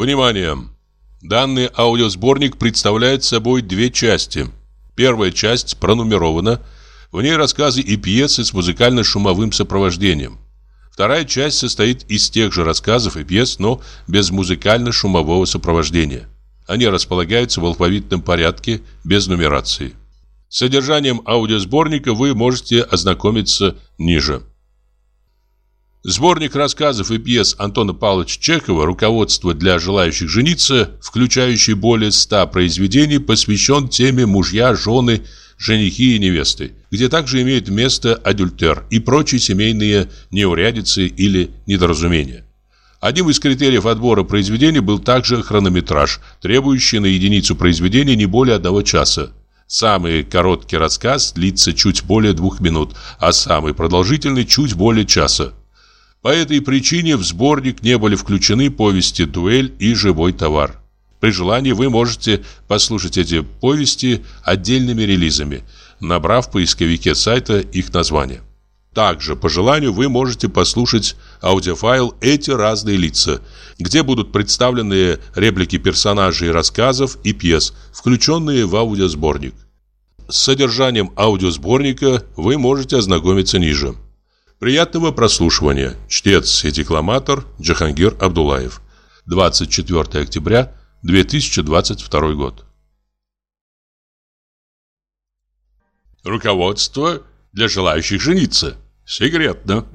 Внимание! Данный аудиосборник представляет собой две части. Первая часть пронумерована. В ней рассказы и пьесы с музыкально-шумовым сопровождением. Вторая часть состоит из тех же рассказов и пьес, но без музыкально-шумового сопровождения. Они располагаются в алфавитном порядке, без нумерации. С содержанием аудиосборника вы можете ознакомиться ниже. Сборник рассказов и пьес Антона Павловича Чехова «Руководство для желающих жениться», включающий более ста произведений, посвящен теме мужья, жены, женихи и невесты, где также имеет место адюльтер и прочие семейные неурядицы или недоразумения. Одним из критериев отбора произведений был также хронометраж, требующий на единицу произведения не более одного часа. Самый короткий рассказ длится чуть более двух минут, а самый продолжительный чуть более часа. По этой причине в сборник не были включены повести «Дуэль» и «Живой товар». При желании вы можете послушать эти повести отдельными релизами, набрав в поисковике сайта их название. Также, по желанию, вы можете послушать аудиофайл «Эти разные лица», где будут представлены реплики персонажей рассказов и пьес, включенные в аудиосборник. С содержанием аудиосборника вы можете ознакомиться ниже. Приятного прослушивания. Чтец и декламатор Джахангир Абдулаев. 24 октября 2022 год. Руководство для желающих жениться. Секретно.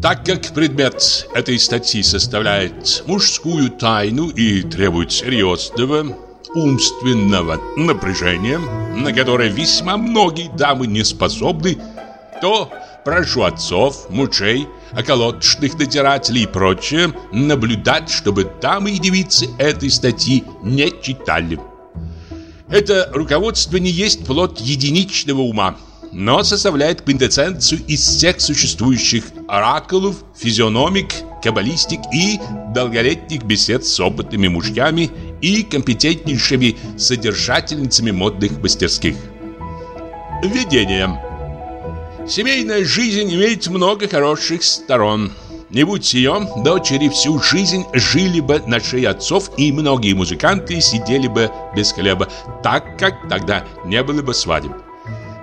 Так как предмет этой статьи составляет мужскую тайну и требует серьезного, умственного напряжения, на которое весьма многие дамы не способны, то прошу отцов, мужей, околоточных надзирателей и прочее наблюдать, чтобы дамы и девицы этой статьи не читали. Это руководство не есть плод единичного ума, но составляет квинтэссенцию из всех существующих оракулов, физиономик, каббалистик и долголетних бесед с опытными мужьями и компетентнейшими содержательницами модных мастерских. Введение. Семейная жизнь имеет много хороших сторон. Не будь ее, дочери всю жизнь жили бы на шее отцов, и многие музыканты сидели бы без хлеба, так как тогда не было бы свадеб.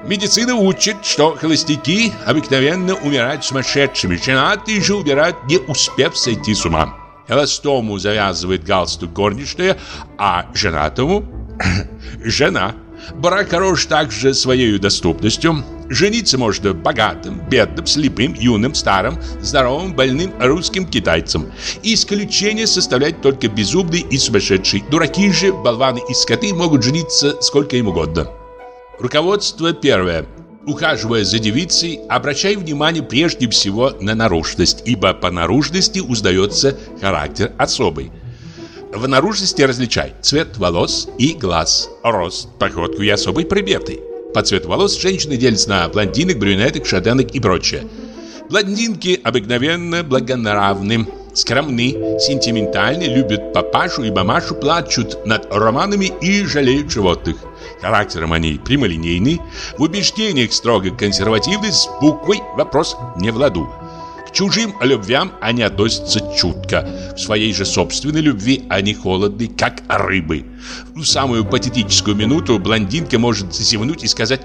Медицина учит, что холостяки обыкновенно умирают сумасшедшими, женатые же умирают, не успев сойти с ума. Холостому завязывает галстук горничная, а женатому – жена – Брак хорош также своей доступностью. Жениться можно богатым, бедным, слепым, юным, старым, здоровым, больным, русским, китайцем. Исключение составляет только безумный и сумасшедший. Дураки же, болваны и скоты могут жениться сколько им угодно. Руководство первое. Ухаживая за девицей, обращай внимание прежде всего на наружность, ибо по наружности узнается характер особый. В наружности различай цвет волос и глаз, рост, походку и особые приметы. По цвету волос женщины делятся на блондинок, брюнеток, шатенок и прочее. Блондинки обыкновенно благонравны, скромны, сентиментальны, любят папашу и мамашу, плачут над романами и жалеют животных. Характером они прямолинейны, в убеждениях строго консервативны, с буквой вопрос не в ладу. К чужим любвям они относятся чутко. В своей же собственной любви они холодны, как рыбы. В самую патетическую минуту блондинка может зевнуть и сказать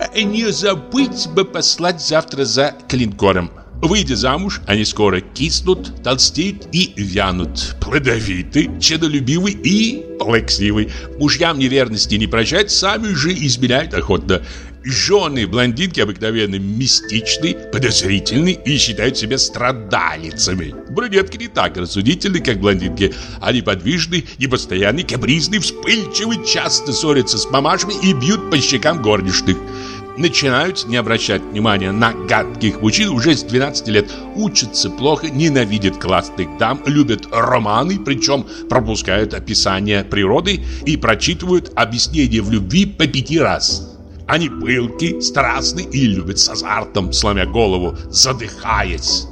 «А, «Не забыть бы послать завтра за клинкором». Выйдя замуж, они скоро киснут, толстеют и вянут. Плодовиты, чадолюбивы и плаксивы. Мужьям неверности не прощать, сами же изменяют охотно. Жены блондинки обыкновенно мистичны, подозрительны и считают себя страдалицами. Брюнетки не так рассудительны, как блондинки. Они подвижны, непостоянны, капризны, вспыльчивы, часто ссорятся с мамашами и бьют по щекам горничных. Начинают не обращать внимания на гадких мужчин уже с 12 лет. Учатся плохо, ненавидят классных дам, любят романы, причем пропускают описание природы и прочитывают объяснение в любви по пяти раз. Они пылки, страстны и любят с азартом, сломя голову, задыхаясь.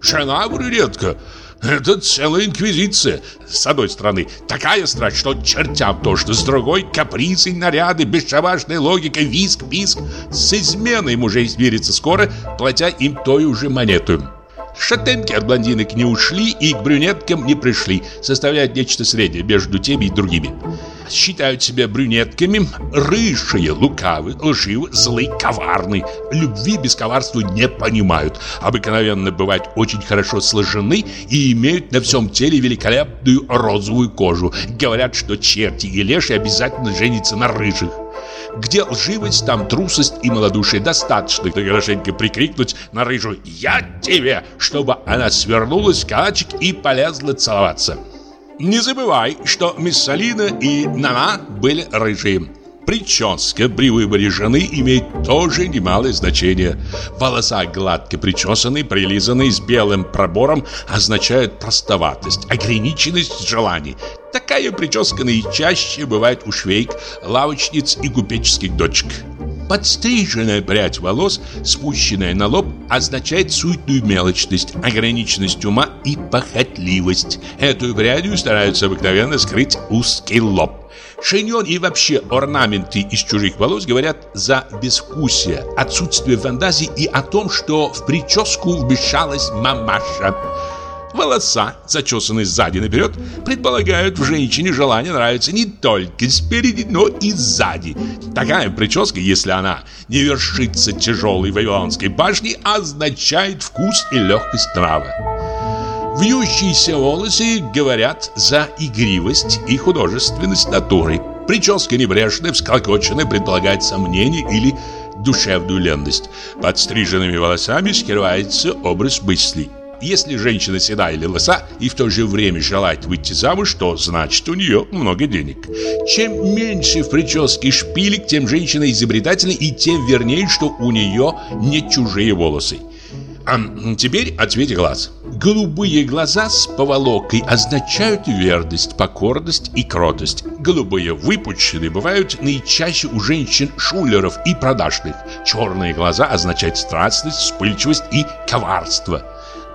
Жена брюнетка – это целая инквизиция. С одной стороны, такая страсть, что чертям тошно. С другой – капризы, наряды, бесшабашная логика, виск, писк. С изменой мужей смирится скоро, платя им той уже монету. Шатенки от блондинок не ушли и к брюнеткам не пришли, составляют нечто среднее между теми и другими. Считают себя брюнетками, рыжие, лукавы, лживы, злы, коварны. Любви без коварства не понимают. Обыкновенно бывают очень хорошо сложены и имеют на всем теле великолепную розовую кожу. Говорят, что черти и леши обязательно женятся на рыжих. Где лживость, там трусость и малодушие. Достаточно хорошенько прикрикнуть на рыжую «Я тебе!», чтобы она свернулась в калачик и полезла целоваться. Не забывай, что мисс Салина и Нана были рыжие. Прическа при выборе жены имеет тоже немалое значение. Волоса гладко причесанные, прилизанные с белым пробором означают простоватость, ограниченность желаний. Такая прическа наичаще бывает у швейк, лавочниц и купеческих дочек. Подстриженная прядь волос, спущенная на лоб, означает суетную мелочность, ограниченность ума и похотливость. Эту прядью стараются обыкновенно скрыть узкий лоб. Шиньон и вообще орнаменты из чужих волос говорят за безвкусие, отсутствие фантазии и о том, что в прическу вмешалась мамаша. Волоса, зачесанные сзади наперед, предполагают в женщине желание нравиться не только спереди, но и сзади. Такая прическа, если она не вершится тяжелой вавилонской башни, означает вкус и легкость нрава. Вьющиеся волосы говорят за игривость и художественность натуры. Прическа небрежная, всклокоченная, предполагает сомнение или душевную ленность. Под стриженными волосами скрывается образ мыслей. Если женщина седая или лоса и в то же время желает выйти замуж, то значит у нее много денег. Чем меньше в прическе шпилек, тем женщина изобретательнее и тем вернее, что у нее не чужие волосы. А теперь о цвете глаз. Голубые глаза с поволокой означают верность, покорность и кротость. Голубые выпученные бывают наичаще у женщин-шулеров и продажных. Черные глаза означают страстность, вспыльчивость и коварство.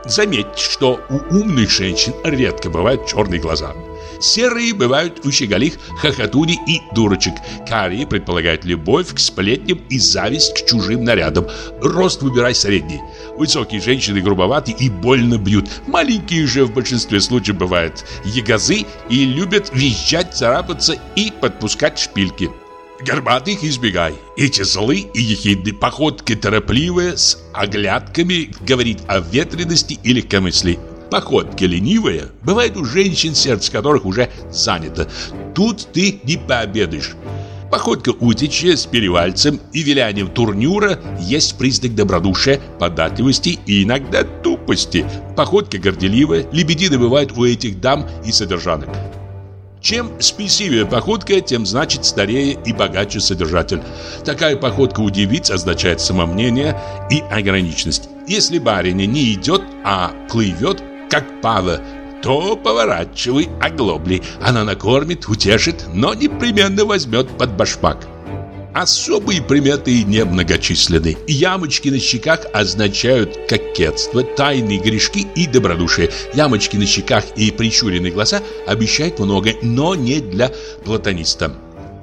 Заметьте, что у умных женщин редко бывают черные глаза. Серые бывают у щеголих, хохотуни и дурочек. Карие предполагают любовь к сплетням и зависть к чужим нарядам. Рост выбирай средний. Высокие женщины грубоваты и больно бьют. Маленькие же в большинстве случаев бывают ягозы и любят визжать, царапаться и подпускать шпильки. Горбатых избегай. Эти злы и ехидны, походки торопливые, с оглядками, говорит о ветрености и легкомыслии. Походки ленивые бывает у женщин, сердце которых уже занято. Тут ты не пообедаешь. Походка утичья с перевальцем и вилянием турнюра есть признак добродушия, податливости и иногда тупости. Походка горделивая, лебедины бывают у этих дам и содержанок. Чем спесивее походка, тем значит старее и богаче содержатель. Такая походка у девиц означает самомнение и ограниченность. Если барыня не идет, а плывет, как пава, то поворачивай оглобли. Она накормит, утешит, но непременно возьмет под башмак. Особые приметы немногочисленны. Ямочки на щеках означают кокетство, тайные грешки и добродушие. Ямочки на щеках и прищуренные глаза обещают много, но не для платониста.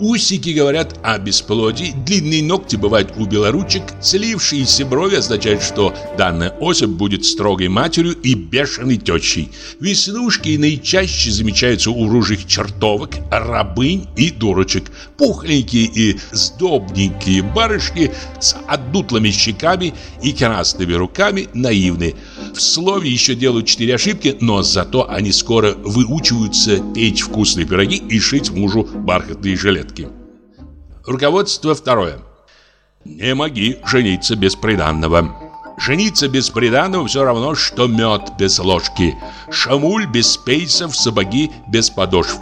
Усики говорят о бесплодии, длинные ногти бывают у белоручек, слившиеся брови означают, что данная особь будет строгой матерью и бешеной тещей. Веснушки наичаще замечаются у ружих чертовок, рабынь и дурочек. Пухленькие и сдобненькие барышни с отдутлыми щеками и красными руками наивны. В слове еще делают четыре ошибки, но зато они скоро выучиваются печь вкусные пироги и шить мужу бархатные жилетки. Руководство второе. Не моги жениться без приданного. Жениться без приданного все равно, что мед без ложки. Шамуль без пейсов, сапоги без подошв.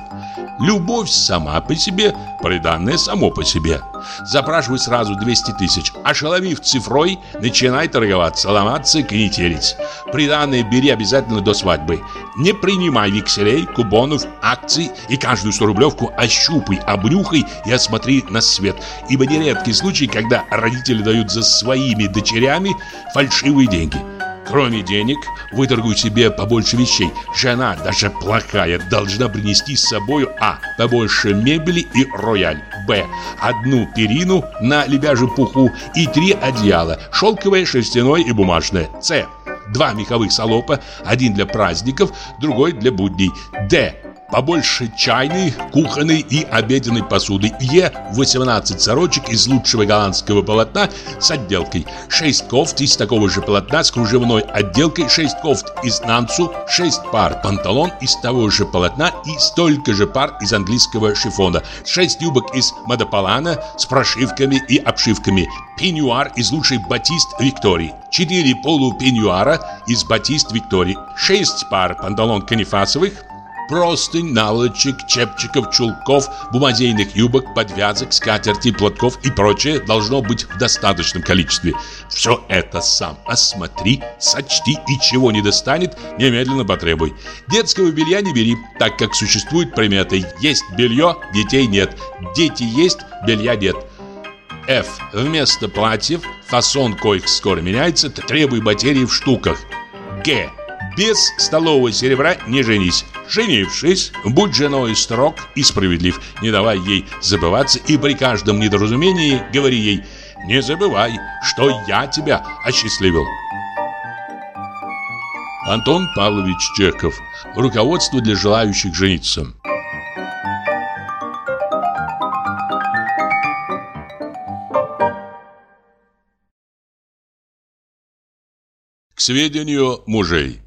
Любовь сама по себе, приданное само по себе. Запрашивай сразу 200 тысяч, ошеломив цифрой, начинай торговаться, ломаться, канителить. Приданное бери обязательно до свадьбы. Не принимай векселей, кубонов, акций и каждую 100-рублевку ощупай, обнюхай и осмотри на свет. Ибо нередкий случай, когда родители дают за своими дочерями фальшивые деньги. Кроме денег, выторгуй себе побольше вещей. Жена, даже плохая, должна принести с собой А. Побольше мебели и рояль. Б. Одну перину на лебяжью пуху и три одеяла. Шелковое, шерстяное и бумажное. С. Два меховых салопа, один для праздников, другой для будней. Д побольше чайной, кухонной и обеденной посуды. Е 18 сорочек из лучшего голландского полотна с отделкой. 6 кофт из такого же полотна с кружевной отделкой. 6 кофт из нанцу. 6 пар панталон из того же полотна и столько же пар из английского шифона. 6 юбок из мадополана с прошивками и обшивками. Пеньюар из лучшей батист Виктории. 4 полупеньюара из батист Виктории. 6 пар панталон канифасовых простынь, наволочек, чепчиков, чулков, бумазейных юбок, подвязок, скатерти, платков и прочее должно быть в достаточном количестве. Все это сам осмотри, сочти и чего не достанет, немедленно потребуй. Детского белья не бери, так как существует примета «Есть белье, детей нет, дети есть, белья нет». F. Вместо платьев, фасон коих скоро меняется, требуй материи в штуках. Г. Без столового серебра не женись. Женившись, будь женой строг и справедлив, не давай ей забываться и при каждом недоразумении говори ей «Не забывай, что я тебя осчастливил». Антон Павлович Чехов. Руководство для желающих жениться. К сведению мужей.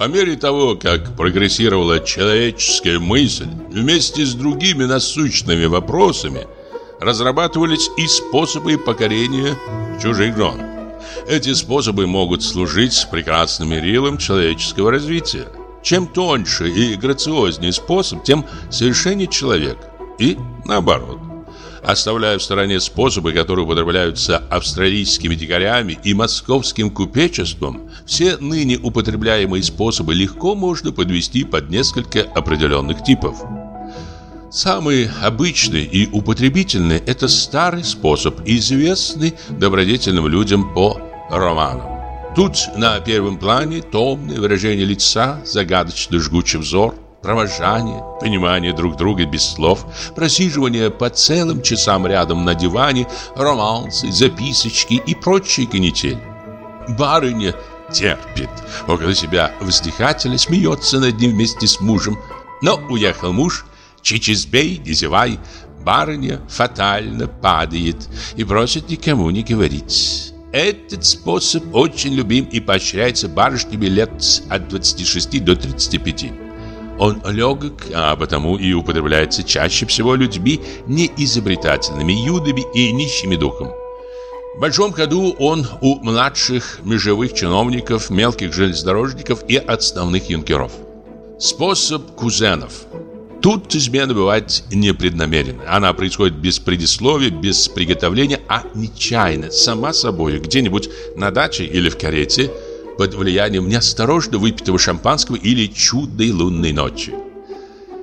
По мере того, как прогрессировала человеческая мысль, вместе с другими насущными вопросами разрабатывались и способы покорения чужих жен. Эти способы могут служить прекрасным мерилом человеческого развития. Чем тоньше и грациознее способ, тем совершеннее человек. И наоборот. Оставляя в стороне способы, которые употребляются австралийскими дикарями и московским купечеством, все ныне употребляемые способы легко можно подвести под несколько определенных типов. Самый обычный и употребительный – это старый способ, известный добродетельным людям по романам. Тут на первом плане томное выражение лица, загадочно жгучий взор – провожание, понимание друг друга без слов, просиживание по целым часам рядом на диване, романсы, записочки и прочие канитель. Барыня терпит. Около себя воздыхательно смеется над ним вместе с мужем. Но уехал муж, чичизбей, не зевай, барыня фатально падает и просит никому не говорить. Этот способ очень любим и поощряется барышнями лет от 26 до 35. Он легок, а потому и употребляется чаще всего людьми неизобретательными, юдами и нищими духом. В большом ходу он у младших межевых чиновников, мелких железнодорожников и отставных юнкеров. Способ кузенов. Тут измена бывает непреднамеренной. Она происходит без предисловия, без приготовления, а нечаянно, сама собой, где-нибудь на даче или в карете – под влиянием неосторожно выпитого шампанского или чудной лунной ночи.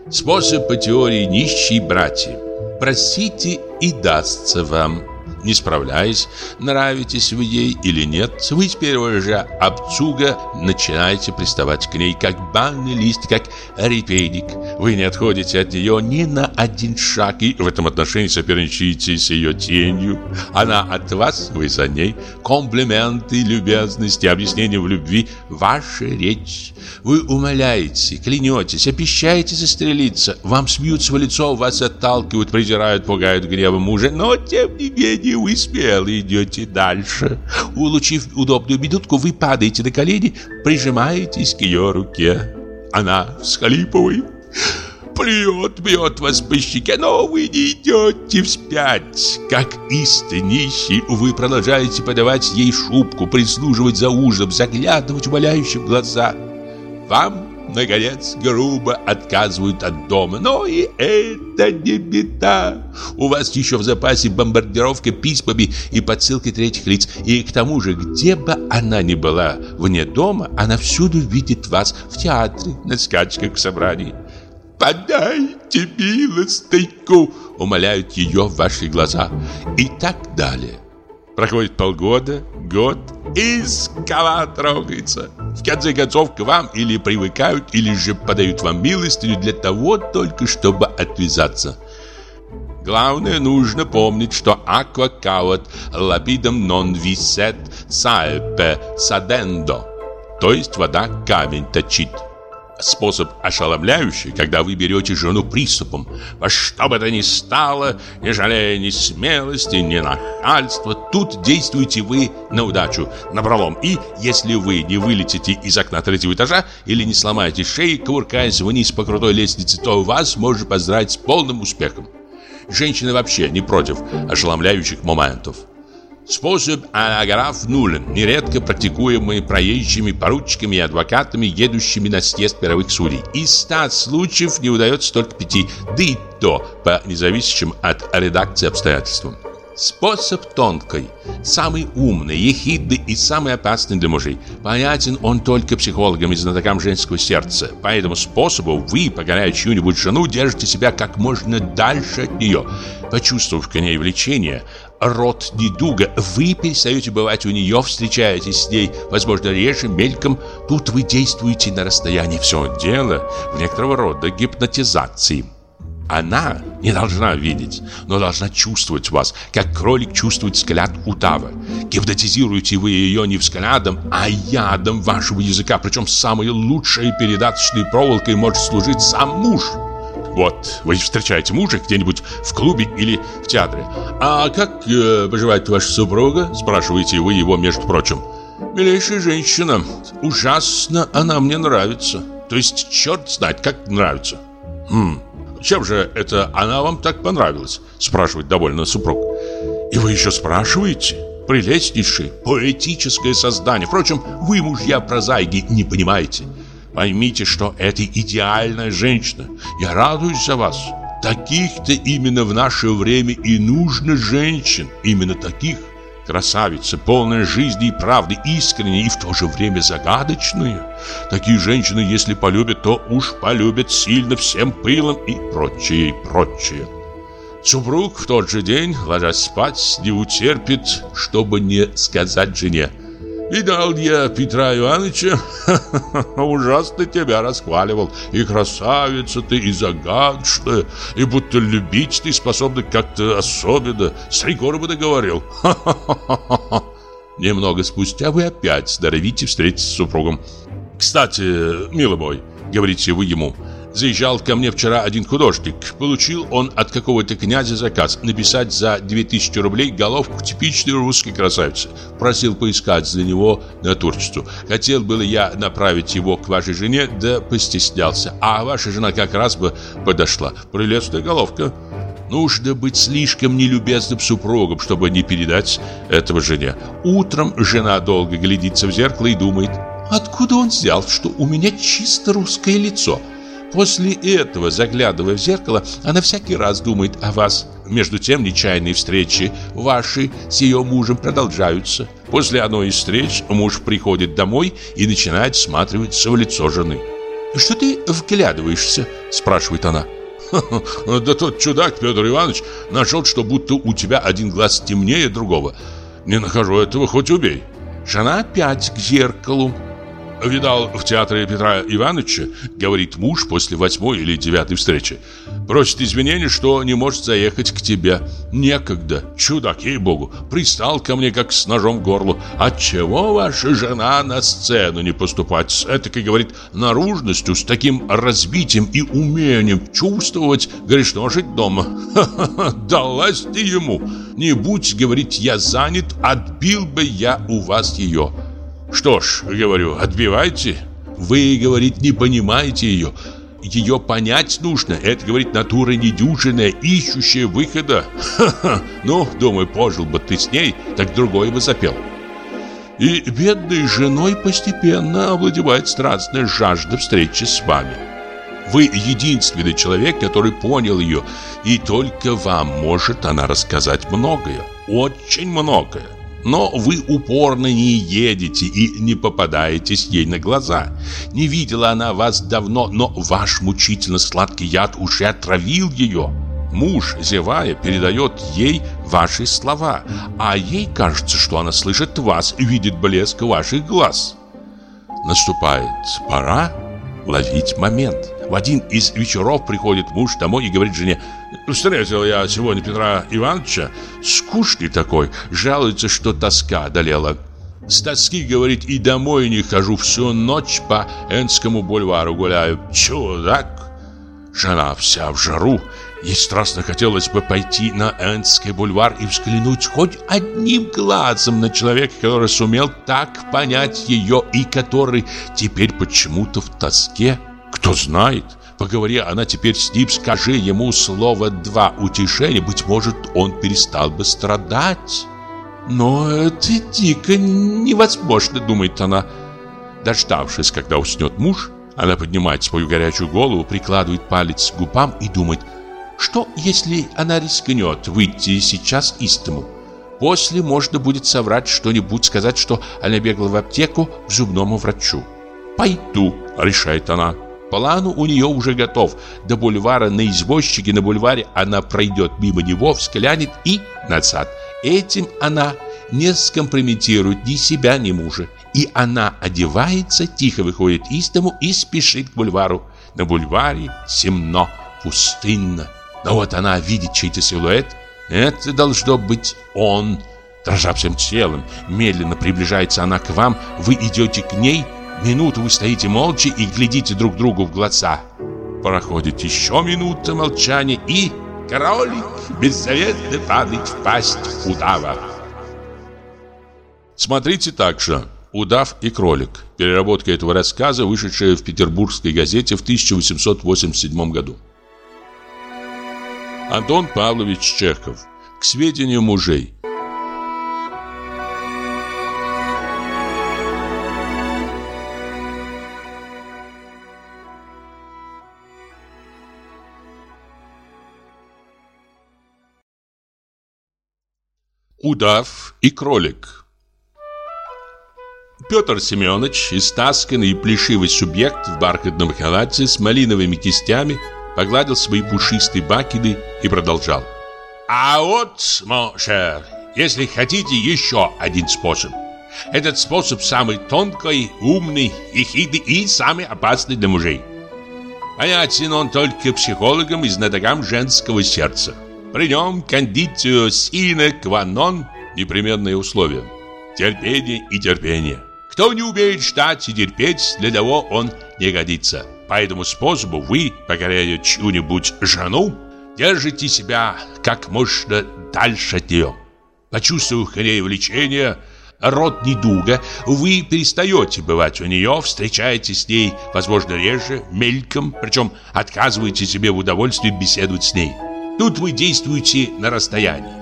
Способ по теории нищие братья. Просите и дастся вам. Не справляясь, нравитесь вы ей или нет, вы с первого же обцуга начинаете приставать к ней, как банный лист, как репейник. Вы не отходите от нее ни на один шаг и в этом отношении соперничаете с ее тенью. Она от вас, вы за ней. Комплименты, любезности, объяснения в любви – ваша речь. Вы умоляете, клянетесь, обещаете застрелиться. Вам смеются в лицо, вас отталкивают, презирают, пугают гневом мужа. Но, тем не менее, вы смело идете дальше. Улучив удобную минутку, вы падаете на колени, прижимаетесь к ее руке. Она всхлипывает, плюет, бьет вас по щеке, но вы не идете вспять. Как истиннейший, вы продолжаете подавать ей шубку, прислуживать за ужином, заглядывать умоляющим в глаза. Вам, наконец, грубо отказывают от дома. Но и это не беда. У вас еще в запасе бомбардировка письмами и подсылкой третьих лиц. И к тому же, где бы она ни была вне дома, она всюду видит вас в театре, на скачках, в собрании. «Подайте милостыньку!» — умоляют ее ваши глаза. И так далее. Проходит полгода, год, и скала трогается. В конце концов, к вам или привыкают, или же подают вам милостыню для того только, чтобы отвязаться. Главное, нужно помнить, что aqua cauat lapidem non viset saepe sadendo, то есть вода камень точит. Способ ошеломляющий, когда вы берете жену приступом. Во что бы то ни стало, не жалея ни смелости, ни нахальства, тут действуете вы на удачу, на пролом. И если вы не вылетите из окна третьего этажа или не сломаете шеи, кувыркаясь вниз по крутой лестнице, то вас можно поздравить с полным успехом. Женщины вообще не против ошеломляющих моментов. Способ анаграф нулен, нередко практикуемый проезжими поручиками и адвокатами, едущими на съезд мировых судей. Из ста случаев не удается только пяти, да и то по независящим от редакции обстоятельствам. Способ тонкий, самый умный, ехидный и самый опасный для мужей. Понятен он только психологам и знатокам женского сердца. По этому способу вы, погоняя чью-нибудь жену, держите себя как можно дальше от нее. Почувствовав к ней влечение, род недуга, вы перестаете бывать у нее, встречаетесь с ней, возможно, реже, мельком. Тут вы действуете на расстоянии. Все дело в некоторого рода гипнотизации. Она не должна видеть, но должна чувствовать вас, как кролик чувствует взгляд удава. Гипнотизируете вы ее не взглядом, а ядом вашего языка, причем самой лучшей передаточной проволокой может служить сам муж. Вот, вы встречаете мужа где-нибудь в клубе или в театре. «А как э, поживает ваша супруга?» Спрашиваете вы его, между прочим. «Милейшая женщина, ужасно она мне нравится. То есть черт знает, как нравится». «Хм, чем же это она вам так понравилась?» Спрашивает довольно супруг. «И вы еще спрашиваете?» Прелестнейшее, поэтическое создание. Впрочем, вы, мужья прозаики, не понимаете. Поймите, что это идеальная женщина. Я радуюсь за вас. Таких-то именно в наше время и нужно женщин. Именно таких. Красавицы, полная жизни и правды, искренние и в то же время загадочные. Такие женщины, если полюбят, то уж полюбят сильно всем пылом и прочее, и прочее. Супруг в тот же день, ложась спать, не утерпит, чтобы не сказать жене. Видал я Петра Ивановича, ужасно тебя расхваливал. И красавица ты, и загадочная, и будто любить ты способна как-то особенно. С Ригором договорил. Немного спустя вы опять здоровите встретиться с супругом. Кстати, милый мой, говорите вы ему, — Заезжал ко мне вчера один художник. Получил он от какого-то князя заказ написать за 2000 рублей головку типичной русской красавицы. Просил поискать для него натурчицу. Хотел было я направить его к вашей жене, да постеснялся. А ваша жена как раз бы подошла. Прелестная головка. Нужно быть слишком нелюбезным супругом, чтобы не передать этого жене. Утром жена долго глядится в зеркало и думает, откуда он взял, что у меня чисто русское лицо – После этого, заглядывая в зеркало, она всякий раз думает о вас. Между тем, нечаянные встречи ваши с ее мужем продолжаются. После одной из встреч муж приходит домой и начинает всматриваться в лицо жены. «Что ты вглядываешься?» – спрашивает она. «Да тот чудак Петр Иванович нашел, что будто у тебя один глаз темнее другого. Не нахожу этого, хоть убей». Жена опять к зеркалу. Видал в театре Петра Ивановича, говорит муж после восьмой или девятой встречи. Просит извинения, что не может заехать к тебе. Некогда, чудак, ей-богу, пристал ко мне как с ножом в горло. Отчего ваша жена на сцену не поступать с этакой, говорит, наружностью, с таким разбитием и умением чувствовать, грешно жить дома? Ха-ха-ха, далась ты ему. Не будь, говорит, я занят, отбил бы я у вас ее. Что ж, говорю, отбивайте. Вы, говорит, не понимаете ее. Ее понять нужно. Это, говорит, натура недюжинная, ищущая выхода. Ха-ха. Ну, думаю, пожил бы ты с ней, так другой бы запел. И бедной женой постепенно овладевает страстная жажда встречи с вами. Вы единственный человек, который понял ее, и только вам может она рассказать многое, очень многое. Но вы упорно не едете и не попадаетесь ей на глаза. Не видела она вас давно, но ваш мучительно сладкий яд уже отравил ее. Муж, зевая, передает ей ваши слова, а ей кажется, что она слышит вас и видит блеск ваших глаз. Наступает пора, ловить момент. В один из вечеров приходит муж домой и говорит жене, «Встретил я сегодня Петра Ивановича, скучный такой, жалуется, что тоска одолела». С тоски, говорит, и домой не хожу, всю ночь по Энскому бульвару гуляю. Чудак! Жена вся в жару, Ей страстно хотелось бы пойти на Энский бульвар и взглянуть хоть одним глазом на человека, который сумел так понять ее и который теперь почему-то в тоске. Кто знает, поговори она теперь с ним, скажи ему слово «два» утешения, быть может, он перестал бы страдать. Но это дико невозможно, думает она. Дождавшись, когда уснет муж, она поднимает свою горячую голову, прикладывает палец к губам и думает – что, если она рискнет выйти сейчас из дому? После можно будет соврать что-нибудь, сказать, что она бегала в аптеку к зубному врачу. «Пойду», — решает она. План у нее уже готов. До бульвара на извозчике на бульваре она пройдет мимо него, взглянет и назад. Этим она не скомпрометирует ни себя, ни мужа. И она одевается, тихо выходит из дому и спешит к бульвару. На бульваре темно, пустынно. Но вот она видит чей-то силуэт. Это должно быть он. Дрожа всем телом, медленно приближается она к вам. Вы идете к ней. Минуту вы стоите молча и глядите друг другу в глаза. Проходит еще минута молчания и... Кролик беззаветно падает в пасть удава. Смотрите также «Удав и кролик». Переработка этого рассказа, вышедшая в петербургской газете в 1887 году. Антон Павлович Чехов. К сведению мужей. Удав и кролик Петр Семенович, истасканный и плешивый субъект в бархатном халате с малиновыми кистями – погладил свои пушистые бакены и продолжал. А вот, mon cher, если хотите еще один способ. Этот способ самый тонкий, умный, ехидный и самый опасный для мужей. Понятен он только психологам и знатокам женского сердца. При нем кондицию сine qua non непременное условие. Терпение и терпение. Кто не умеет ждать и терпеть, для того он не годится. По этому способу вы, покоряя чью-нибудь жену, держите себя как можно дальше от нее. Почувствовав к ней влечение, род недуга, вы перестаете бывать у нее, встречаетесь с ней, возможно, реже, мельком, причем отказываете себе в удовольствии беседовать с ней. Тут вы действуете на расстоянии.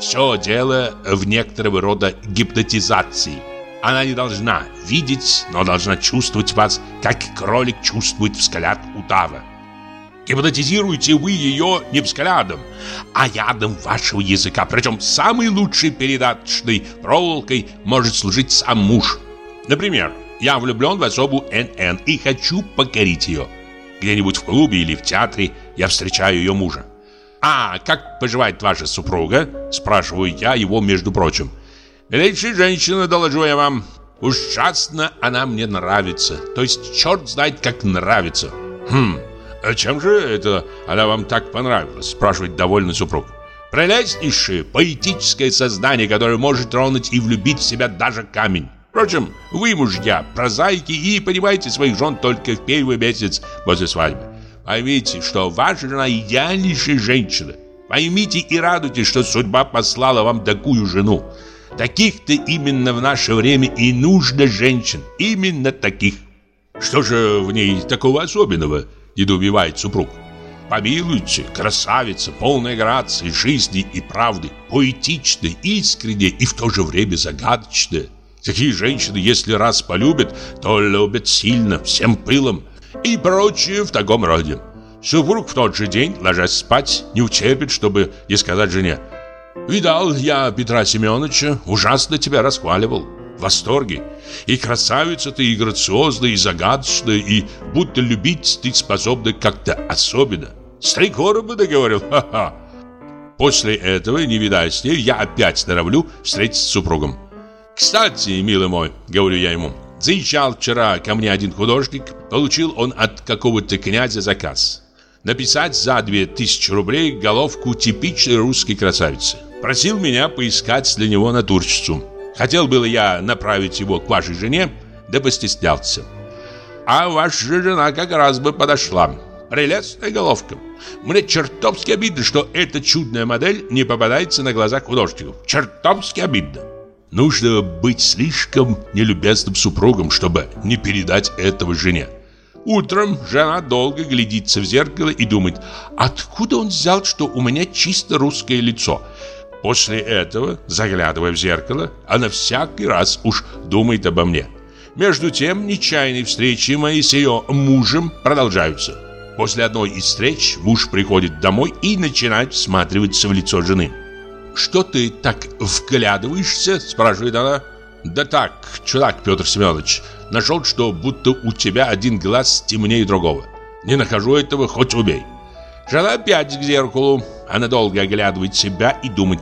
Все дело в некоторого рода гипнотизации – она не должна видеть, но должна чувствовать вас, как кролик чувствует взгляд удава. Гипнотизируете вы ее не взглядом, а ядом вашего языка. Причем самой лучшей передаточной проволокой может служить сам муж. Например, я влюблен в особу НН и хочу покорить ее. Где-нибудь в клубе или в театре я встречаю ее мужа. «А как поживает ваша супруга?» Спрашиваю я его, между прочим. Милейшая женщина, доложу я вам. Ужасно она мне нравится. То есть черт знает, как нравится. Хм, а чем же это она вам так понравилась? Спрашивает довольный супруг. Прелестнейшее, поэтическое создание, которое может тронуть и влюбить в себя даже камень. Впрочем, вы, мужья, прозаики и понимаете своих жен только в первый месяц после свадьбы. Поймите, что ваша жена идеальнейшая женщина. Поймите и радуйтесь, что судьба послала вам такую жену. Таких-то именно в наше время и нужно женщин. Именно таких. Что же в ней такого особенного, недоумевает супруг. Помилуйте, красавица, полная грации, жизни и правды, поэтичная, искренняя и в то же время загадочная. Такие женщины, если раз полюбят, то любят сильно, всем пылом и прочее в таком роде. Супруг в тот же день, ложась спать, не утерпит, чтобы не сказать жене Видал я Петра Семеновича, ужасно тебя расхваливал. В восторге. И красавица ты, и грациозная, и загадочная, и будто любить ты способна как-то особенно. С три короба договорил, ха-ха. После этого, не видая с ней, я опять норовлю встретиться с супругом. «Кстати, милый мой», — говорю я ему, Заезжал вчера ко мне один художник, получил он от какого-то князя заказ. Написать за две тысячи рублей головку типичной русской красавицы. Просил меня поискать для него натурщицу. Хотел было я направить его к вашей жене, да постеснялся. А ваша жена как раз бы подошла. Прелестная головка. Мне чертовски обидно, что эта чудная модель не попадается на глаза художников. Чертовски обидно. Нужно быть слишком нелюбезным супругом, чтобы не передать этого жене. Утром жена долго глядится в зеркало и думает, откуда он взял, что у меня чисто русское лицо. После этого, заглядывая в зеркало, она всякий раз уж думает обо мне. Между тем, нечаянные встречи мои с ее мужем продолжаются. После одной из встреч муж приходит домой и начинает всматриваться в лицо жены. «Что ты так вглядываешься?» – спрашивает она. «Да так, чудак, Петр Семенович, нашел, что будто у тебя один глаз темнее другого. Не нахожу этого, хоть убей». Жена опять к зеркалу. Она долго оглядывает себя и думает.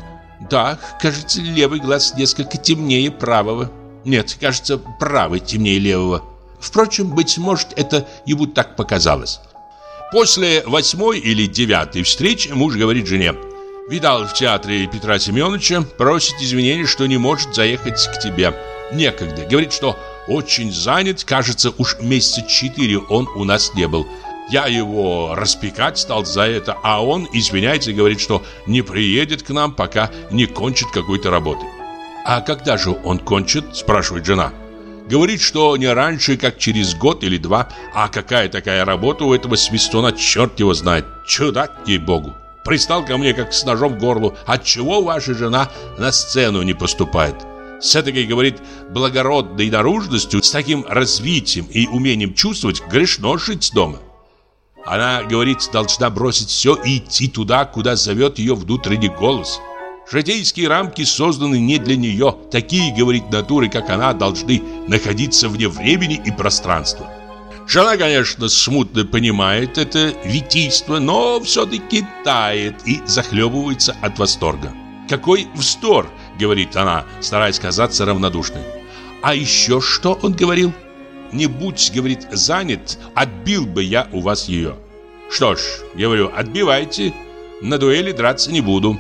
«Да, кажется, левый глаз несколько темнее правого. Нет, кажется, правый темнее левого. Впрочем, быть может, это ему так показалось». После восьмой или девятой встречи муж говорит жене Видал в театре Петра Семеновича, просит извинения, что не может заехать к тебе. Некогда. Говорит, что очень занят, кажется, уж месяца четыре он у нас не был. Я его распекать стал за это, а он извиняется говорит, что не приедет к нам, пока не кончит какой-то работы. «А когда же он кончит?» – спрашивает жена. Говорит, что не раньше, как через год или два. А какая такая работа у этого свистона, черт его знает. Чудак, ей-богу. Пристал ко мне, как с ножом в горлу. Отчего ваша жена на сцену не поступает? С этой, говорит, благородной наружностью, с таким развитием и умением чувствовать, грешно жить дома. Она, говорит, должна бросить все и идти туда, куда зовет ее внутренний голос. Житейские рамки созданы не для нее. Такие, говорит, натуры, как она, должны находиться вне времени и пространства. Жена, конечно, смутно понимает это витийство, но все-таки тает и захлебывается от восторга. «Какой вздор!» — говорит она, стараясь казаться равнодушной. «А еще что он говорил?» «Не будь, — говорит, — занят, отбил бы я у вас ее». «Что ж, — говорю, — отбивайте, на дуэли драться не буду».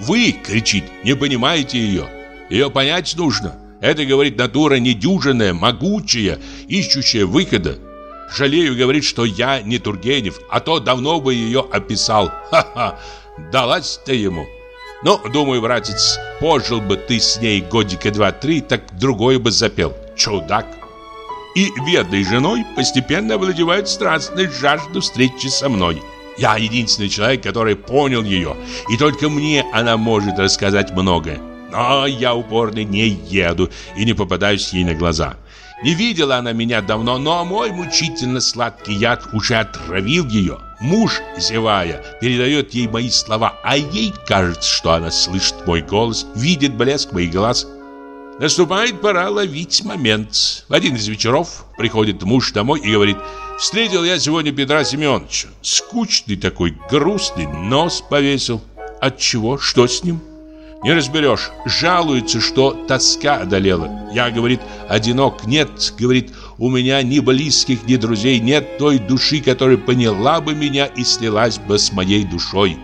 Вы, кричит, не понимаете ее. Ее понять нужно. Это, говорит, натура недюжинная, могучая, ищущая выхода. Жалею, говорит, что я не Тургенев, а то давно бы ее описал. Ха-ха, далась-то ему. Ну, думаю, братец, пожил бы ты с ней годика два-три, так другой бы запел. Чудак. И бедной женой постепенно овладевает страстной жажда встречи со мной. Я единственный человек, который понял ее, и только мне она может рассказать многое. Но я упорно не еду и не попадаюсь ей на глаза. Не видела она меня давно, но мой мучительно сладкий яд уже отравил ее. Муж, зевая, передает ей мои слова, а ей кажется, что она слышит мой голос, видит блеск моих глаз. Наступает пора ловить момент. В один из вечеров приходит муж домой и говорит Встретил я сегодня Петра Семеновича. Скучный такой, грустный, нос повесил. От чего? Что с ним? Не разберешь. Жалуется, что тоска одолела. Я, говорит, одинок. Нет, говорит, у меня ни близких, ни друзей. Нет той души, которая поняла бы меня и слилась бы с моей душой.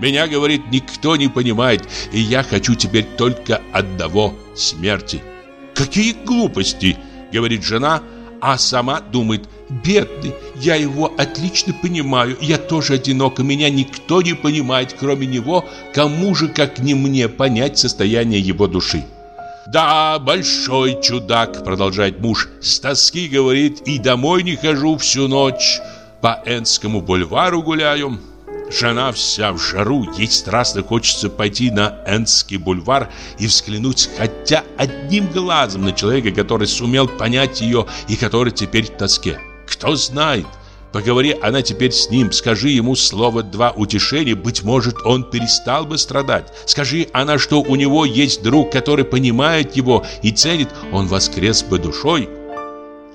Меня, говорит, никто не понимает, и я хочу теперь только одного – смерти. Какие глупости, говорит жена, а сама думает – бедный. Я его отлично понимаю. Я тоже одинок, и меня никто не понимает, кроме него. Кому же, как не мне, понять состояние его души? «Да, большой чудак», — продолжает муж, — «с тоски, говорит, и домой не хожу всю ночь, по Энскому бульвару гуляю». Жена вся в жару, ей страстно хочется пойти на Энский бульвар и взглянуть хотя одним глазом на человека, который сумел понять ее и который теперь в тоске. Кто знает, поговори она теперь с ним, скажи ему слово два утешения, быть может, он перестал бы страдать. Скажи она, что у него есть друг, который понимает его и ценит, он воскрес бы душой.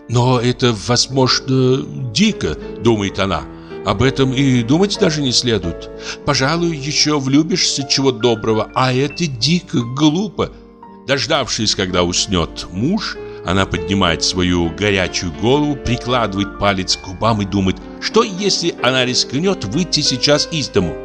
Но это, возможно, дико, думает она. Об этом и думать даже не следует. Пожалуй, еще влюбишься чего доброго, а это дико, глупо. Дождавшись, когда уснет муж, Она поднимает свою горячую голову, прикладывает палец к губам и думает, что если она рискнет выйти сейчас из дому.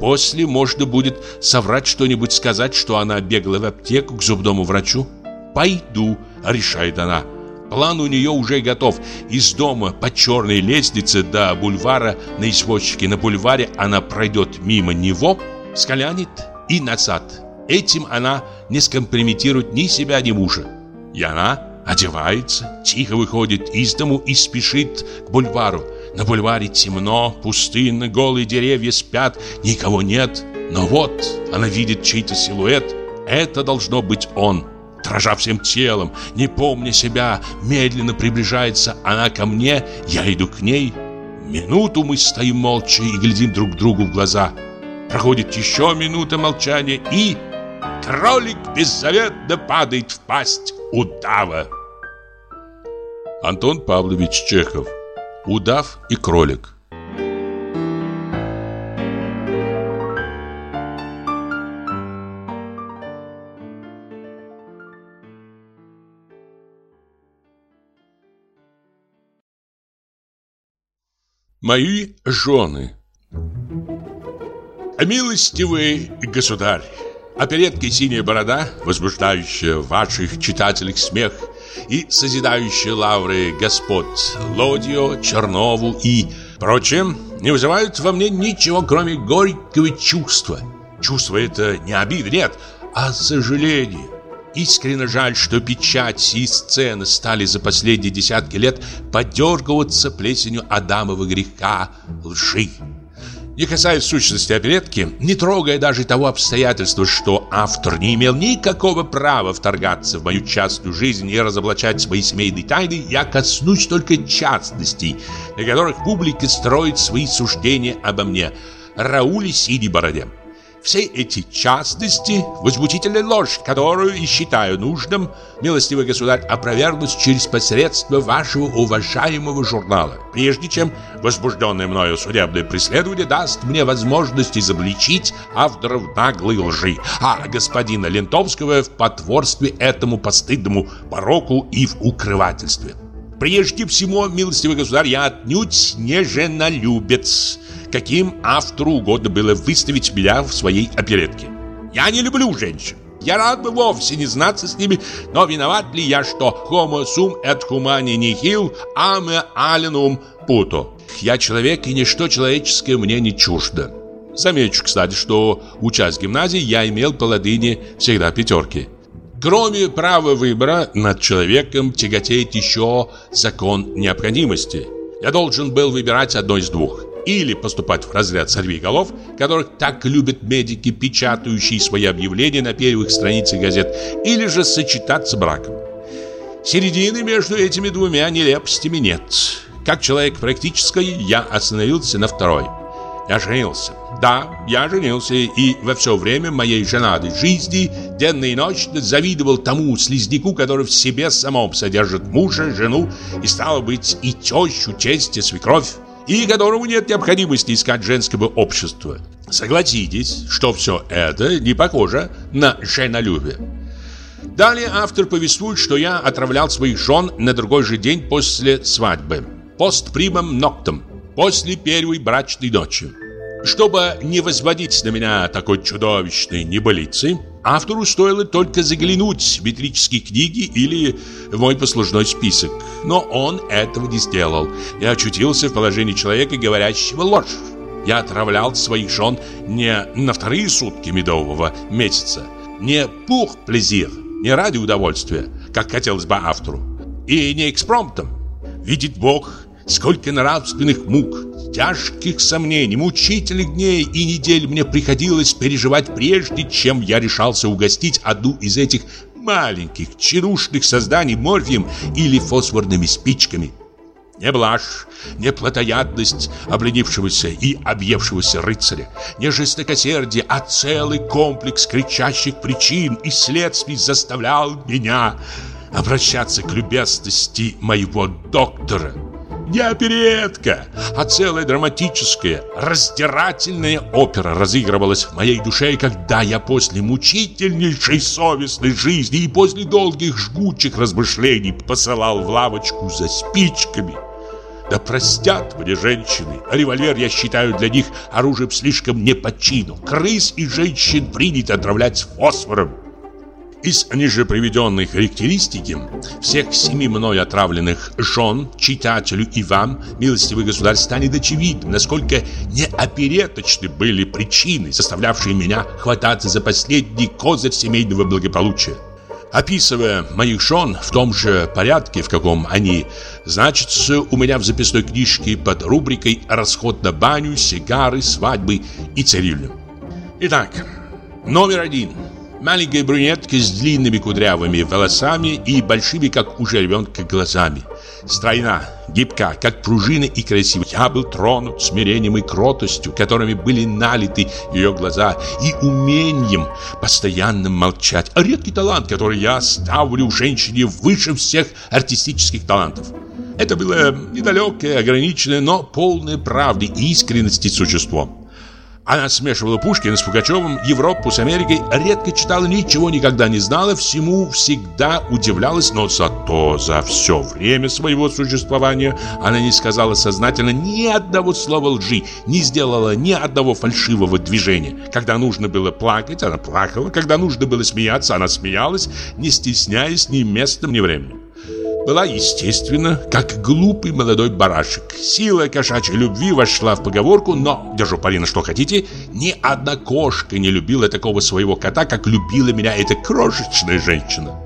После можно будет соврать что-нибудь, сказать, что она бегала в аптеку к зубному врачу. «Пойду», — решает она. План у нее уже готов. Из дома по черной лестнице до бульвара на извозчике. На бульваре она пройдет мимо него, скалянет и назад. Этим она не скомпрометирует ни себя, ни мужа. И она одевается, тихо выходит из дому и спешит к бульвару. На бульваре темно, пустынно, голые деревья спят, никого нет. Но вот она видит чей-то силуэт. Это должно быть он. Дрожа всем телом, не помня себя, медленно приближается она ко мне, я иду к ней. Минуту мы стоим молча и глядим друг другу в глаза. Проходит еще минута молчания и... Кролик беззаветно падает в пасть удава. Антон Павлович Чехов Удав и кролик Мои жены Милостивый государь Оперетка «Синяя борода», возбуждающая ваших читателях смех и созидающая лавры господ Лодио, Чернову и прочим, не вызывают во мне ничего, кроме горького чувства. Чувство это не обиды, нет, а сожаление. Искренне жаль, что печать и сцены стали за последние десятки лет подергиваться плесенью Адамова греха лжи. Не касаясь сущности оперетки, не трогая даже того обстоятельства, что автор не имел никакого права вторгаться в мою частную жизнь и разоблачать свои семейные тайны, я коснусь только частностей, на которых публика строит свои суждения обо мне, Рауле Синей Бороде. Все эти частности – возмутительная ложь, которую и считаю нужным, милостивый государь, опровергнуть через посредство вашего уважаемого журнала, прежде чем возбужденное мною судебное преследование даст мне возможность изобличить авторов наглой лжи, а господина Лентовского в потворстве этому постыдному пороку и в укрывательстве. Прежде всего, милостивый государь, я отнюдь не женолюбец, каким автору угодно было выставить меня в своей оперетке. Я не люблю женщин. Я рад бы вовсе не знаться с ними, но виноват ли я, что homo sum et humani nihil ame alienum puto? Я человек, и ничто человеческое мне не чуждо. Замечу, кстати, что, учась в гимназии, я имел по латыни всегда пятерки. Кроме права выбора, над человеком тяготеет еще закон необходимости. Я должен был выбирать одно из двух или поступать в разряд сорвиголов, которых так любят медики, печатающие свои объявления на первых страницах газет, или же сочетаться браком. Середины между этими двумя нелепостями нет. Как человек практической, я остановился на второй. Я женился. Да, я женился, и во все время моей женатой жизни денно и ночно завидовал тому слизняку, который в себе самом содержит мужа, жену и, стало быть, и тещу, тесть и свекровь и которому нет необходимости искать женского общества. Согласитесь, что все это не похоже на женолюбие. Далее автор повествует, что я отравлял своих жен на другой же день после свадьбы. Постпримом ноктом, после первой брачной ночи. Чтобы не возводить на меня такой чудовищной небылицы, автору стоило только заглянуть в метрические книги или в мой послужной список. Но он этого не сделал и очутился в положении человека, говорящего ложь. Я отравлял своих жен не на вторые сутки медового месяца, не пух плезир, не ради удовольствия, как хотелось бы автору, и не экспромтом. Видит Бог, сколько нравственных мук, тяжких сомнений, мучительных дней и недель мне приходилось переживать прежде, чем я решался угостить одну из этих маленьких, чарушных созданий морфием или фосфорными спичками. Не блажь, не плотоядность обленившегося и объевшегося рыцаря, не жестокосердие, а целый комплекс кричащих причин и следствий заставлял меня обращаться к любезности моего доктора. Не оперетка, а целая драматическая, раздирательная опера разыгрывалась в моей душе, когда я после мучительнейшей совестной жизни и после долгих жгучих размышлений посылал в лавочку за спичками. Да простят мне женщины, револьвер я считаю для них оружием слишком не по чину. Крыс и женщин принято отравлять фосфором. Из ниже приведенной характеристики всех семи мной отравленных жен читателю и вам, милостивый государь, станет очевидным, насколько неопереточны были причины, заставлявшие меня хвататься за последний козырь семейного благополучия. Описывая моих жен в том же порядке, в каком они значатся у меня в записной книжке под рубрикой «Расход на баню, сигары, свадьбы и царильню». Итак, номер один – Маленькая брюнетка с длинными кудрявыми волосами и большими, как у жеребенка, глазами. Стройна, гибка, как пружина и красива. Я был тронут смирением и кротостью, которыми были налиты ее глаза, и умением постоянно молчать. А редкий талант, который я ставлю женщине выше всех артистических талантов. Это было недалекое, ограниченное, но полное правды и искренности существом. Она смешивала Пушкина с Пугачевым, Европу с Америкой, редко читала, ничего никогда не знала, всему всегда удивлялась, но зато за все время своего существования она не сказала сознательно ни одного слова лжи, не сделала ни одного фальшивого движения. Когда нужно было плакать, она плакала, когда нужно было смеяться, она смеялась, не стесняясь ни местом, ни временем была естественно, как глупый молодой барашек. Сила кошачьей любви вошла в поговорку, но, держу пари на что хотите, ни одна кошка не любила такого своего кота, как любила меня эта крошечная женщина.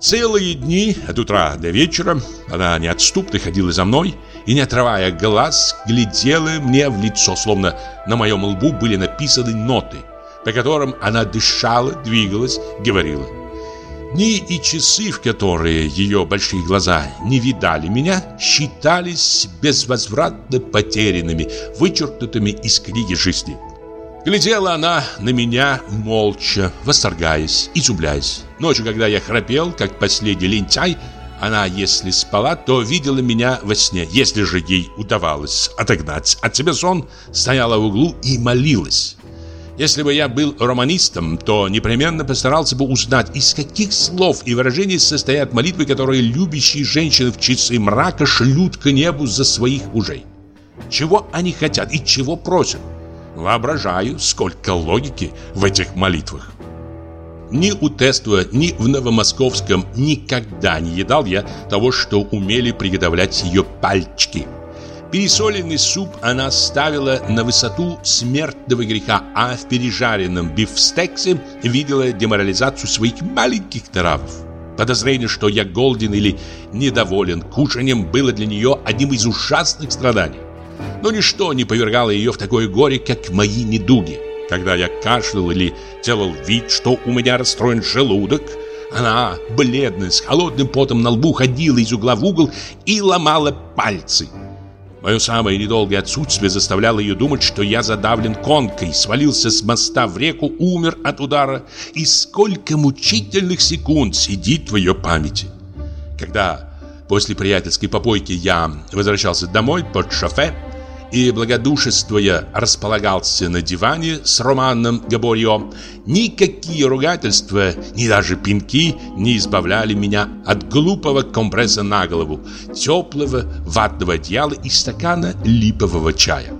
Целые дни, от утра до вечера, она неотступно ходила за мной и, не отрывая глаз, глядела мне в лицо, словно на моем лбу были написаны ноты, по которым она дышала, двигалась, говорила. Дни и часы, в которые ее большие глаза не видали меня, считались безвозвратно потерянными, вычеркнутыми из книги жизни. Глядела она на меня молча, восторгаясь, изумляясь. Ночью, когда я храпел, как последний лентяй, она, если спала, то видела меня во сне. Если же ей удавалось отогнать от себя сон, стояла в углу и молилась. Если бы я был романистом, то непременно постарался бы узнать, из каких слов и выражений состоят молитвы, которые любящие женщины в часы мрака шлют к небу за своих мужей. Чего они хотят и чего просят? Воображаю, сколько логики в этих молитвах. Ни у Тестуа, ни в Новомосковском никогда не едал я того, что умели приготовлять ее пальчики – Пересоленный суп она ставила на высоту смертного греха, а в пережаренном бифстексе видела деморализацию своих маленьких нравов. Подозрение, что я голоден или недоволен кушанием, было для нее одним из ужасных страданий. Но ничто не повергало ее в такое горе, как мои недуги. Когда я кашлял или делал вид, что у меня расстроен желудок, она, бледная, с холодным потом на лбу, ходила из угла в угол и ломала пальцы. Мое самое недолгое отсутствие заставляло ее думать, что я задавлен конкой, свалился с моста в реку, умер от удара. И сколько мучительных секунд сидит в ее памяти. Когда после приятельской попойки я возвращался домой под шофе, и, благодушествуя, располагался на диване с Романом Габорьо, никакие ругательства, ни даже пинки не избавляли меня от глупого компресса на голову, теплого ватного одеяла и стакана липового чая.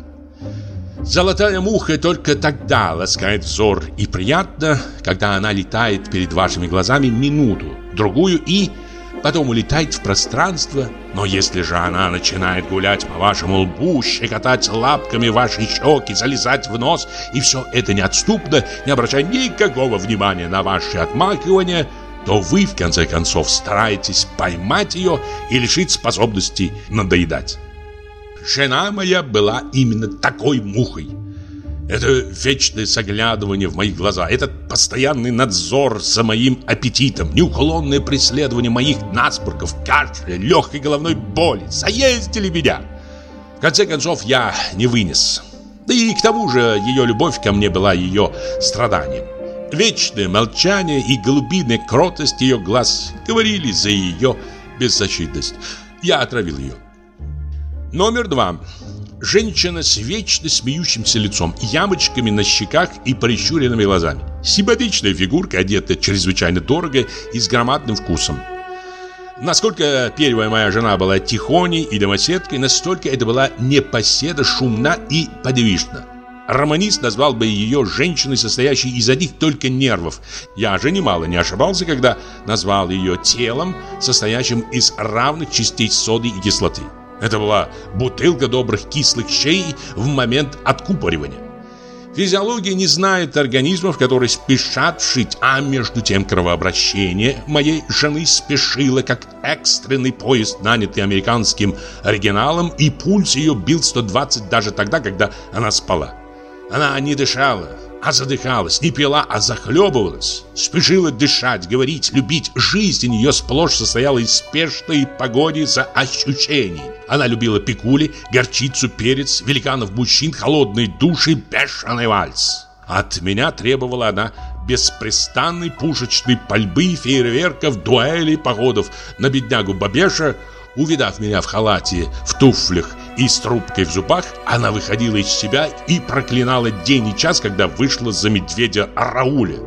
Золотая муха только тогда ласкает взор и приятно, когда она летает перед вашими глазами минуту, другую и потом улетает в пространство. Но если же она начинает гулять по вашему лбу, щекотать лапками ваши щеки, залезать в нос, и все это неотступно, не обращая никакого внимания на ваши отмакивания, то вы, в конце концов, стараетесь поймать ее и лишить способности надоедать. Жена моя была именно такой мухой. Это вечное заглядывание в мои глаза, этот постоянный надзор за моим аппетитом, неуклонное преследование моих насморков, кашля, легкой головной боли заездили меня. В конце концов, я не вынес. Да и к тому же ее любовь ко мне была ее страданием. Вечное молчание и глубинная кротость ее глаз говорили за ее беззащитность. Я отравил ее. Номер два. Женщина с вечно смеющимся лицом, ямочками на щеках и прищуренными глазами. Симпатичная фигурка, одета чрезвычайно дорого и с громадным вкусом. Насколько первая моя жена была тихоней и домоседкой, настолько это была непоседа, шумна и подвижна. Романист назвал бы ее женщиной, состоящей из одних только нервов. Я же немало не ошибался, когда назвал ее телом, состоящим из равных частей соды и кислоты. Это была бутылка добрых кислых щей в момент откупоривания. Физиология не знает организмов, которые спешат вшить, а между тем кровообращение моей жены спешило, как экстренный поезд, нанятый американским оригиналом, и пульс ее бил 120 даже тогда, когда она спала. Она не дышала, а задыхалась, не пила, а захлебывалась. Спешила дышать, говорить, любить. Жизнь ее сплошь состояла из спешной погоди за ощущений. Она любила пикули, горчицу, перец, великанов-мужчин, холодные души, бешеный вальс. От меня требовала она беспрестанной пушечной пальбы, фейерверков, дуэлей, походов на беднягу Бабеша, Увидав меня в халате, в туфлях и с трубкой в зубах, она выходила из себя и проклинала день и час, когда вышла за медведя Рауля.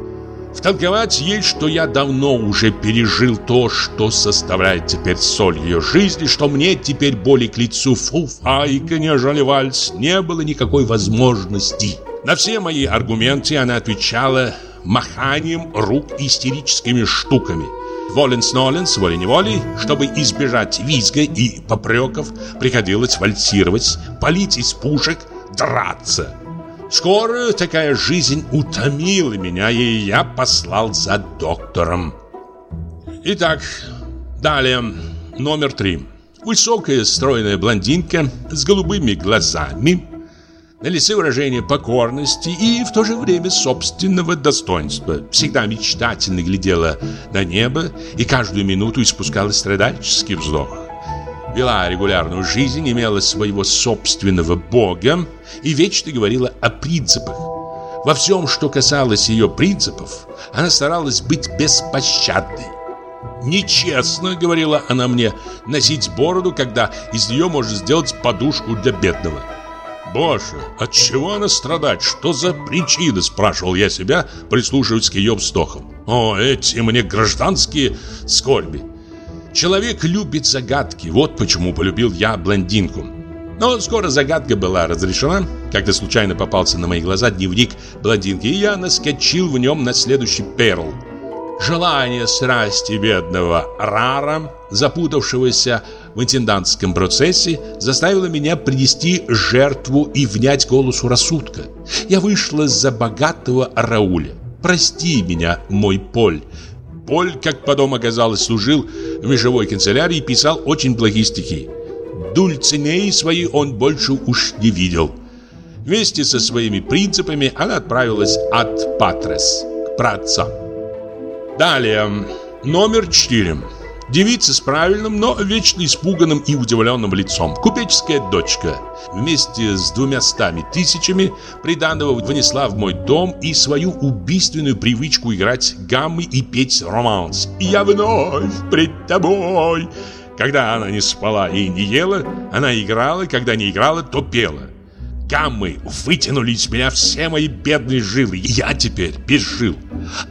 Втолковать ей, что я давно уже пережил то, что составляет теперь соль ее жизни, что мне теперь более к лицу фуфайка, нежели вальс, не было никакой возможности. На все мои аргументы она отвечала маханием рук истерическими штуками – Воленс-Ноленс, волей-неволей, чтобы избежать визга и попреков, приходилось вальсировать, палить из пушек, драться. Скоро такая жизнь утомила меня, и я послал за доктором. Итак, далее, номер три. Высокая стройная блондинка с голубыми глазами, на лице выражение покорности и в то же время собственного достоинства. Всегда мечтательно глядела на небо и каждую минуту испускала страдальческий вздох. Вела регулярную жизнь, имела своего собственного бога и вечно говорила о принципах. Во всем, что касалось ее принципов, она старалась быть беспощадной. «Нечестно», — говорила она мне, — «носить бороду, когда из нее можно сделать подушку для бедного». Боже, от чего она страдать? Что за причины, спрашивал я себя, прислушиваясь к ее вздохам. О, эти мне гражданские скорби. Человек любит загадки, вот почему полюбил я блондинку. Но скоро загадка была разрешена. Когда случайно попался на мои глаза дневник блондинки, и я наскочил в нем на следующий перл. Желание страсти бедного Рара, запутавшегося в интендантском процессе заставила меня принести жертву и внять голосу рассудка. Я вышла за богатого Рауля. Прости меня, мой Поль. Поль, как потом оказалось, служил в межевой канцелярии и писал очень благие стихи. Дульцинеи свои он больше уж не видел. Вместе со своими принципами она отправилась от Патрес к праотцам. Далее, номер четыре. Девица с правильным, но вечно испуганным и удивленным лицом. Купеческая дочка. Вместе с двумястами тысячами приданного внесла в мой дом и свою убийственную привычку играть гаммы и петь романс. «Я вновь пред тобой». Когда она не спала и не ела, она играла, когда не играла, то пела. Гаммы вытянули из меня все мои бедные жилы, и я теперь без жил.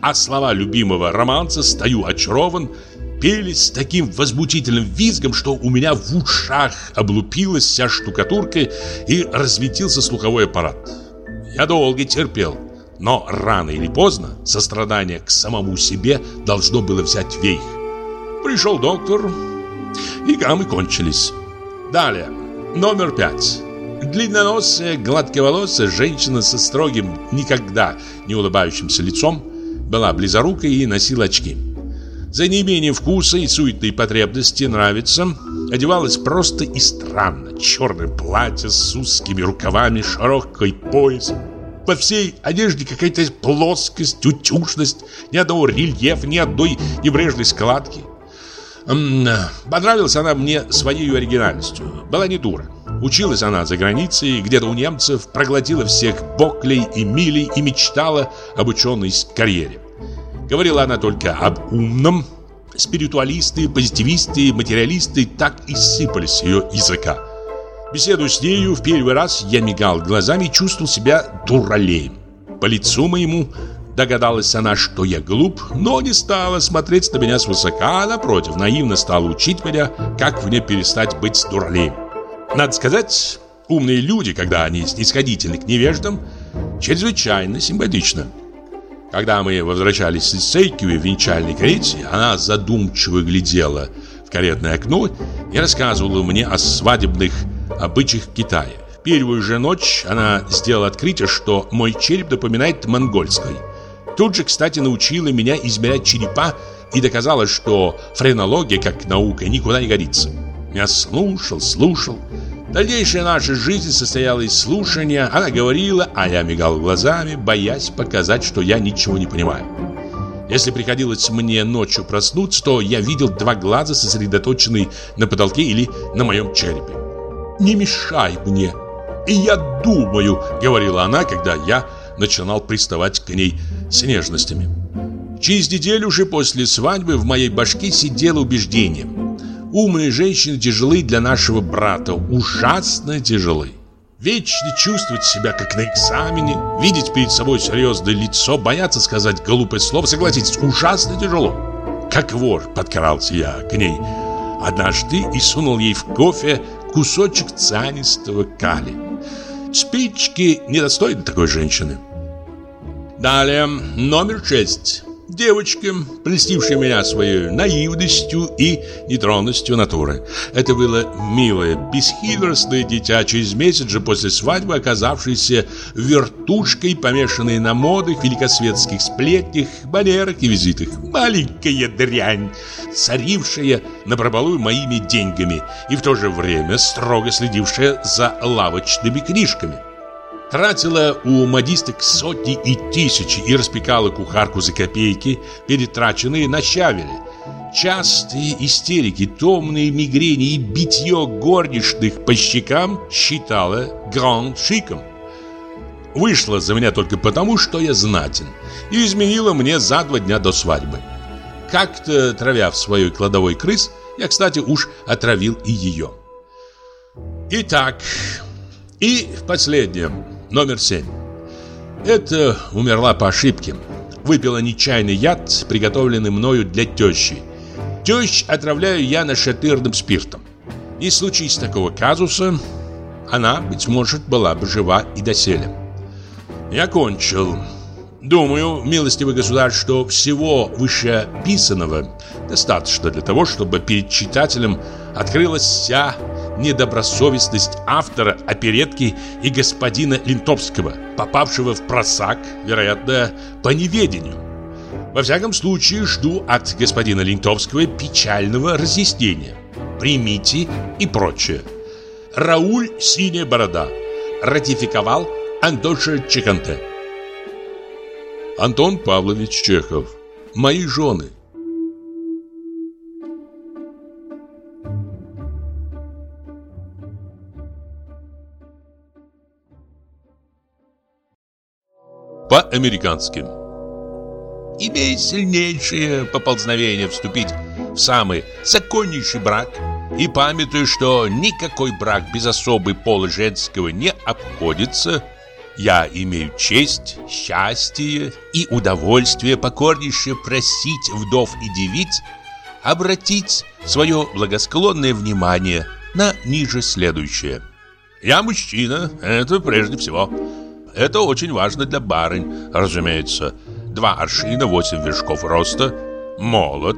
А слова любимого романса «Стою очарован» пели с таким возмутительным визгом, что у меня в ушах облупилась вся штукатурка и разветился слуховой аппарат. Я долго терпел, но рано или поздно сострадание к самому себе должно было взять вейх. Пришел доктор, и гаммы кончились. Далее, номер пять. Длинноносая, гладковолосая женщина со строгим, никогда не улыбающимся лицом была близорукой и носила очки за неимением вкуса и суетной потребности нравится, одевалась просто и странно. Черное платье с узкими рукавами, широкой пояс. По всей одежде какая-то плоскость, утюжность, ни одного рельефа, ни одной небрежной складки. Понравилась она мне своей оригинальностью. Была не дура. Училась она за границей, где-то у немцев, проглотила всех Боклей и Милей и мечтала об ученой карьере. Говорила она только об умном. Спиритуалисты, позитивисты, материалисты так и сыпались с ее языка. Беседуя с нею в первый раз, я мигал глазами и чувствовал себя дуралеем. По лицу моему догадалась она, что я глуп, но не стала смотреть на меня свысока, а напротив, наивно стала учить меня, как мне перестать быть дуралеем. Надо сказать, умные люди, когда они снисходительны к невеждам, чрезвычайно симпатично. Когда мы возвращались из Сейкиви в венчальной карете, она задумчиво глядела в каретное окно и рассказывала мне о свадебных обычаях Китая. Первую же ночь она сделала открытие, что мой череп напоминает монгольский. Тут же, кстати, научила меня измерять черепа и доказала, что френология, как наука, никуда не годится. Я слушал, слушал. Дальнейшая наша жизнь состояла из слушания. Она говорила, а я мигал глазами, боясь показать, что я ничего не понимаю. Если приходилось мне ночью проснуться, то я видел два глаза, сосредоточенные на потолке или на моем черепе. «Не мешай мне, и я думаю», — говорила она, когда я начинал приставать к ней с нежностями. Через неделю уже после свадьбы в моей башке сидело убеждение — Умные женщины тяжелы для нашего брата, ужасно тяжелы. Вечно чувствовать себя как на экзамене, видеть перед собой серьезное лицо, бояться сказать глупое слово, согласитесь, ужасно тяжело. Как вор подкрался я к ней однажды и сунул ей в кофе кусочек цианистого кали. Спички недостойны такой женщины. Далее, номер шесть. Девочка, прельстившая меня своей наивностью и нейтронностью натуры. Это было милое, бесхитростное дитя, через месяц же после свадьбы оказавшееся вертушкой, помешанной на модах, великосветских сплетнях, манерах и визитах. Маленькая дрянь, царившая на пробалуй моими деньгами и в то же время строго следившая за лавочными книжками. Тратила у модисток сотни и тысячи и распекала кухарку за копейки, перетраченные на щавели. Частые истерики, томные мигрени и битье горничных по щекам считала гранд-шиком. Вышла за меня только потому, что я знатен, и изменила мне за два дня до свадьбы. Как-то, травя в своей кладовой крыс, я, кстати, уж отравил и ее. Итак, и в последнем. Номер 7. Это умерла по ошибке. Выпила нечаянный яд, приготовленный мною для тещи. Тещ отравляю я нашатырным спиртом. И случись такого казуса, она, быть может, была бы жива и доселе. Я кончил. Думаю, милостивый государь, что всего вышеописанного достаточно для того, чтобы перед читателем открылась вся недобросовестность автора оперетки и господина Линтовского, попавшего в просак, вероятно, по неведению. Во всяком случае, жду от господина Линтовского печального разъяснения. Примите и прочее. Рауль Синяя Борода. Ратификовал Антоша Чеканте. Антон Павлович Чехов. Мои жены. По-американски. Имея сильнейшее поползновение вступить в самый законнейший брак и памятуя, что никакой брак без особой пола женского не обходится, я имею честь, счастье и удовольствие покорнейше просить вдов и девиц обратить свое благосклонное внимание на ниже следующее. Я мужчина, это прежде всего. Это очень важно для барынь, разумеется. Два аршина, восемь вершков роста, молод.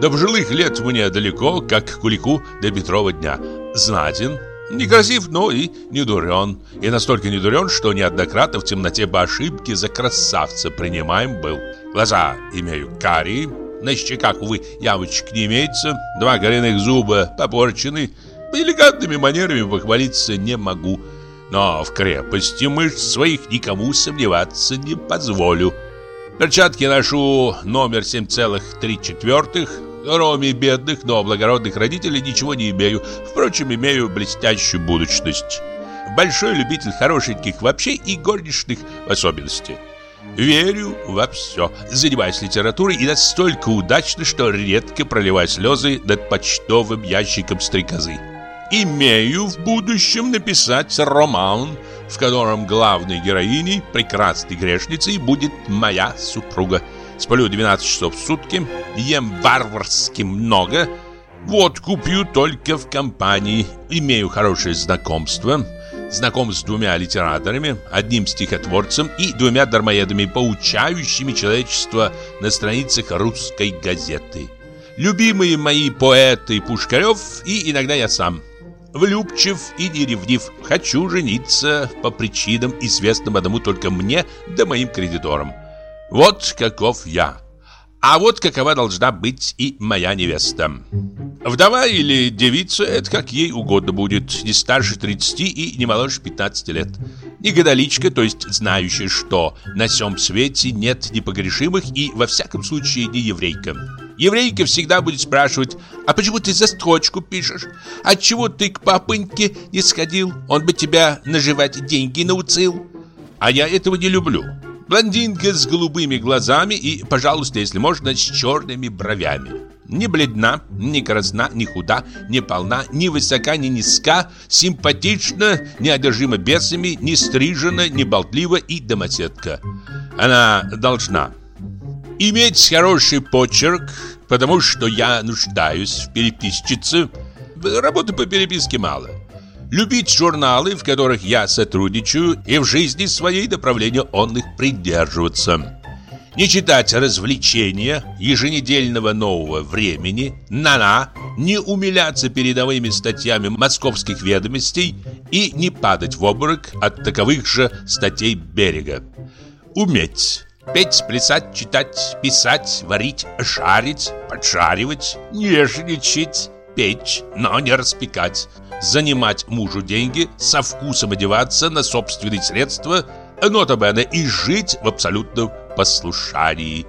До пожилых лет мне далеко, как кулику до Петрова дня. Знатен, некрасив, но и не дурен. И настолько не дурен, что неоднократно в темноте по ошибке за красавца принимаем был. Глаза имею карие, на щеках, увы, ямочек не имеется, два коренных зуба попорчены, элегантными манерами похвалиться не могу. Но в крепости мышц своих никому сомневаться не позволю. Перчатки ношу номер 7,3 Кроме бедных, но благородных родителей ничего не имею. Впрочем, имею блестящую будущность. Большой любитель хорошеньких вообще и горничных в особенности. Верю во все. Занимаюсь литературой и настолько удачно, что редко проливаю слезы над почтовым ящиком стрекозы. Имею в будущем написать роман, в котором главной героиней, прекрасной грешницей, будет моя супруга. Сплю 12 часов в сутки, ем варварски много, водку пью только в компании, имею хорошее знакомство, знаком с двумя литераторами, одним стихотворцем и двумя дармоедами, поучающими человечество на страницах русской газеты. Любимые мои поэты Пушкарев и иногда я сам. Влюбчив и неревнив, хочу жениться по причинам, известным одному только мне да моим кредиторам. Вот каков я. А вот какова должна быть и моя невеста. Вдова или девица, это как ей угодно будет, не старше 30 и не моложе 15 лет. Не гадаличка, то есть знающая, что на всем свете нет непогрешимых и, во всяком случае, не еврейка. Еврейка всегда будет спрашивать, а почему ты за строчку пишешь? Отчего ты к папыньке не сходил? Он бы тебя наживать деньги научил. А я этого не люблю. Блондинка с голубыми глазами и, пожалуйста, если можно, с черными бровями. Не бледна, не красна, не худа, не полна, ни высока, ни низка, симпатична, не одержима бесами, не стрижена, не болтлива и домоседка. Она должна иметь хороший почерк, потому что я нуждаюсь в переписчице. Работы по переписке мало. Любить журналы, в которых я сотрудничаю, и в жизни своей направления он их придерживаться не читать развлечения еженедельного нового времени, на-на, не умиляться передовыми статьями московских ведомостей и не падать в обморок от таковых же статей берега. Уметь петь, плясать, читать, писать, варить, жарить, поджаривать, нежничать, печь, но не распекать, занимать мужу деньги, со вкусом одеваться на собственные средства, нота бene, и жить в абсолютном послушании.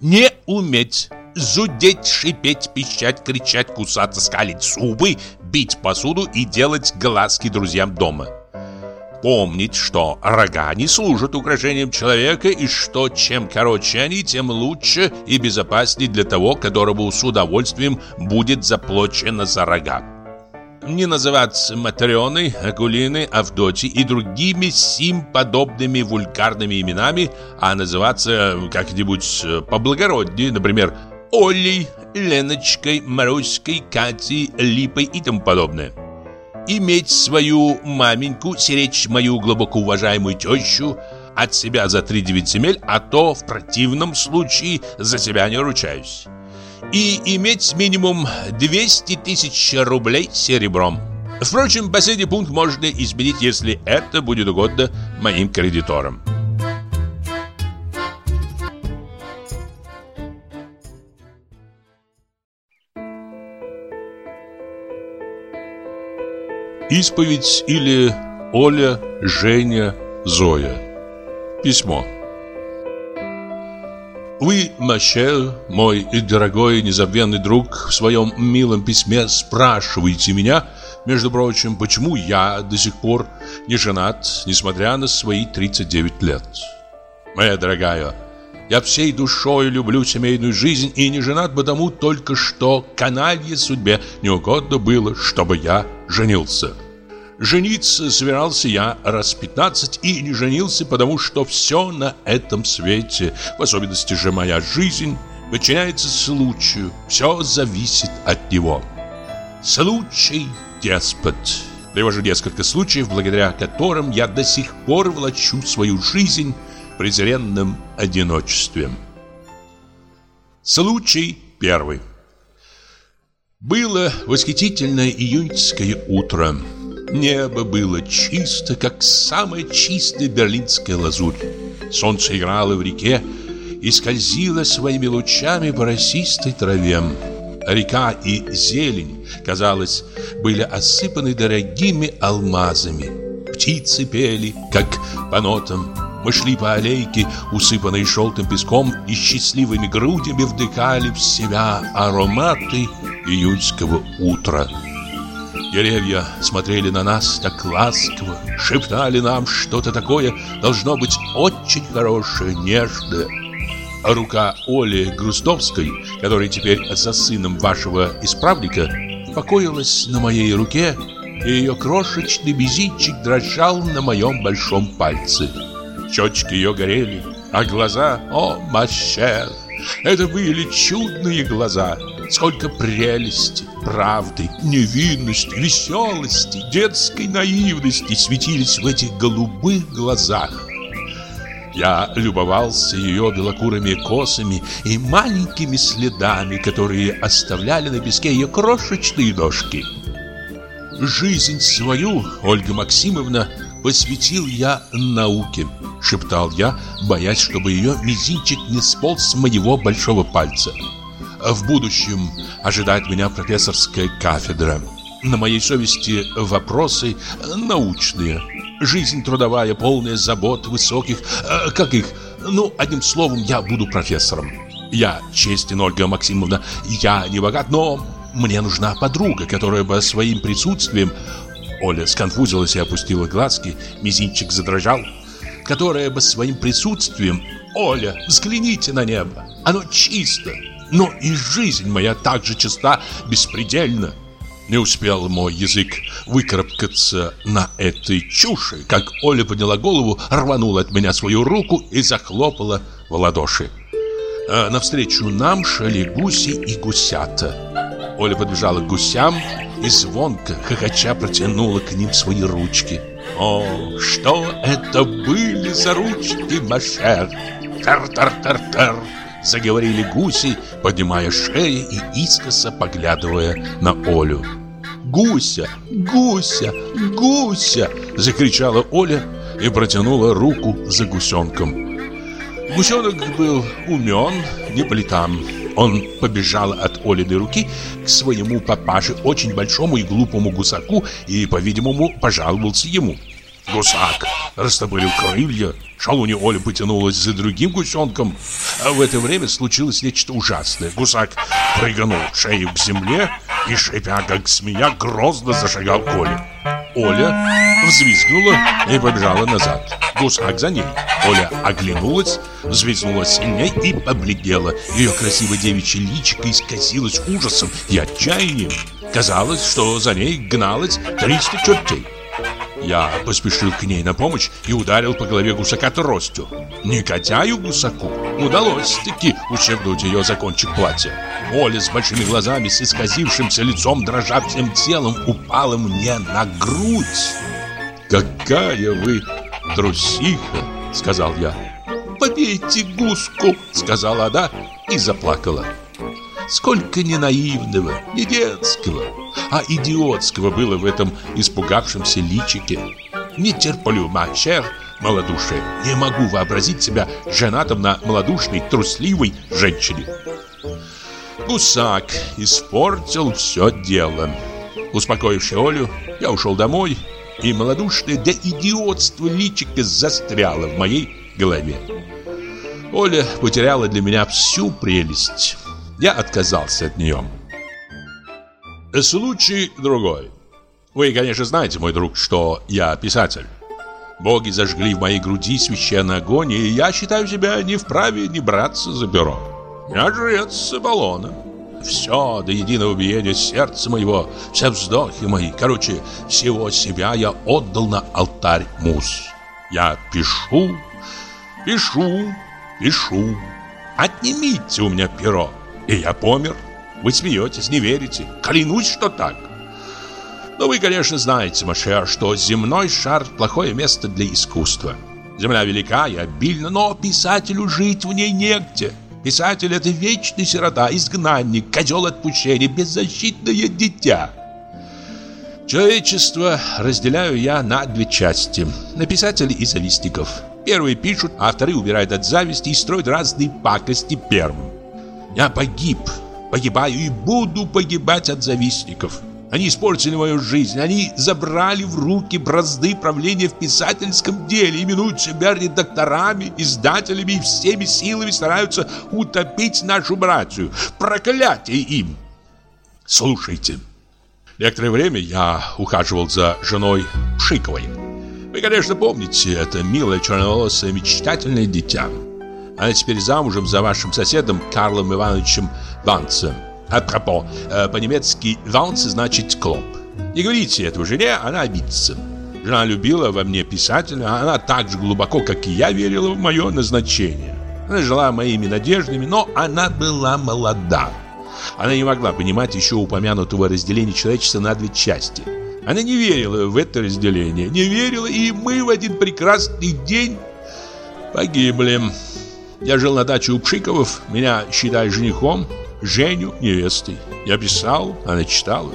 Не уметь зудеть, шипеть, пищать, кричать, кусаться, скалить зубы, бить посуду и делать глазки друзьям дома. Помнить, что рога не служат украшением человека и что чем короче они, тем лучше и безопаснее для того, которому с удовольствием будет заплачено за рога не называться Матрёной, Акулиной, Авдотьей и другими сим подобными вульгарными именами, а называться как-нибудь э, поблагороднее, например, Олей, Леночкой, Маруськой, Катей, Липой и тому подобное. Иметь свою маменьку, сиречь мою глубоко уважаемую тещу, от себя за три девять земель, а то в противном случае за себя не ручаюсь и иметь минимум 200 тысяч рублей серебром. Впрочем, последний пункт можно изменить, если это будет угодно моим кредиторам. Исповедь или Оля, Женя, Зоя. Письмо. Вы, Мащел, мой дорогой незабвенный друг, в своем милом письме спрашиваете меня, между прочим, почему я до сих пор не женат, несмотря на свои 39 лет. Моя дорогая, я всей душой люблю семейную жизнь и не женат потому только, что каналье судьбе не угодно было, чтобы я женился. Жениться собирался я раз 15 и не женился, потому что все на этом свете, в особенности же моя жизнь, подчиняется случаю, все зависит от него. Случай – деспот. Привожу несколько случаев, благодаря которым я до сих пор влачу свою жизнь в презренном одиночестве. Случай первый. Было восхитительное июньское утро – Небо было чисто, как самая чистая берлинская лазурь. Солнце играло в реке и скользило своими лучами по росистой траве. Река и зелень, казалось, были осыпаны дорогими алмазами. Птицы пели, как по нотам. Мы шли по аллейке, усыпанной желтым песком, и счастливыми грудями вдыхали в себя ароматы июньского утра. Деревья смотрели на нас так ласково, шептали нам что-то такое, должно быть очень хорошее, нежное. А рука Оли Грустовской, которая теперь за сыном вашего исправника, покоилась на моей руке, и ее крошечный мизинчик дрожал на моем большом пальце. Щечки ее горели, а глаза, о, мащер, это были чудные глаза. Сколько прелести, правды, невинности, веселости, детской наивности светились в этих голубых глазах. Я любовался ее белокурыми косами и маленькими следами, которые оставляли на песке ее крошечные ножки. Жизнь свою, Ольга Максимовна, посвятил я науке, шептал я, боясь, чтобы ее мизинчик не сполз с моего большого пальца. В будущем ожидает меня профессорская кафедра. На моей совести вопросы научные. Жизнь трудовая, полная забот высоких, э, как их, ну, одним словом, я буду профессором. Я честен, Ольга Максимовна, я не богат, но мне нужна подруга, которая бы своим присутствием Оля сконфузилась и опустила глазки, мизинчик задрожал. Которая бы своим присутствием... Оля, взгляните на небо, оно чисто. Но и жизнь моя так же чиста, беспредельна. Не успел мой язык выкарабкаться на этой чуши, как Оля подняла голову, рванула от меня свою руку и захлопала в ладоши. А навстречу нам шли гуси и гусята. Оля подбежала к гусям и звонко, хохоча, протянула к ним свои ручки. О, что это были за ручки, Машер! Тар-тар-тар-тар! Заговорили гуси, поднимая шеи и искоса поглядывая на Олю. «Гуся! Гуся! Гуся!» Закричала Оля и протянула руку за гусенком. Гусенок был умен не по летам. Он побежал от Олиной руки к своему папаше, очень большому и глупому гусаку, и, по-видимому, пожаловался ему. Гусак растопырил крылья, шалунья Оля потянулась за другим гусенком. А в это время случилось нечто ужасное. Гусак прыгнул шею к земле и, шипя как змея, грозно зашагал к Оле. Оля взвизгнула и побежала назад. Гусак за ней. Оля оглянулась, взвизгнула сильнее и побледнела. Ее красивое девичье личико исказилось ужасом и отчаянием. Казалось, что за ней гналось 300 чертей. Я поспешил к ней на помощь и ударил по голове гусака тростью. Негодяю гусаку удалось-таки ущербнуть ее за кончик платья. Оля с большими глазами, с исказившимся лицом, дрожа всем телом, упала мне на грудь. «Какая вы трусиха!» — сказал я. «Побейте гуску!» — сказала она и заплакала. Сколько не наивного, не детского, а идиотского было в этом испугавшемся личике. Не терплю, мачер, малодушие. Не могу вообразить себя женатым на малодушной, трусливой женщине. Гусак испортил все дело. Успокоивши Олю, я ушел домой, и малодушное до идиотства личико застряло в моей голове. Оля потеряла для меня всю прелесть. Я отказался от нее. Случай другой. Вы, конечно, знаете, мой друг, что я писатель. Боги зажгли в моей груди священный огонь, и я считаю себя не вправе не браться за перо. Я жрец баллона. Все до единого биения сердца моего, все вздохи мои, короче, всего себя я отдал на алтарь мус. Я пишу, пишу, пишу. Отнимите у меня перо. И я помер. Вы смеетесь, не верите. Клянусь, что так. Но вы, конечно, знаете, Маше, что земной шар – плохое место для искусства. Земля велика и обильна, но писателю жить в ней негде. Писатель – это вечный сирота, изгнанник, козел отпущения, беззащитное дитя. Человечество разделяю я на две части – на писателей и завистников. Первые пишут, а вторые убирают от зависти и строят разные пакости первым. Я погиб, погибаю и буду погибать от завистников. Они испортили мою жизнь, они забрали в руки бразды правления в писательском деле, именуют себя редакторами, издателями и всеми силами стараются утопить нашу братью. Проклятие им! Слушайте, некоторое время я ухаживал за женой Шиковой. Вы, конечно, помните это милое черноволосое мечтательное дитя. Она теперь замужем за вашим соседом Карлом Ивановичем Банцем. апропо, э, по-немецки «ванс» значит «клоп». Не говорите этого жене, она обидится. Жена любила во мне писателя, а она так же глубоко, как и я, верила в мое назначение. Она жила моими надеждами, но она была молода. Она не могла понимать еще упомянутого разделения человечества на две части. Она не верила в это разделение, не верила, и мы в один прекрасный день погибли. Я жил на даче у Пшиковых, меня считали женихом, Женю невестой. Я писал, она читала.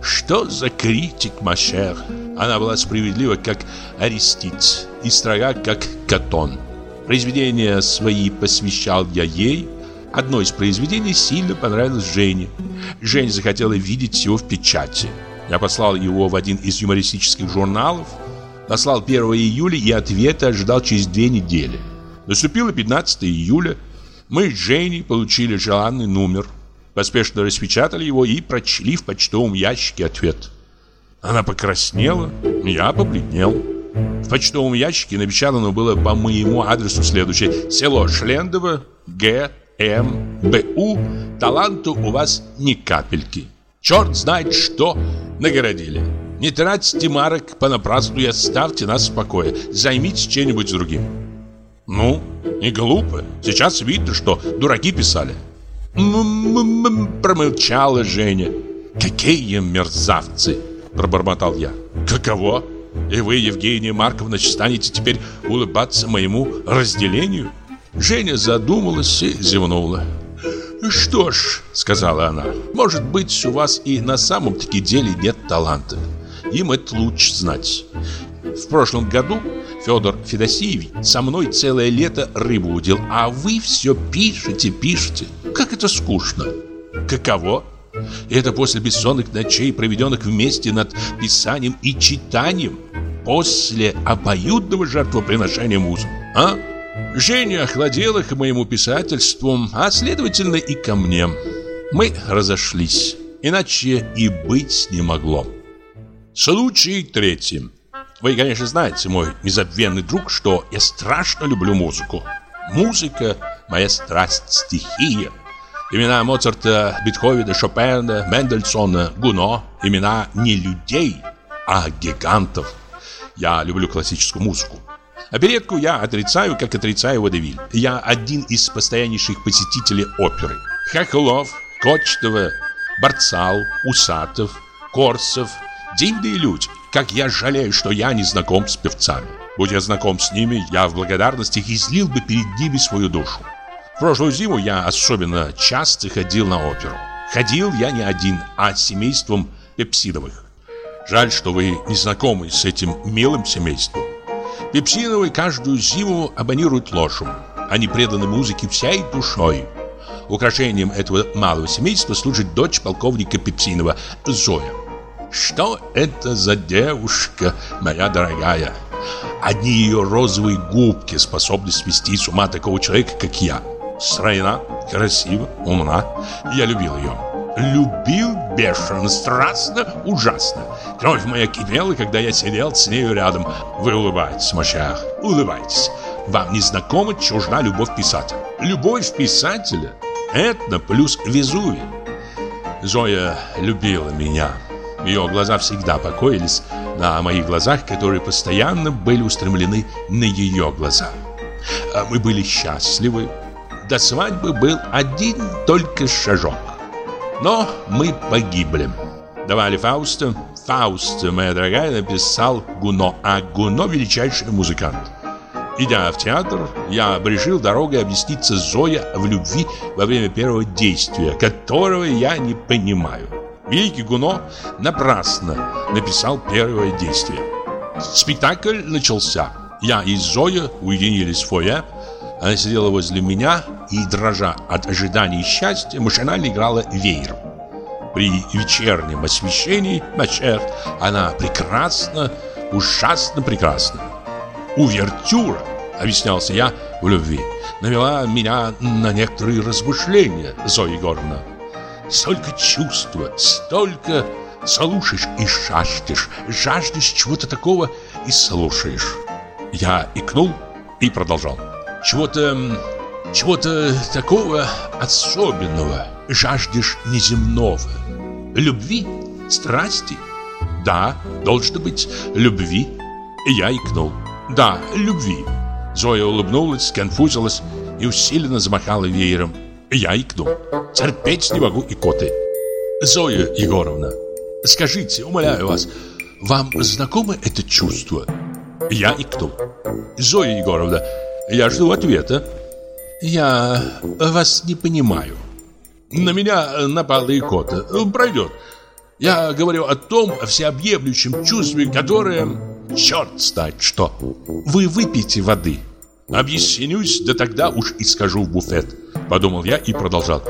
Что за критик, Машер? Она была справедлива, как Аристит, и строга, как Катон. Произведения свои посвящал я ей. Одно из произведений сильно понравилось Жене. Женя захотела видеть его в печати. Я послал его в один из юмористических журналов. Послал 1 июля и ответа ожидал через две недели. Наступило 15 июля. Мы с Женей получили желанный номер. Поспешно распечатали его и прочли в почтовом ящике ответ. Она покраснела, я побледнел. В почтовом ящике напечатано было по моему адресу следующее. Село Шлендово, Г, М, Б, У. Таланту у вас ни капельки. Черт знает что нагородили. Не тратьте марок понапрасну и оставьте нас в покое. Займитесь чем-нибудь другим. Ну, не глупо. Сейчас видно, что дураки писали. Промолчала Женя. Какие мерзавцы, пробормотал я. Каково? И вы, Евгения Марковна, станете теперь улыбаться моему разделению? Женя задумалась и зевнула. «Что ж», — сказала она, — «может быть, у вас и на самом-таки деле нет таланта. Им это лучше знать. В прошлом году Федор Федосеевич со мной целое лето рыбу удил, а вы все пишете, пишете. Как это скучно. Каково? Это после бессонных ночей, проведенных вместе над писанием и читанием. После обоюдного жертвоприношения музы. А? Женя охладела к моему писательству, а следовательно и ко мне. Мы разошлись. Иначе и быть не могло. Случай третий. Вы, конечно, знаете, мой незабвенный друг, что я страшно люблю музыку. Музыка – моя страсть, стихия. Имена Моцарта, Бетховена, Шопена, Мендельсона, Гуно – имена не людей, а гигантов. Я люблю классическую музыку. Оперетку я отрицаю, как отрицаю водевиль. Я один из постояннейших посетителей оперы. Хохлов, Кочетова, Барцал, Усатов, Корсов – дивные люди. Как я жалею, что я не знаком с певцами. Будь я знаком с ними, я в благодарности излил бы перед ними свою душу. В прошлую зиму я особенно часто ходил на оперу. Ходил я не один, а с семейством Пепсидовых. Жаль, что вы не знакомы с этим милым семейством. Пепсиновы каждую зиму абонируют ложу. Они преданы музыке всей душой. Украшением этого малого семейства служит дочь полковника Пепсинова, Зоя. Что это за девушка, моя дорогая? Одни ее розовые губки способны свести с ума такого человека, как я. Стройна, красива, умна. Я любил ее. Любил бешено, страстно, ужасно. Кровь моя кипела, когда я сидел с нею рядом. Вы улыбаетесь, Машах, улыбайтесь. Вам не знакома чужна любовь писателя. Любовь писателя – это плюс Везувий. Зоя любила меня. Ее глаза всегда покоились на моих глазах, которые постоянно были устремлены на ее глаза. А мы были счастливы. До свадьбы был один только шажок. Но мы погибли. Давали Фауста. Фауст, моя дорогая, написал Гуно, а Гуно величайший музыкант. Идя в театр, я решил дорогой объясниться Зоя в любви во время первого действия, которого я не понимаю. Великий Гуно напрасно написал первое действие. Спектакль начался. Я и Зоя уединились в фойе. Она сидела возле меня и, дрожа от ожидания счастья, машинально играла веер. При вечернем освещении Мачер она прекрасна, ужасно прекрасна. Увертюра, объяснялся я в любви, навела меня на некоторые размышления, Зоя Егоровна. Столько чувства, столько слушаешь и жаждешь, жаждешь чего-то такого и слушаешь. Я икнул и продолжал. Чего-то чего-то такого особенного, жаждешь неземного. Любви, страсти. Да, должно быть, любви. Я икнул. Да, любви. Зоя улыбнулась, сконфузилась и усиленно замахала веером. Я икнул. Терпеть не могу икоты. Зоя Егоровна, скажите, умоляю вас, вам знакомо это чувство? Я икнул. Зоя Егоровна, я жду ответа. Я вас не понимаю. На меня напала икота. Пройдет. Я говорю о том всеобъемлющем чувстве, которое... Черт знает что. Вы выпейте воды. Объяснюсь, да тогда уж и скажу в буфет. Подумал я и продолжал.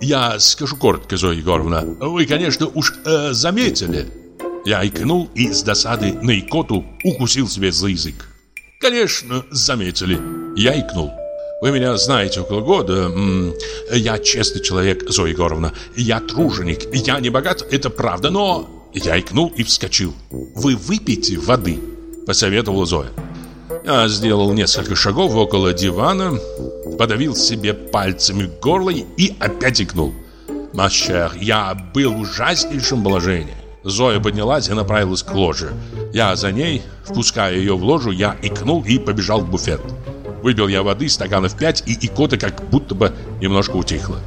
Я скажу коротко, Зоя Егоровна. Вы, конечно, уж э, заметили. Я икнул и с досады на икоту укусил себе за язык. Конечно, заметили. Я икнул. Вы меня знаете около года. Я честный человек, Зоя Егоровна. Я труженик. Я не богат, это правда, но... Я икнул и вскочил. Вы выпейте воды, посоветовала Зоя. Я сделал несколько шагов около дивана, подавил себе пальцами горло и опять икнул. Мащер, я был в ужаснейшем положении. Зоя поднялась и направилась к ложе. Я за ней, впуская ее в ложу, я икнул и побежал в буфет. Выпил я воды стаканов пять, и икота как будто бы немножко утихла.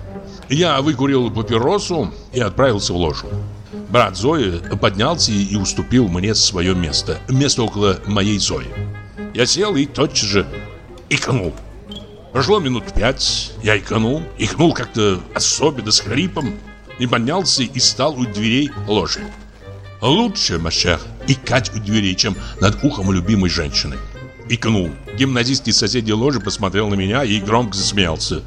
Я выкурил папиросу и отправился в ложу. Брат Зои поднялся и уступил мне свое место. Место около моей Зои. Я сел и тотчас же икнул. Прошло минут пять, я икнул, икнул как-то особенно с хрипом, и поднялся и стал у дверей ложи. Лучше, Машер, икать у дверей, чем над ухом любимой женщины икнул. Гимназист из соседней ложи посмотрел на меня и громко засмеялся.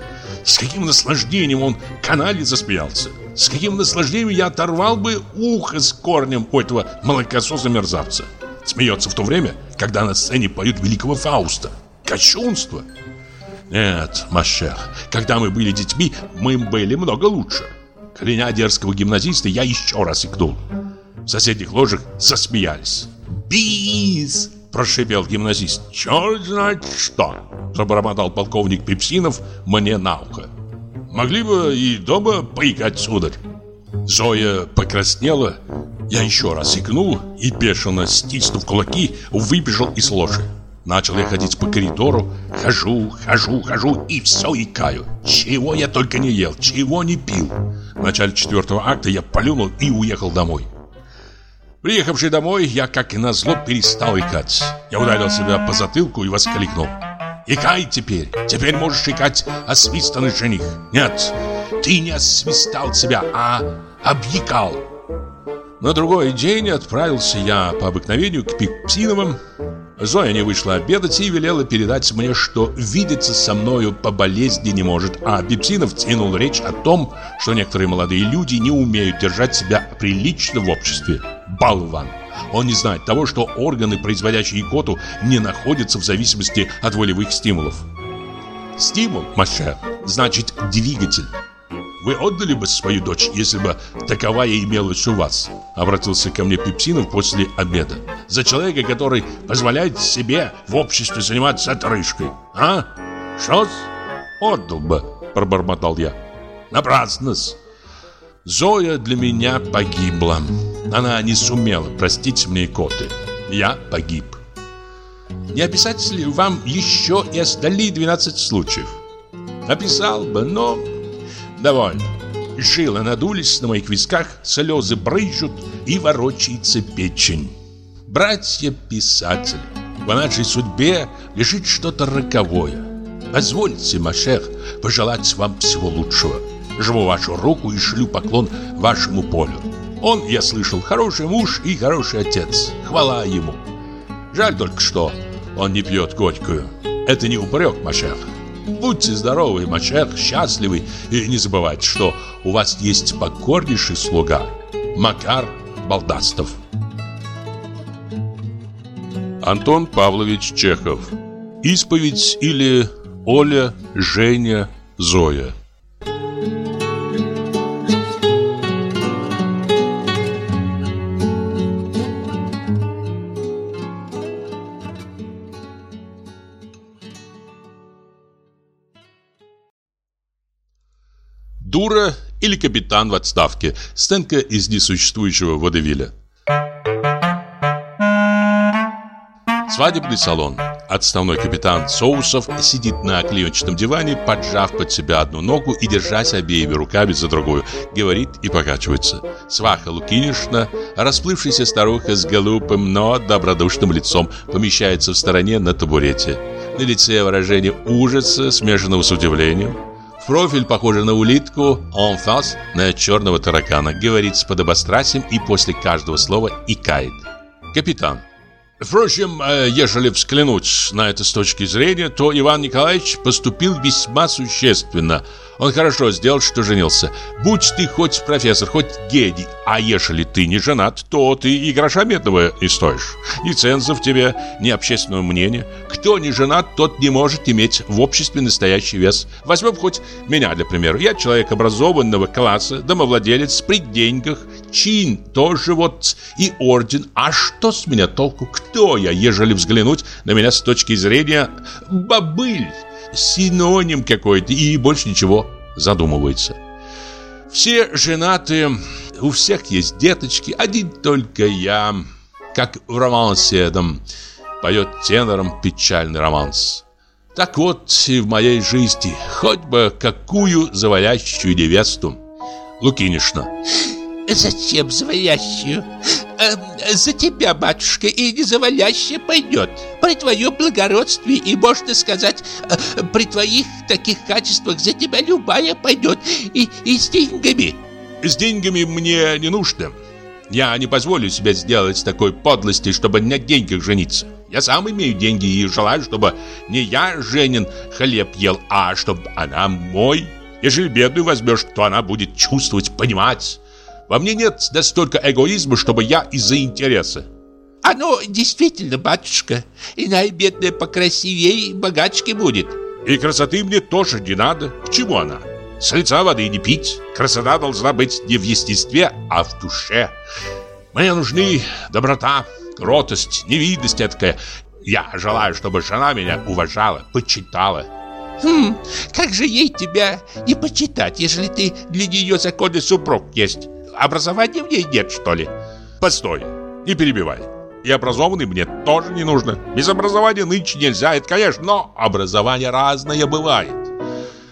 С каким наслаждением он канале засмеялся. С каким наслаждением я оторвал бы ухо с корнем у этого молокососа-мерзавца. Смеется в то время, когда на сцене поют великого Фауста. Кощунство. Нет, Машер, когда мы были детьми, мы были много лучше. Кляня дерзкого гимназиста, я еще раз икнул. В соседних ложах засмеялись. «Бис!» прошипел гимназист. «Черт знает что!» Пробормотал полковник Пепсинов мне на ухо. «Могли бы и дома поиграть, сударь». Зоя покраснела. Я еще раз икнул и, бешено стиснув кулаки, выбежал из ложи. Начал я ходить по коридору, хожу, хожу, хожу и все икаю. Чего я только не ел, чего не пил. В начале четвертого акта я полюнул и уехал домой. Приехавший домой, я, как и назло, перестал икать. Я ударил себя по затылку и воскликнул. «Икай теперь! Теперь можешь икать освистанный жених!» «Нет, ты не освистал себя, а объекал!» На другой день отправился я по обыкновению к Пипсиновым. Зоя не вышла обедать и велела передать мне, что видеться со мною по болезни не может, а Пипсинов тянул речь о том, что некоторые молодые люди не умеют держать себя прилично в обществе болван. Он не знает того, что органы, производящие икоту, не находятся в зависимости от волевых стимулов. Стимул, Маше, значит двигатель. Вы отдали бы свою дочь, если бы таковая имелась у вас? Обратился ко мне Пепсинов после обеда. За человека, который позволяет себе в обществе заниматься отрыжкой. А? Что? Отдал бы, пробормотал я. Напрасно-с. Зоя для меня погибла. Она не сумела простить мне коты. Я погиб. Не описать ли вам еще и остальные 12 случаев? Написал бы, но довольно. Жилы надулись на моих висках, слезы брызжут и ворочается печень. Братья-писатели, в нашей судьбе лежит что-то роковое. Позвольте, Машех, пожелать вам всего лучшего. Жму вашу руку и шлю поклон вашему полю. Он, я слышал, хороший муж и хороший отец. Хвала ему. Жаль только, что он не пьет горькую. Это не упрек, Машер. Будьте здоровы, Машер, счастливы и не забывайте, что у вас есть покорнейший слуга Макар Балдастов. Антон Павлович Чехов. Исповедь или Оля, Женя, Зоя. Дура или капитан в отставке. Сценка из несуществующего водевиля. Свадебный салон. Отставной капитан Соусов сидит на клеенчатом диване, поджав под себя одну ногу и держась обеими руками за другую. Говорит и покачивается. Сваха Лукинишна, расплывшаяся старуха с голубым, но добродушным лицом, помещается в стороне на табурете. На лице выражение ужаса, смешанного с удивлением. Профиль похожий на улитку, en face на черного таракана. Говорит с подобострастием и после каждого слова икает. Капитан. Впрочем, э, ежели взглянуть на это с точки зрения, то Иван Николаевич поступил весьма существенно. Он хорошо сделал, что женился. Будь ты хоть профессор, хоть гений, а ежели ты не женат, то ты и гроша медного не стоишь. Ни цензов тебе, ни общественного мнения. Кто не женат, тот не может иметь в обществе настоящий вес. Возьмем хоть меня, для примера. Я человек образованного класса, домовладелец, при деньгах, чин тоже вот и орден. А что с меня толку? Кто я, ежели взглянуть на меня с точки зрения бобыль? Синоним какой-то и больше ничего. Задумывается. Все женаты, у всех есть деточки, один только я, как в романсе этом, поет тенором печальный романс. Так вот и в моей жизни, хоть бы какую завалящую невесту. Лукинишна. Зачем завалящую? Э, за тебя, батюшка, и не завалящая пойдет. При твоем благородстве и, можно сказать, э, при твоих таких качествах за тебя любая пойдет. И, и с деньгами. С деньгами мне не нужно. Я не позволю себе сделать такой подлости, чтобы на деньгах жениться. Я сам имею деньги и желаю, чтобы не я, Женин, хлеб ел, а чтобы она мой. Если бедную возьмешь, то она будет чувствовать, понимать. Во мне нет настолько эгоизма, чтобы я из-за интереса. Оно действительно, батюшка, иная бедная покрасивее и богачке будет. И красоты мне тоже не надо. К чему она? С лица воды не пить. Красота должна быть не в естестве, а в душе. Мне нужны доброта, кротость, невидность такая. Я желаю, чтобы жена меня уважала, почитала. Хм, как же ей тебя не почитать, если ты для нее законный супруг есть? Образования в ней нет, что ли? Постой, не перебивай. И образованный мне тоже не нужно. Без образования нынче нельзя, это конечно, но образование разное бывает.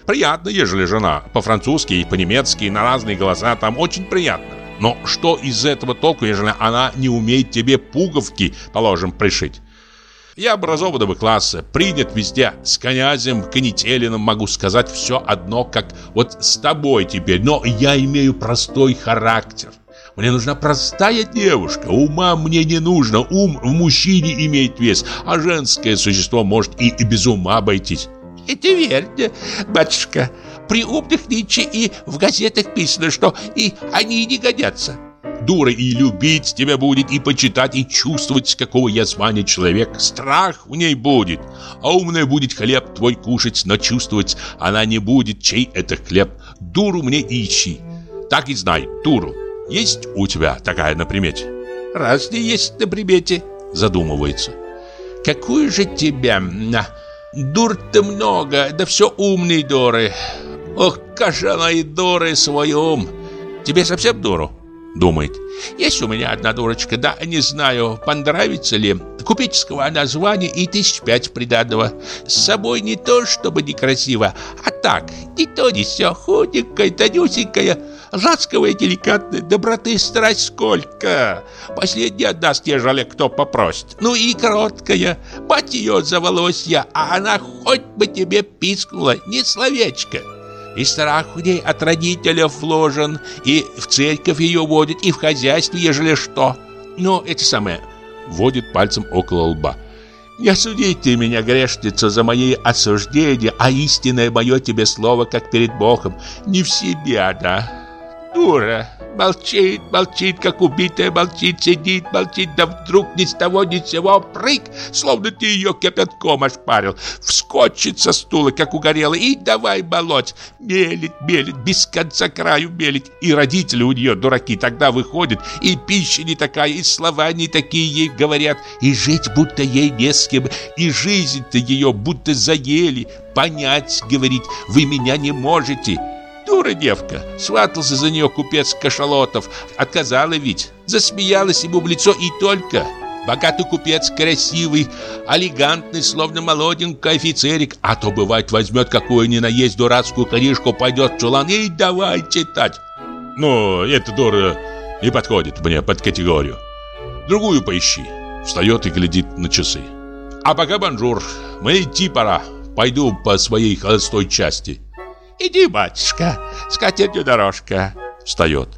Приятно, ежели жена по-французски и по-немецки, на разные голоса, там очень приятно. Но что из этого толку, ежели она не умеет тебе пуговки, положим, пришить? Я образованного класса, принят везде, с князем Канителиным могу сказать все одно, как вот с тобой теперь, но я имею простой характер. Мне нужна простая девушка, ума мне не нужно, ум в мужчине имеет вес, а женское существо может и, и без ума обойтись. Это верно, батюшка. При умных нынче и в газетах писано, что и они не годятся. Дура и любить тебя будет, и почитать, и чувствовать, какого я звания человек. Страх в ней будет. А умная будет хлеб твой кушать, но чувствовать она не будет, чей это хлеб. Дуру мне ищи. Так и знай, дуру. Есть у тебя такая на примете? Разные есть на примете, задумывается. Какую же тебя... Дур-то много, да все умные дуры. Ох, кажана и дуры свой ум. Тебе совсем дуру? Думает. Есть у меня одна дурочка, да, не знаю, понравится ли. Купеческого названия и тысяч пять приданного. С собой не то, чтобы некрасиво, а так, не то, не все, худенькая, тонюсенькая, ласковая, деликатная, доброты страсть сколько. Последняя отдаст, ежели кто попросит. Ну и короткая, мать ее за волосья, а она хоть бы тебе пискнула, не словечко. И страх в ней от родителей вложен, и в церковь ее водит, и в хозяйстве, ежели что. Ну, это самое, водит пальцем около лба. Не осудите меня, грешница, за мои осуждения, а истинное мое тебе слово, как перед Богом, не в себе она. Дура, Молчит, молчит, как убитая, молчит, сидит, молчит, да вдруг ни с того ни с сего прыг, словно ты ее кипятком ошпарил, вскочит со стула, как угорелый, и давай молоть, мелит, мелит, без конца краю мелит, и родители у нее дураки, тогда выходят, и пища не такая, и слова не такие ей говорят, и жить будто ей не с кем, и жизнь-то ее будто заели, понять, говорить, вы меня не можете, Дура девка. Сватался за нее купец Кашалотов. Отказала ведь. Засмеялась ему в лицо и только. Богатый купец, красивый, элегантный, словно молоденький офицерик. А то, бывает, возьмет какую ни на есть дурацкую книжку, пойдет в чулан и давай читать. Ну, эта дура не подходит мне под категорию. Другую поищи. Встает и глядит на часы. А пока бонжур, мне идти пора. Пойду по своей холостой части. Иди, батюшка, скатертью дорожка. Встает.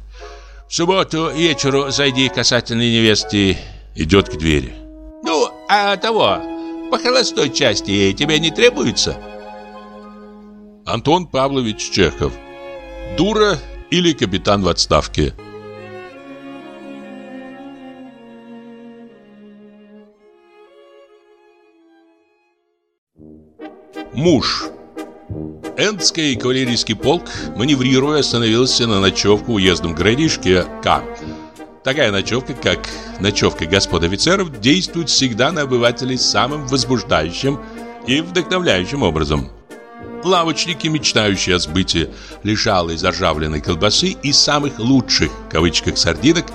В субботу вечеру зайди касательно невесты. Идет к двери. Ну, а того, по холостой части тебе не требуется? Антон Павлович Чехов. Дура или капитан в отставке. Муж. Эндский кавалерийский полк, маневрируя, остановился на ночевку в уездном городишке К. Такая ночевка, как ночевка господ офицеров, действует всегда на обывателей самым возбуждающим и вдохновляющим образом. Лавочники, мечтающие о сбытии лежалой заржавленной колбасы и самых лучших, в кавычках, сардинок,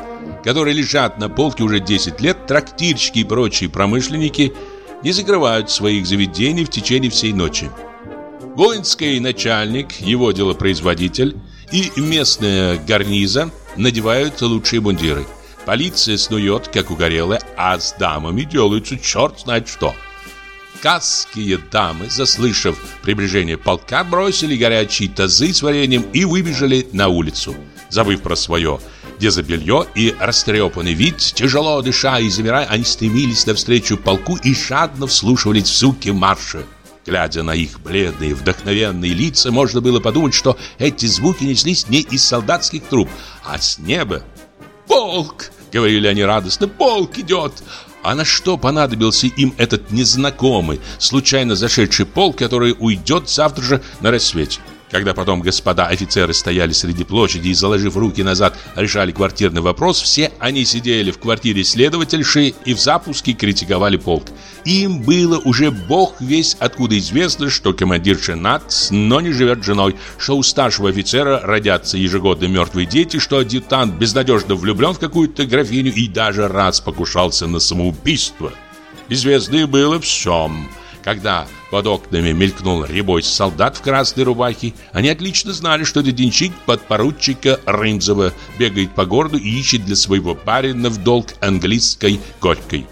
которые лежат на полке уже 10 лет, трактирщики и прочие промышленники не закрывают своих заведений в течение всей ночи. Воинский начальник, его делопроизводитель и местная гарниза надевают лучшие мундиры. Полиция снует, как угорелая, а с дамами делаются черт знает что. Касские дамы, заслышав приближение полка, бросили горячие тазы с вареньем и выбежали на улицу, забыв про свое дезобелье и растрепанный вид, тяжело дыша и замирая, они стремились навстречу полку и жадно вслушивались в звуки марша. Глядя на их бледные, вдохновенные лица, можно было подумать, что эти звуки неслись не из солдатских труб, а с неба. «Полк!» — говорили они радостно. «Полк идет!» А на что понадобился им этот незнакомый, случайно зашедший полк, который уйдет завтра же на рассвете? Когда потом господа офицеры стояли среди площади и, заложив руки назад, решали квартирный вопрос, все они сидели в квартире следовательши и в запуске критиковали полк. Им было уже бог весь откуда известно, что командир женат, но не живет женой, что у старшего офицера родятся ежегодно мертвые дети, что адъютант безнадежно влюблен в какую-то графиню и даже раз покушался на самоубийство. Известно было всем – когда под окнами мелькнул рябой солдат в красной рубахе, они отлично знали, что это денщик подпоручика Рынзова бегает по городу и ищет для своего барина в долг английской горькой.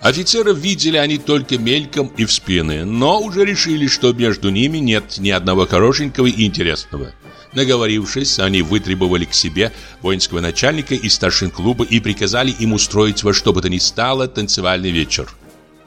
Офицеров видели они только мельком и в спины, но уже решили, что между ними нет ни одного хорошенького и интересного. Наговорившись, они вытребовали к себе воинского начальника из старшин клуба и приказали им устроить во что бы то ни стало танцевальный вечер.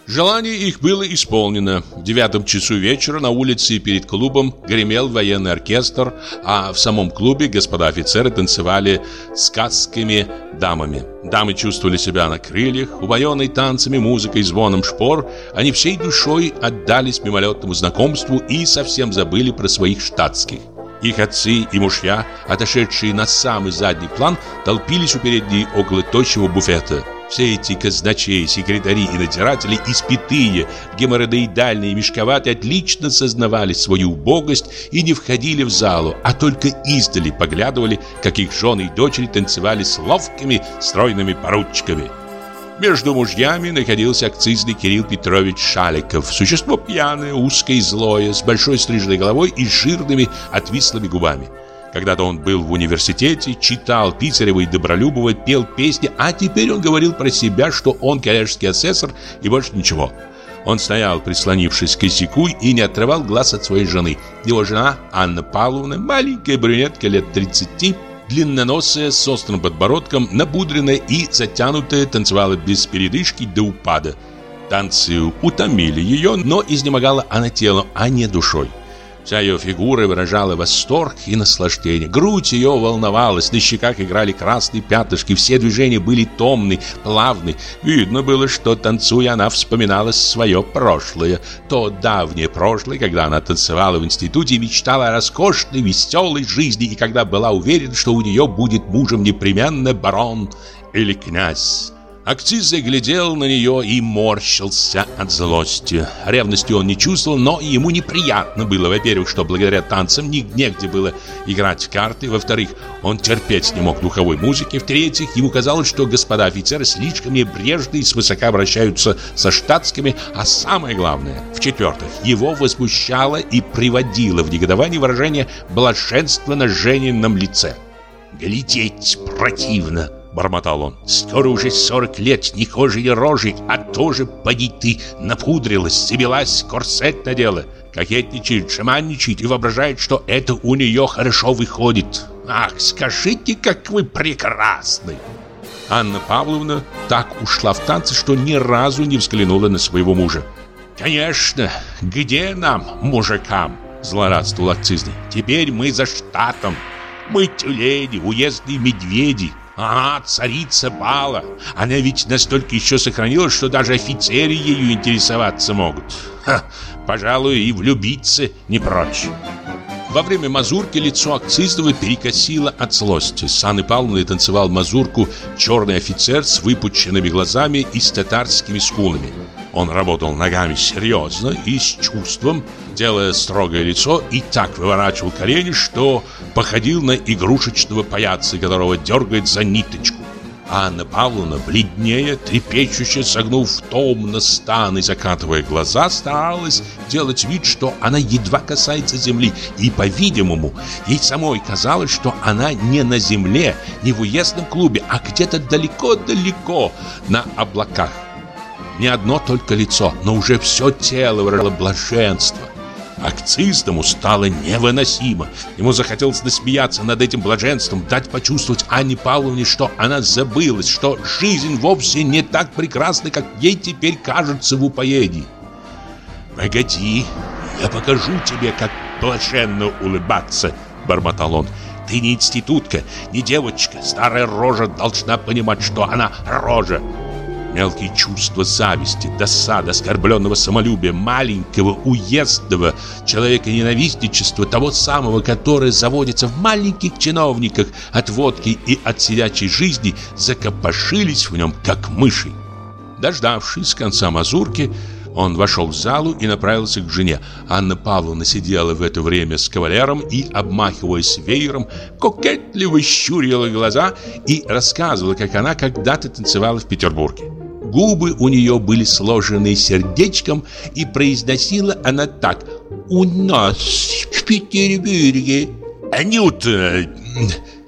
Желание их было исполнено. В девятом часу вечера на улице перед клубом гремел военный оркестр, а в самом клубе господа офицеры танцевали с касскими дамами. Дамы чувствовали себя на крыльях, убоенные танцами, музыкой, звоном шпор. Они всей душой отдались мимолетному знакомству и совсем забыли про своих штатских. Их отцы и мужья, отошедшие на самый задний план, толпились у передней около тощего буфета. Все эти казначеи, секретари и надзиратели, испитые, геморроидальные и мешковатые, отлично сознавали свою убогость и не входили в залу, а только издали поглядывали, как их жены и дочери танцевали с ловкими, стройными поручиками. Между мужьями находился акцизный Кирилл Петрович Шаликов, существо пьяное, узкое и злое, с большой стрижной головой и жирными отвислыми губами. Когда-то он был в университете, читал Писарева и Добролюбова, пел песни, а теперь он говорил про себя, что он коллежский асессор и больше ничего. Он стоял, прислонившись к косяку и не отрывал глаз от своей жены. Его жена, Анна Павловна, маленькая брюнетка лет 30, длинноносая, с острым подбородком, напудренная и затянутая, танцевала без передышки до упада. Танцы утомили ее, но изнемогала она телом, а не душой. Вся ее фигура выражала восторг и наслаждение. Грудь ее волновалась, на щеках играли красные пятнышки, все движения были томны, плавны. Видно было, что, танцуя, она вспоминала свое прошлое. То давнее прошлое, когда она танцевала в институте и мечтала о роскошной, веселой жизни, и когда была уверена, что у нее будет мужем непременно барон или князь. Акциза глядел на нее и морщился от злости. Ревности он не чувствовал, но ему неприятно было, во-первых, что благодаря танцам негде было играть в карты, во-вторых, он терпеть не мог духовой музыки, в-третьих, ему казалось, что господа офицеры слишком небрежно и свысока обращаются со штатскими, а самое главное, в-четвертых, его возмущало и приводило в негодование выражение блаженства на Женином лице. «Глядеть противно!» Бормотал он. «Скоро уже сорок лет, ни кожи, ни рожи, а тоже, поди ты, напудрилась, забилась, корсет надела, кокетничает, шаманничает и воображает, что это у нее хорошо выходит. Ах, скажите, как вы прекрасны!» Анна Павловна так ушла в танцы, что ни разу не взглянула на своего мужа. «Конечно, где нам, мужикам?» – злорадствовал акцизный. «Теперь мы за штатом. Мы тюлени, уездные медведи. Ага, царица бала. Она ведь настолько еще сохранилась, что даже офицеры ею интересоваться могут. Ха, пожалуй, и влюбиться не прочь. Во время мазурки лицо акцизного перекосило от злости. С Анной танцевал мазурку черный офицер с выпученными глазами и с татарскими скулами. Он работал ногами серьезно и с чувством, делая строгое лицо и так выворачивал колени, что походил на игрушечного паяца, которого дергает за ниточку. Анна Павловна, бледнее, трепещуще согнув томно стан и закатывая глаза, старалась делать вид, что она едва касается земли. И, по-видимому, ей самой казалось, что она не на земле, не в уездном клубе, а где-то далеко-далеко на облаках. Не одно только лицо, но уже все тело выражало блаженство. Акцизному стало невыносимо. Ему захотелось насмеяться над этим блаженством, дать почувствовать Анне Павловне, что она забылась, что жизнь вовсе не так прекрасна, как ей теперь кажется в упоении. «Погоди, я покажу тебе, как блаженно улыбаться», — бормотал он. «Ты не институтка, не девочка. Старая рожа должна понимать, что она рожа. Мелкие чувства зависти, досады, оскорбленного самолюбия, маленького, уездного, человека-ненавистничества, того самого, которое заводится в маленьких чиновниках от водки и от сидячей жизни, закопошились в нем, как мыши. Дождавшись конца мазурки, он вошел в залу и направился к жене. Анна Павловна сидела в это время с кавалером и, обмахиваясь веером, кокетливо щурила глаза и рассказывала, как она когда-то танцевала в Петербурге. Губы у нее были сложены сердечком, и произносила она так «У нас в Петербурге». «Анюта,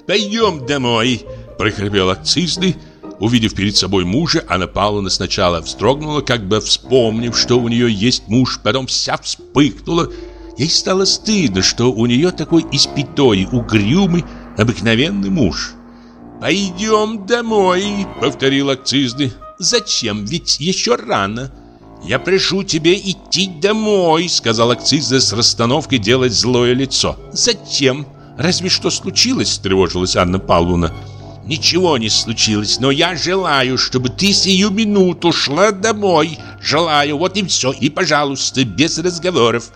пойдем домой», – прохрипел акцизный. Увидев перед собой мужа, Анна Павловна сначала вздрогнула, как бы вспомнив, что у нее есть муж, потом вся вспыхнула. Ей стало стыдно, что у нее такой испятой, угрюмый, обыкновенный муж. «Пойдем домой», — повторил акцизный. Зачем? Ведь еще рано. Я прошу тебе идти домой, сказал акциза с расстановкой делать злое лицо. Зачем? Разве что случилось, тревожилась Анна Павловна. Ничего не случилось, но я желаю, чтобы ты сию минуту шла домой. Желаю, вот и все, и, пожалуйста, без разговоров.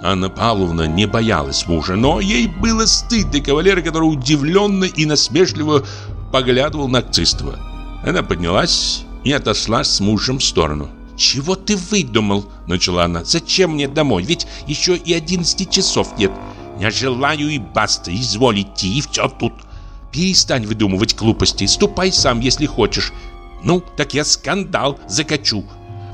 Анна Павловна не боялась мужа, но ей было стыдно кавалера, который удивленно и насмешливо поглядывал на Акцистова. Она поднялась и отошла с мужем в сторону. «Чего ты выдумал?» – начала она. «Зачем мне домой? Ведь еще и одиннадцати часов нет. Я желаю и баста, изволь идти, и все тут. Перестань выдумывать глупости, ступай сам, если хочешь. Ну, так я скандал закачу».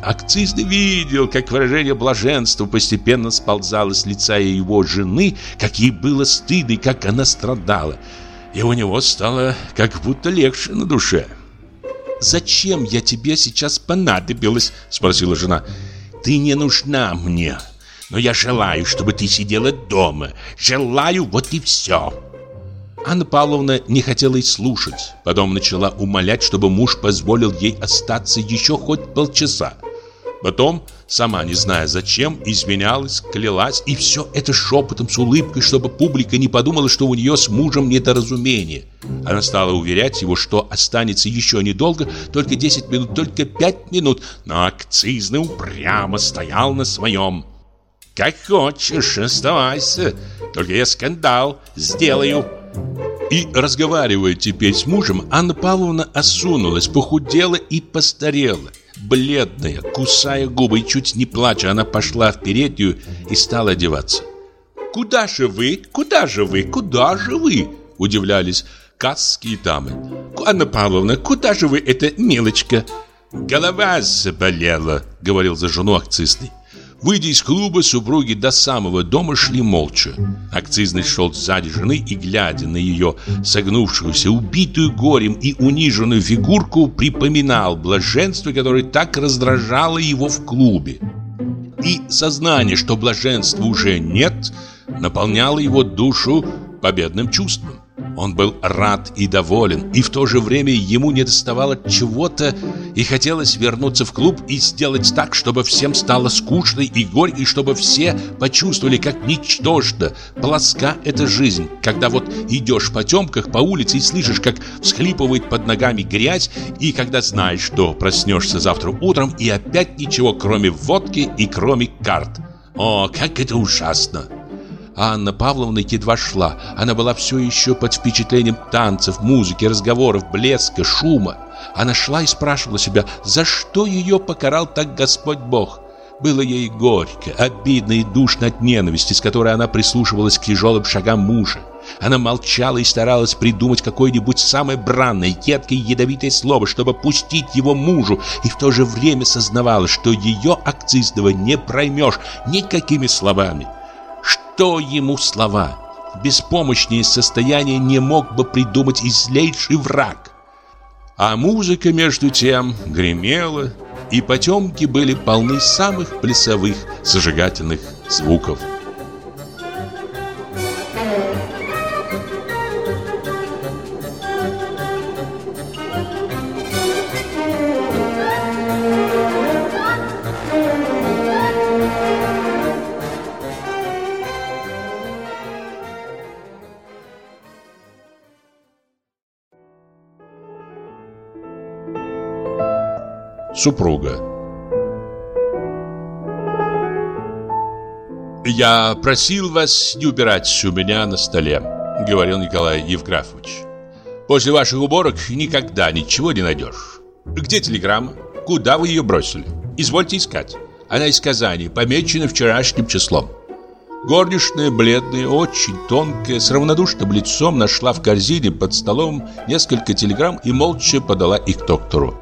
Акцизный видел, как выражение блаженства постепенно сползало с лица его жены, как ей было стыдно и как она страдала. И у него стало как будто легче на душе. «Зачем я тебе сейчас понадобилась?» – спросила жена. «Ты не нужна мне, но я желаю, чтобы ты сидела дома. Желаю, вот и все». Анна Павловна не хотела и слушать. Потом начала умолять, чтобы муж позволил ей остаться еще хоть полчаса. Потом, сама не зная зачем, изменялась, клялась, и все это шепотом с улыбкой, чтобы публика не подумала, что у нее с мужем недоразумение. Она стала уверять его, что останется еще недолго, только 10 минут, только 5 минут, но акцизный упрямо стоял на своем. «Как хочешь, оставайся, только я скандал сделаю». И, разговаривая теперь с мужем, Анна Павловна осунулась, похудела и постарела. Бледная, кусая губы и чуть не плача, она пошла в переднюю и стала одеваться. «Куда же вы? Куда же вы? Куда же вы?» Удивлялись касские дамы. «Анна Павловна, куда же вы, эта милочка?» «Голова заболела», — говорил за жену акцизный. Выйдя из клуба, супруги до самого дома шли молча. Акцизный шел сзади жены и, глядя на ее согнувшуюся, убитую горем и униженную фигурку, припоминал блаженство, которое так раздражало его в клубе. И сознание, что блаженства уже нет, наполняло его душу победным чувством. Он был рад и доволен, и в то же время ему не доставало чего-то, и хотелось вернуться в клуб и сделать так, чтобы всем стало скучно и горько, и чтобы все почувствовали, как ничтожно, плоска эта жизнь, когда вот идешь в потемках по улице и слышишь, как всхлипывает под ногами грязь, и когда знаешь, что проснешься завтра утром, и опять ничего, кроме водки и кроме карт. О, как это ужасно! Анна Павловна едва шла. Она была все еще под впечатлением танцев, музыки, разговоров, блеска, шума. Она шла и спрашивала себя, за что ее покарал так Господь Бог. Было ей горько, обидно и душно от ненависти, с которой она прислушивалась к тяжелым шагам мужа. Она молчала и старалась придумать какое-нибудь самое бранное, едкое ядовитое слово, чтобы пустить его мужу, и в то же время сознавала, что ее акцизного не проймешь никакими словами. Что ему слова? Беспомощнее состояние не мог бы придумать и злейший враг. А музыка, между тем, гремела, и потемки были полны самых плясовых, зажигательных звуков. Супруга «Я просил вас не убирать у меня на столе», — говорил Николай Евграфович. «После ваших уборок никогда ничего не найдешь. Где телеграмма? Куда вы ее бросили? Извольте искать. Она из Казани, помечена вчерашним числом». Горничная, бледная, очень тонкая, с равнодушным лицом нашла в корзине под столом несколько телеграмм и молча подала их доктору.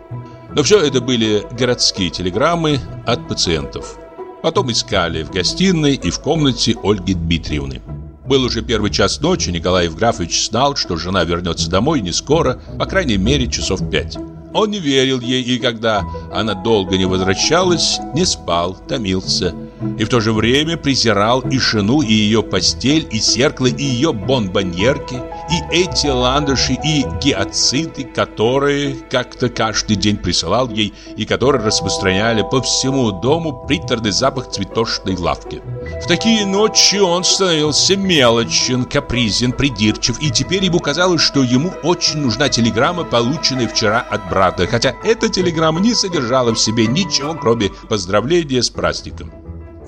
Но все это были городские телеграммы от пациентов. Потом искали в гостиной и в комнате Ольги Дмитриевны. Был уже первый час ночи, Николай Евграфович знал, что жена вернется домой не скоро, по крайней мере часов пять. Он не верил ей, и когда она долго не возвращалась, не спал, томился. И в то же время презирал и жену, и ее постель, и зеркало, и ее бонбоньерки, и эти ландыши, и гиацинты, которые как-то каждый день присылал ей, и которые распространяли по всему дому приторный запах цветочной лавки. В такие ночи он становился мелочен, капризен, придирчив, и теперь ему казалось, что ему очень нужна телеграмма, полученная вчера от брата, хотя эта телеграмма не содержала в себе ничего, кроме поздравления с праздником.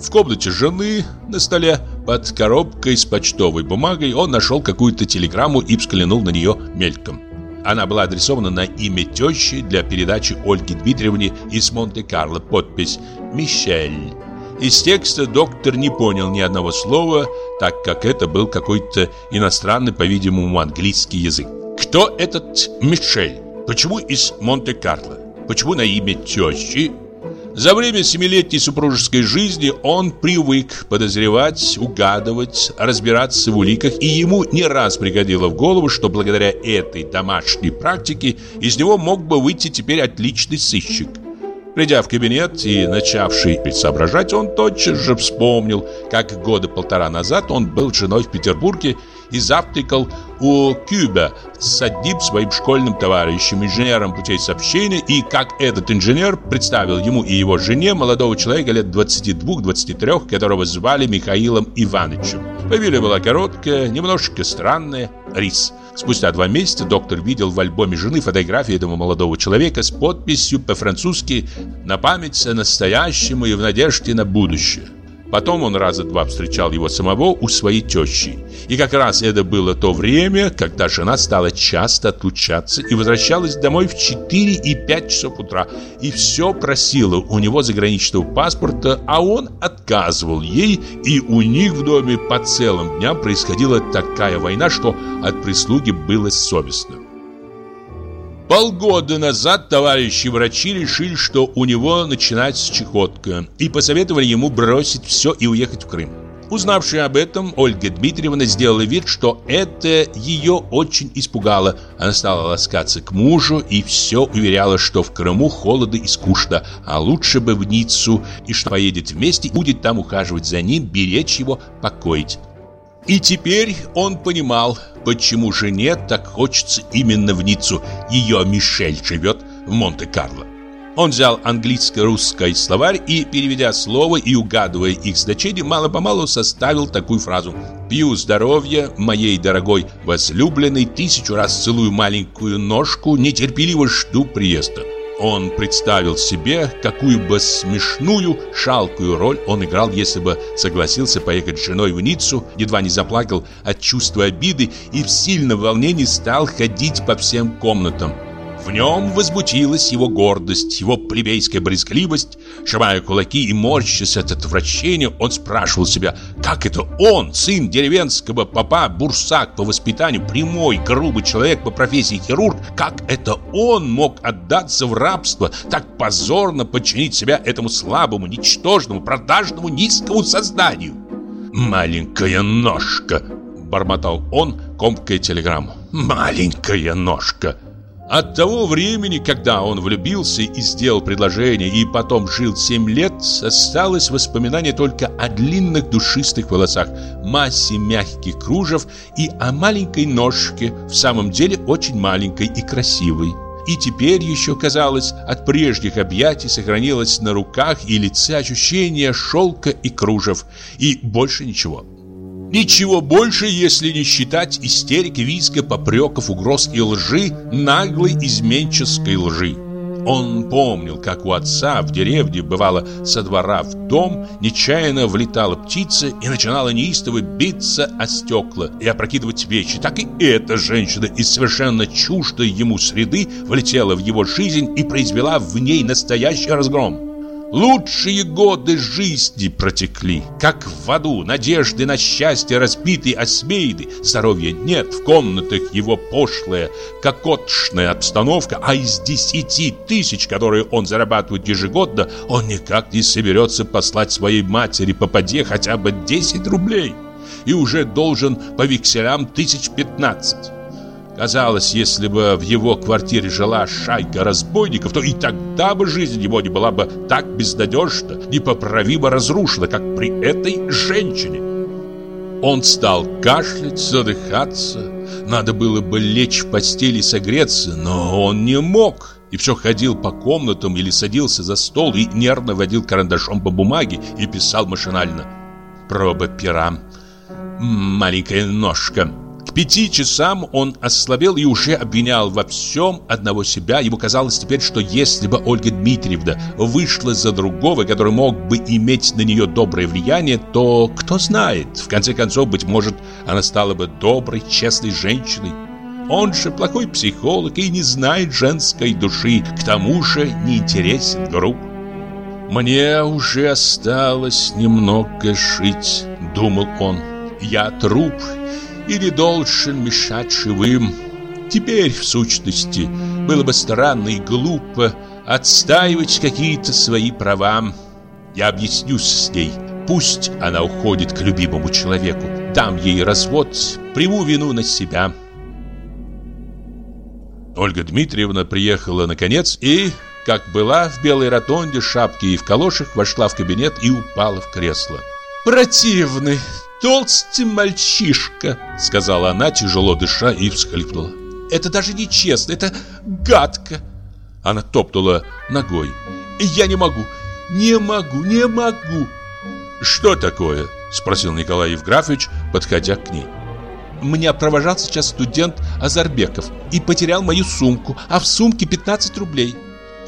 В комнате жены на столе под коробкой с почтовой бумагой он нашел какую-то телеграмму и взглянул на нее мельком. Она была адресована на имя тещи для передачи Ольге Дмитриевне из Монте-Карло. Подпись «Мишель». Из текста доктор не понял ни одного слова, так как это был какой-то иностранный, по-видимому, английский язык. Кто этот Мишель? Почему из Монте-Карло? Почему на имя тещи? За время семилетней супружеской жизни он привык подозревать, угадывать, разбираться в уликах, и ему не раз приходило в голову, что благодаря этой домашней практике из него мог бы выйти теперь отличный сыщик. Придя в кабинет и начавший соображать, он тотчас же вспомнил, как года полтора назад он был женой в Петербурге и завтракал у Кюба с одним своим школьным товарищем, инженером путей сообщения, и как этот инженер представил ему и его жене молодого человека лет 22-23, которого звали Михаилом Ивановичем. Фамилия была короткая, немножко странная – Рис. Спустя два месяца доктор видел в альбоме жены фотографии этого молодого человека с подписью по-французски «На память о настоящему и в надежде на будущее». Потом он раза два встречал его самого у своей тещи. И как раз это было то время, когда жена стала часто отлучаться и возвращалась домой в 4 и 5 часов утра. И все просила у него заграничного паспорта, а он отказывал ей, и у них в доме по целым дням происходила такая война, что от прислуги было совестно. Полгода назад товарищи врачи решили, что у него начинается чехотка, и посоветовали ему бросить все и уехать в Крым. Узнавшая об этом, Ольга Дмитриевна сделала вид, что это ее очень испугало. Она стала ласкаться к мужу и все уверяла, что в Крыму холодно и скучно, а лучше бы в Ниццу, и что поедет вместе, будет там ухаживать за ним, беречь его, покоить. И теперь он понимал, почему жене так хочется именно в Ниццу. Ее Мишель живет в Монте-Карло. Он взял английско-русский словарь и, переведя слово и угадывая их значение, мало-помалу составил такую фразу «Пью здоровья моей дорогой возлюбленной, тысячу раз целую маленькую ножку, нетерпеливо жду приезда». Он представил себе, какую бы смешную, шалкую роль он играл, если бы согласился поехать с женой в Ниццу, едва не заплакал от чувства обиды и в сильном волнении стал ходить по всем комнатам. В нем возмутилась его гордость, его плебейская брезгливость. Сжимая кулаки и морщась от отвращения, он спрашивал себя, как это он, сын деревенского папа, бурсак по воспитанию, прямой, грубый человек по профессии хирург, как это он мог отдаться в рабство, так позорно подчинить себя этому слабому, ничтожному, продажному, низкому созданию. «Маленькая ножка!» – бормотал он, комкая телеграмму. «Маленькая ножка!» От того времени, когда он влюбился и сделал предложение, и потом жил 7 лет, осталось воспоминание только о длинных душистых волосах, массе мягких кружев и о маленькой ножке, в самом деле очень маленькой и красивой. И теперь еще, казалось, от прежних объятий сохранилось на руках и лице ощущение шелка и кружев, и больше ничего. Ничего больше, если не считать истерики, визга, попреков, угроз и лжи, наглой изменческой лжи. Он помнил, как у отца в деревне бывало со двора в дом нечаянно влетала птица и начинала неистово биться о стекла и опрокидывать вещи. Так и эта женщина из совершенно чуждой ему среды влетела в его жизнь и произвела в ней настоящий разгром. Лучшие годы жизни протекли, как в воду, надежды на счастье разбиты, осмеяны, здоровья нет, в комнатах его пошлая, кокотшная обстановка, а из десяти тысяч, которые он зарабатывает ежегодно, он никак не соберется послать своей матери попаде хотя бы 10 рублей. И уже должен по векселям тысяч пятнадцать. Казалось, если бы в его квартире жила шайка разбойников, то и тогда бы жизнь его не была бы так безнадежна, непоправимо разрушена, как при этой женщине. Он стал кашлять, задыхаться. Надо было бы лечь в постели и согреться, но он не мог. И все ходил по комнатам или садился за стол и нервно водил карандашом по бумаге и писал машинально. Проба пера. Маленькая ножка пяти часам он ослабел и уже обвинял во всем одного себя. Ему казалось теперь, что если бы Ольга Дмитриевна вышла за другого, который мог бы иметь на нее доброе влияние, то кто знает, в конце концов, быть может, она стала бы доброй, честной женщиной. Он же плохой психолог и не знает женской души, к тому же не интересен груб. «Мне уже осталось немного жить», — думал он. «Я труп, и не должен мешать живым. Теперь, в сущности, было бы странно и глупо отстаивать какие-то свои права. Я объяснюсь с ней. Пусть она уходит к любимому человеку. Дам ей развод, приму вину на себя. Ольга Дмитриевна приехала наконец и, как была в белой ротонде, шапке и в калошах, вошла в кабинет и упала в кресло. «Противный, толстый мальчишка», — сказала она, тяжело дыша и всхлипнула. «Это даже не честно, это гадко». Она топнула ногой. «Я не могу, не могу, не могу». «Что такое?» — спросил Николай Евграфович, подходя к ней. Меня провожал сейчас студент Азарбеков и потерял мою сумку, а в сумке 15 рублей.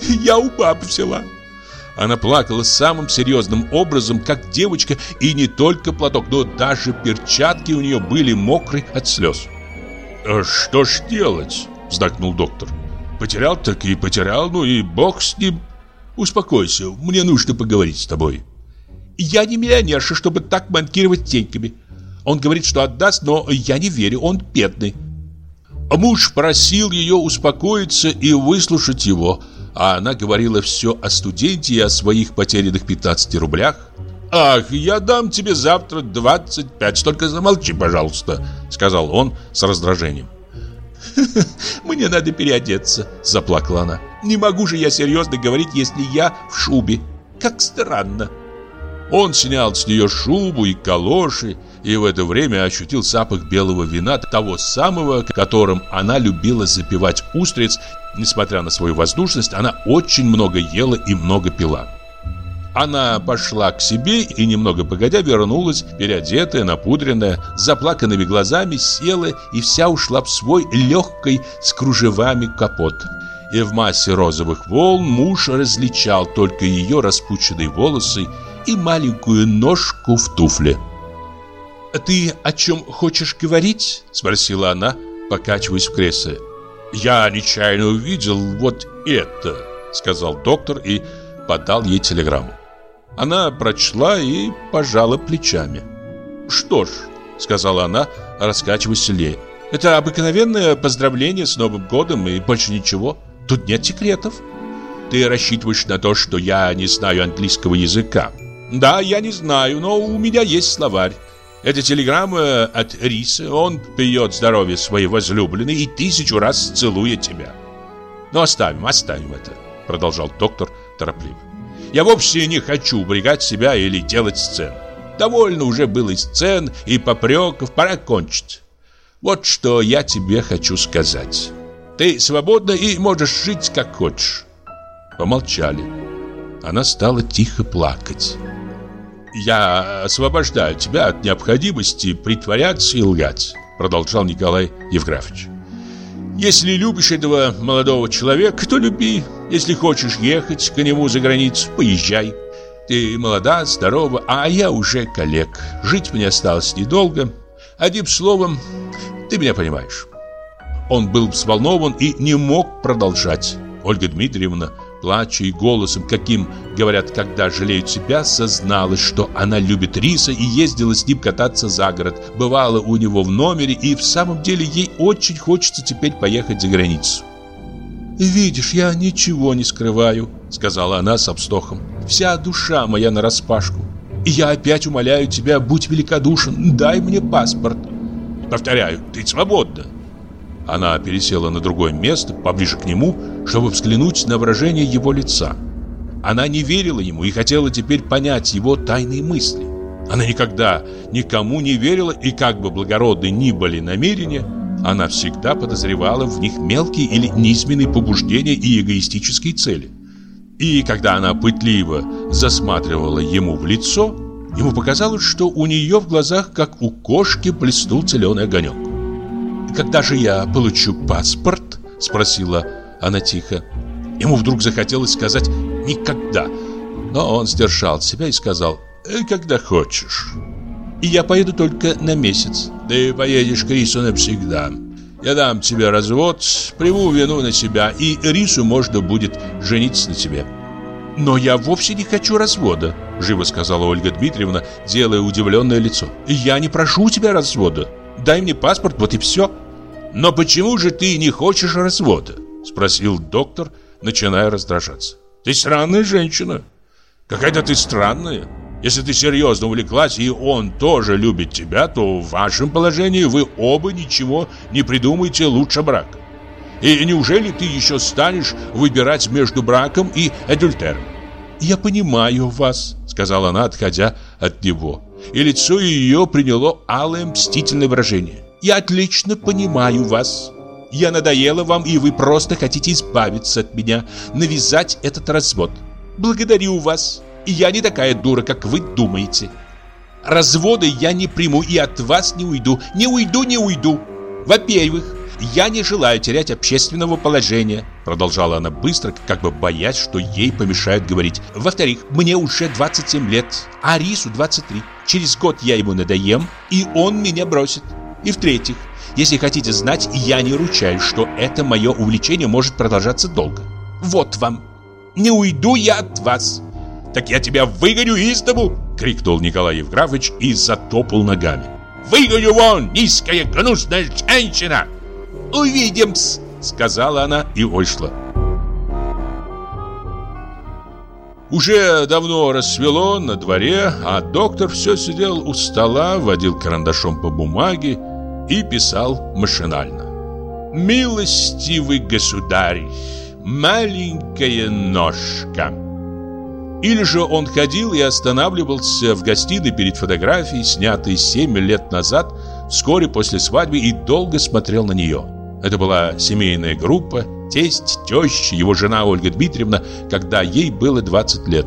Я у бабы взяла. Она плакала самым серьезным образом, как девочка, и не только платок, но даже перчатки у нее были мокрые от слез. «А «Что ж делать?» – вздохнул доктор. «Потерял так и потерял, ну и бог с ним. Успокойся, мне нужно поговорить с тобой». «Я не миллионерша, чтобы так банкировать деньгами. Он говорит, что отдаст, но я не верю, он бедный». Муж просил ее успокоиться и выслушать его – а она говорила все о студенте и о своих потерянных 15 рублях. «Ах, я дам тебе завтра 25, только замолчи, пожалуйста», — сказал он с раздражением. «Мне надо переодеться», — заплакала она. «Не могу же я серьезно говорить, если я в шубе. Как странно». Он снял с нее шубу и калоши, и в это время ощутил запах белого вина, того самого, которым она любила запивать устриц. Несмотря на свою воздушность, она очень много ела и много пила. Она пошла к себе и немного погодя вернулась, переодетая, напудренная, с заплаканными глазами, села и вся ушла в свой легкой с кружевами капот. И в массе розовых волн муж различал только ее распущенные волосы и маленькую ножку в туфле. «А «Ты о чем хочешь говорить?» – спросила она, покачиваясь в кресле. «Я нечаянно увидел вот это», – сказал доктор и подал ей телеграмму. Она прочла и пожала плечами. «Что ж», – сказала она, раскачиваясь сильнее, «это обыкновенное поздравление с Новым годом и больше ничего. Тут нет секретов». «Ты рассчитываешь на то, что я не знаю английского языка?» «Да, я не знаю, но у меня есть словарь. Это телеграмма от Риса. Он пьет здоровье своей возлюбленной и тысячу раз целует тебя. Но оставим, оставим это, продолжал доктор торопливо. Я вовсе не хочу убрегать себя или делать сцен. Довольно уже было и сцен, и попреков, пора кончить. Вот что я тебе хочу сказать. Ты свободна и можешь жить как хочешь. Помолчали. Она стала тихо плакать я освобождаю тебя от необходимости притворяться и лгать», продолжал Николай Евграфович. «Если любишь этого молодого человека, то люби. Если хочешь ехать к нему за границу, поезжай. Ты молода, здорова, а я уже коллег. Жить мне осталось недолго. Одним словом, ты меня понимаешь». Он был взволнован и не мог продолжать. Ольга Дмитриевна плача и голосом, каким говорят, когда жалеют себя, созналась, что она любит Риса и ездила с ним кататься за город, бывала у него в номере, и в самом деле ей очень хочется теперь поехать за границу. «Видишь, я ничего не скрываю», — сказала она с обстохом. «Вся душа моя нараспашку. И я опять умоляю тебя, будь великодушен, дай мне паспорт». «Повторяю, ты свободна», она пересела на другое место, поближе к нему, чтобы взглянуть на выражение его лица. Она не верила ему и хотела теперь понять его тайные мысли. Она никогда никому не верила, и как бы благородны ни были намерения, она всегда подозревала в них мелкие или низменные побуждения и эгоистические цели. И когда она пытливо засматривала ему в лицо, ему показалось, что у нее в глазах, как у кошки, блеснул зеленый огонек. «Когда же я получу паспорт?» – спросила она тихо. Ему вдруг захотелось сказать «никогда», но он сдержал себя и сказал «Э, «когда хочешь». «И я поеду только на месяц». «Ты поедешь к Рису навсегда. Я дам тебе развод, приму вину на себя, и Рису можно будет жениться на тебе». «Но я вовсе не хочу развода», – живо сказала Ольга Дмитриевна, делая удивленное лицо. «Я не прошу у тебя развода. Дай мне паспорт, вот и все». «Но почему же ты не хочешь развода?» Спросил доктор, начиная раздражаться. «Ты странная женщина. Какая-то ты странная. Если ты серьезно увлеклась, и он тоже любит тебя, то в вашем положении вы оба ничего не придумаете лучше брака. И неужели ты еще станешь выбирать между браком и адюльтером?» «Я понимаю вас», — сказала она, отходя от него. И лицо ее приняло алое мстительное выражение. Я отлично понимаю вас. Я надоела вам, и вы просто хотите избавиться от меня, навязать этот развод. Благодарю вас. И я не такая дура, как вы думаете. Разводы я не приму и от вас не уйду. Не уйду, не уйду. Во-первых, я не желаю терять общественного положения. Продолжала она быстро, как бы боясь, что ей помешают говорить. Во-вторых, мне уже 27 лет, а Рису 23. Через год я ему надоем, и он меня бросит. И в-третьих, если хотите знать, я не ручаюсь, что это мое увлечение может продолжаться долго. Вот вам. Не уйду я от вас. Так я тебя выгоню из дому, крикнул Николай Евграфович и затопал ногами. Выгоню вон, низкая гнусная женщина. Увидимся сказала она и вышла. Уже давно рассвело на дворе, а доктор все сидел у стола, водил карандашом по бумаге и писал машинально. «Милостивый государь, маленькая ножка». Или же он ходил и останавливался в гостиной перед фотографией, снятой 7 лет назад, вскоре после свадьбы, и долго смотрел на нее. Это была семейная группа, тесть, теща, его жена Ольга Дмитриевна, когда ей было 20 лет.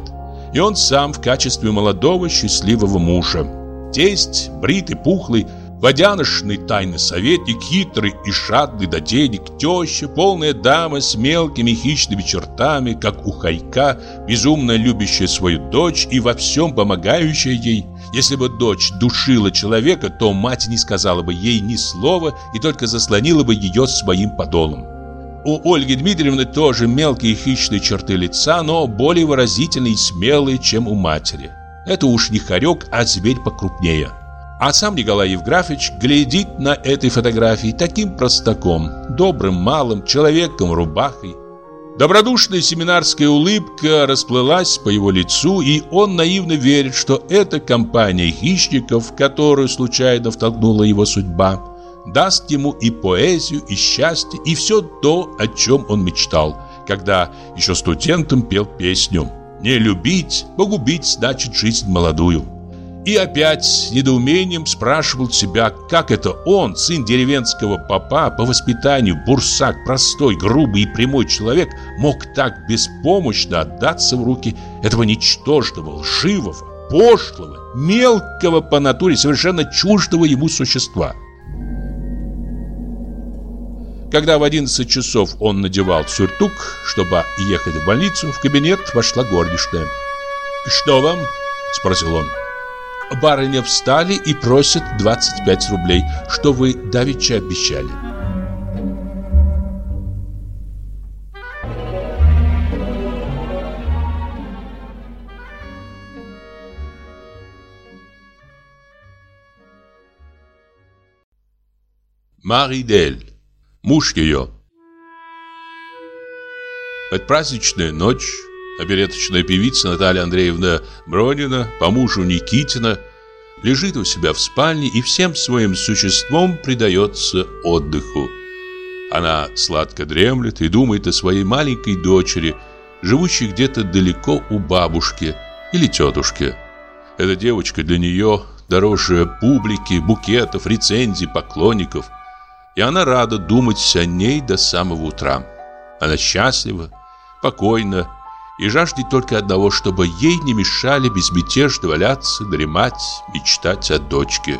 И он сам в качестве молодого счастливого мужа. Тесть, бритый, пухлый, водяношный тайный советник, хитрый и шадный до денег, теща, полная дама с мелкими хищными чертами, как у хорька, безумно любящая свою дочь и во всем помогающая ей – если бы дочь душила человека, то мать не сказала бы ей ни слова и только заслонила бы ее своим подолом. У Ольги Дмитриевны тоже мелкие хищные черты лица, но более выразительные и смелые, чем у матери. Это уж не хорек, а зверь покрупнее. А сам Николай Евграфович глядит на этой фотографии таким простаком, добрым малым человеком рубахой, Добродушная семинарская улыбка расплылась по его лицу, и он наивно верит, что эта компания хищников, которую случайно втолкнула его судьба, даст ему и поэзию, и счастье, и все то, о чем он мечтал, когда еще студентом пел песню «Не любить, погубить значит жизнь молодую». И опять с недоумением спрашивал себя, как это он, сын деревенского папа, по воспитанию бурсак, простой, грубый и прямой человек, мог так беспомощно отдаться в руки этого ничтожного, лживого, пошлого, мелкого по натуре, совершенно чуждого ему существа. Когда в 11 часов он надевал сюртук, чтобы ехать в больницу, в кабинет вошла горничная. «Что вам?» – спросил он. Барыня встали и просят 25 рублей, что вы давеча обещали. Мари Дель, муж ее. Предпраздничная ночь Опереточная певица Наталья Андреевна Бронина по мужу Никитина лежит у себя в спальне и всем своим существом предается отдыху. Она сладко дремлет и думает о своей маленькой дочери, живущей где-то далеко у бабушки или тетушки. Эта девочка для нее дороже публики, букетов, рецензий, поклонников. И она рада думать о ней до самого утра. Она счастлива, покойна, и жаждет только одного, чтобы ей не мешали безмятежно валяться, дремать, мечтать о дочке.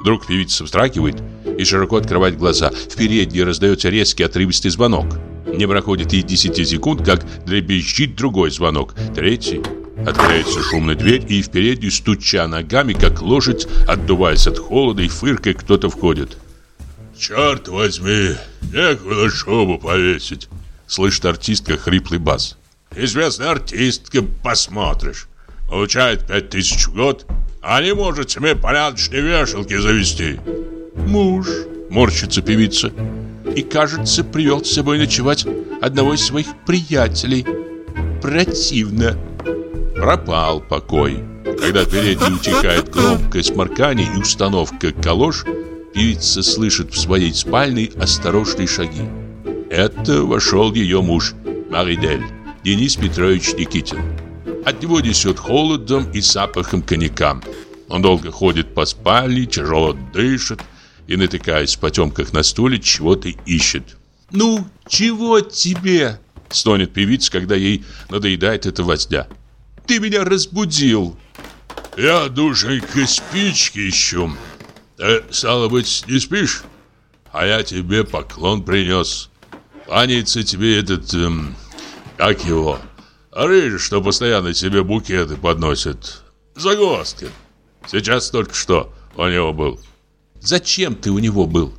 Вдруг певица вздрагивает и широко открывает глаза. В передней раздается резкий отрывистый звонок. Не проходит и 10 секунд, как дребезжит другой звонок. Третий. Открывается шумная дверь, и в переднюю, стуча ногами, как лошадь, отдуваясь от холода и фыркой, кто-то входит. «Черт возьми, некуда шубу повесить!» Слышит артистка хриплый бас. Известная артистка, посмотришь. Получает пять тысяч в год, а не может себе порядочные вешалки завести. Муж, морщится певица, и, кажется, привел с собой ночевать одного из своих приятелей. Противно. Пропал покой. Когда передний утекает громкое сморкание и установка калош, певица слышит в своей спальне осторожные шаги. Это вошел ее муж, Маридель. Денис Петрович Никитин. От него несет холодом и запахом коньяка. Он долго ходит по спальне, тяжело дышит и, натыкаясь в потемках на стуле, чего-то ищет. «Ну, чего тебе?» – стонет певица, когда ей надоедает эта воздя. «Ты меня разбудил!» «Я, душенька, спички ищу. Ты, стало быть, не спишь? А я тебе поклон принес. Кланяется тебе этот, эм, как его, рыжий, что постоянно тебе букеты подносит. Загвоздкин. Сейчас только что у него был. Зачем ты у него был?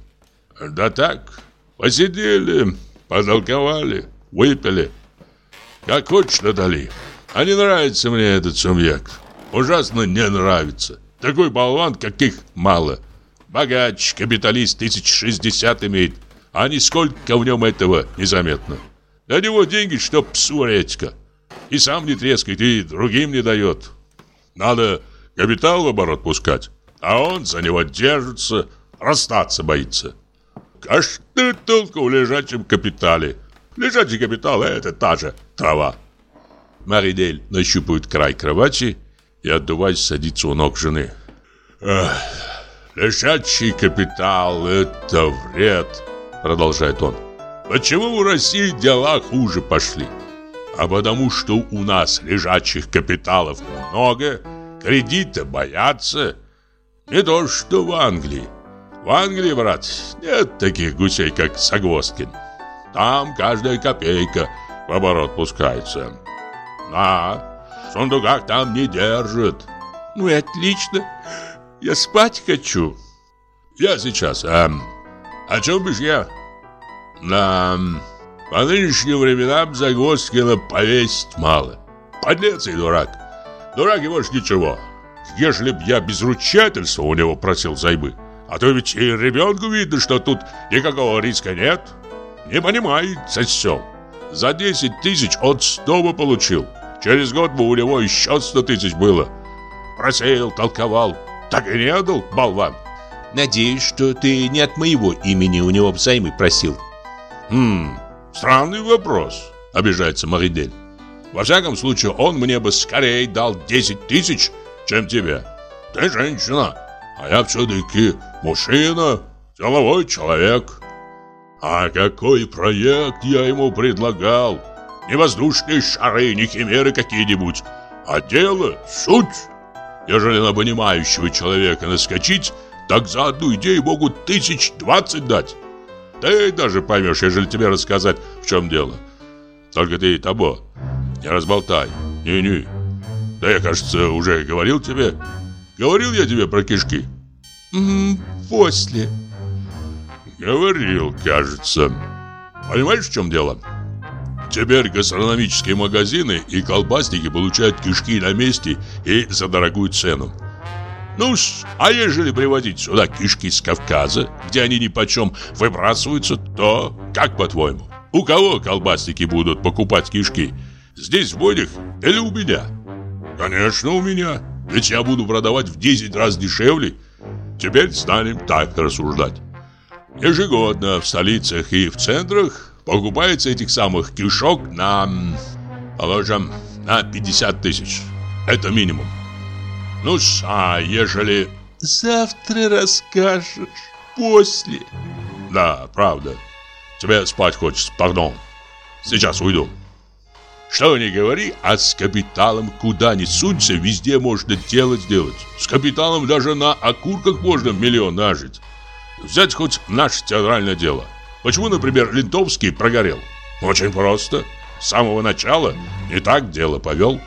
Да так, посидели, потолковали, выпили. Как хочешь, Натали. А не нравится мне этот сумьяк. Ужасно не нравится. Такой болван, каких мало. Богач, капиталист, тысяч шестьдесят имеет. А нисколько в нем этого незаметно. Для него деньги, что псу редька. И сам не трескает, и другим не дает. Надо капитал в оборот пускать. А он за него держится, расстаться боится. А что толку в лежачем капитале? Лежачий капитал – это та же трава. Маридель нащупывает край кровати и, отдуваясь, садится у ног жены. Эх, лежачий капитал – это вред, продолжает он. Почему в России дела хуже пошли? А потому что у нас лежачих капиталов много, кредита боятся. Не то что в Англии. В Англии, брат, нет таких гусей, как Загвоздкин. Там каждая копейка в оборот пускается. Да, в сундуках там не держат. Ну и отлично. Я спать хочу. Я сейчас. А, о чем бишь я? Да, по нынешним временам Загвоздкина повесить мало. Подлец и дурак. Дурак и больше ничего. Ежели б я без ручательства у него просил займы, а то ведь и ребенку видно, что тут никакого риска нет. Не понимает сосел. За 10 тысяч он снова получил. Через год бы у него еще 100 тысяч было. Просеял, толковал. Так и не отдал, болван. Надеюсь, что ты не от моего имени у него взаймы просил. Хм, странный вопрос, обижается Маридель. Во всяком случае, он мне бы скорее дал 10 тысяч, чем тебе. Ты женщина, а я все-таки мужчина, деловой человек. А какой проект я ему предлагал? Не воздушные шары, не химеры какие-нибудь, а дело, суть. Ежели на понимающего человека наскочить, так за одну идею могут тысяч двадцать дать. Ты даже поймешь, ежели тебе рассказать, в чем дело. Только ты того не разболтай. Не-не. Да я, кажется, уже говорил тебе. Говорил я тебе про кишки? М -м, после. Говорил, кажется. Понимаешь, в чем дело? Теперь гастрономические магазины и колбасники получают кишки на месте и за дорогую цену. Ну а ежели приводить сюда кишки с Кавказа, где они ни почем выбрасываются, то, как по-твоему, у кого колбасники будут покупать кишки? Здесь в Бодях или у меня? Конечно, у меня. Ведь я буду продавать в 10 раз дешевле. Теперь станем так рассуждать. Ежегодно в столицах и в центрах покупается этих самых кишок на, положим, на 50 тысяч. Это минимум. Ну а ежели... Завтра расскажешь, после. Да, правда. Тебе спать хочется, пардон. Сейчас уйду. Что не говори, а с капиталом куда ни сунься, везде можно дело сделать. С капиталом даже на окурках можно миллион нажить. Взять хоть наше театральное дело. Почему, например, Лентовский прогорел? Очень просто. С самого начала не так дело повел.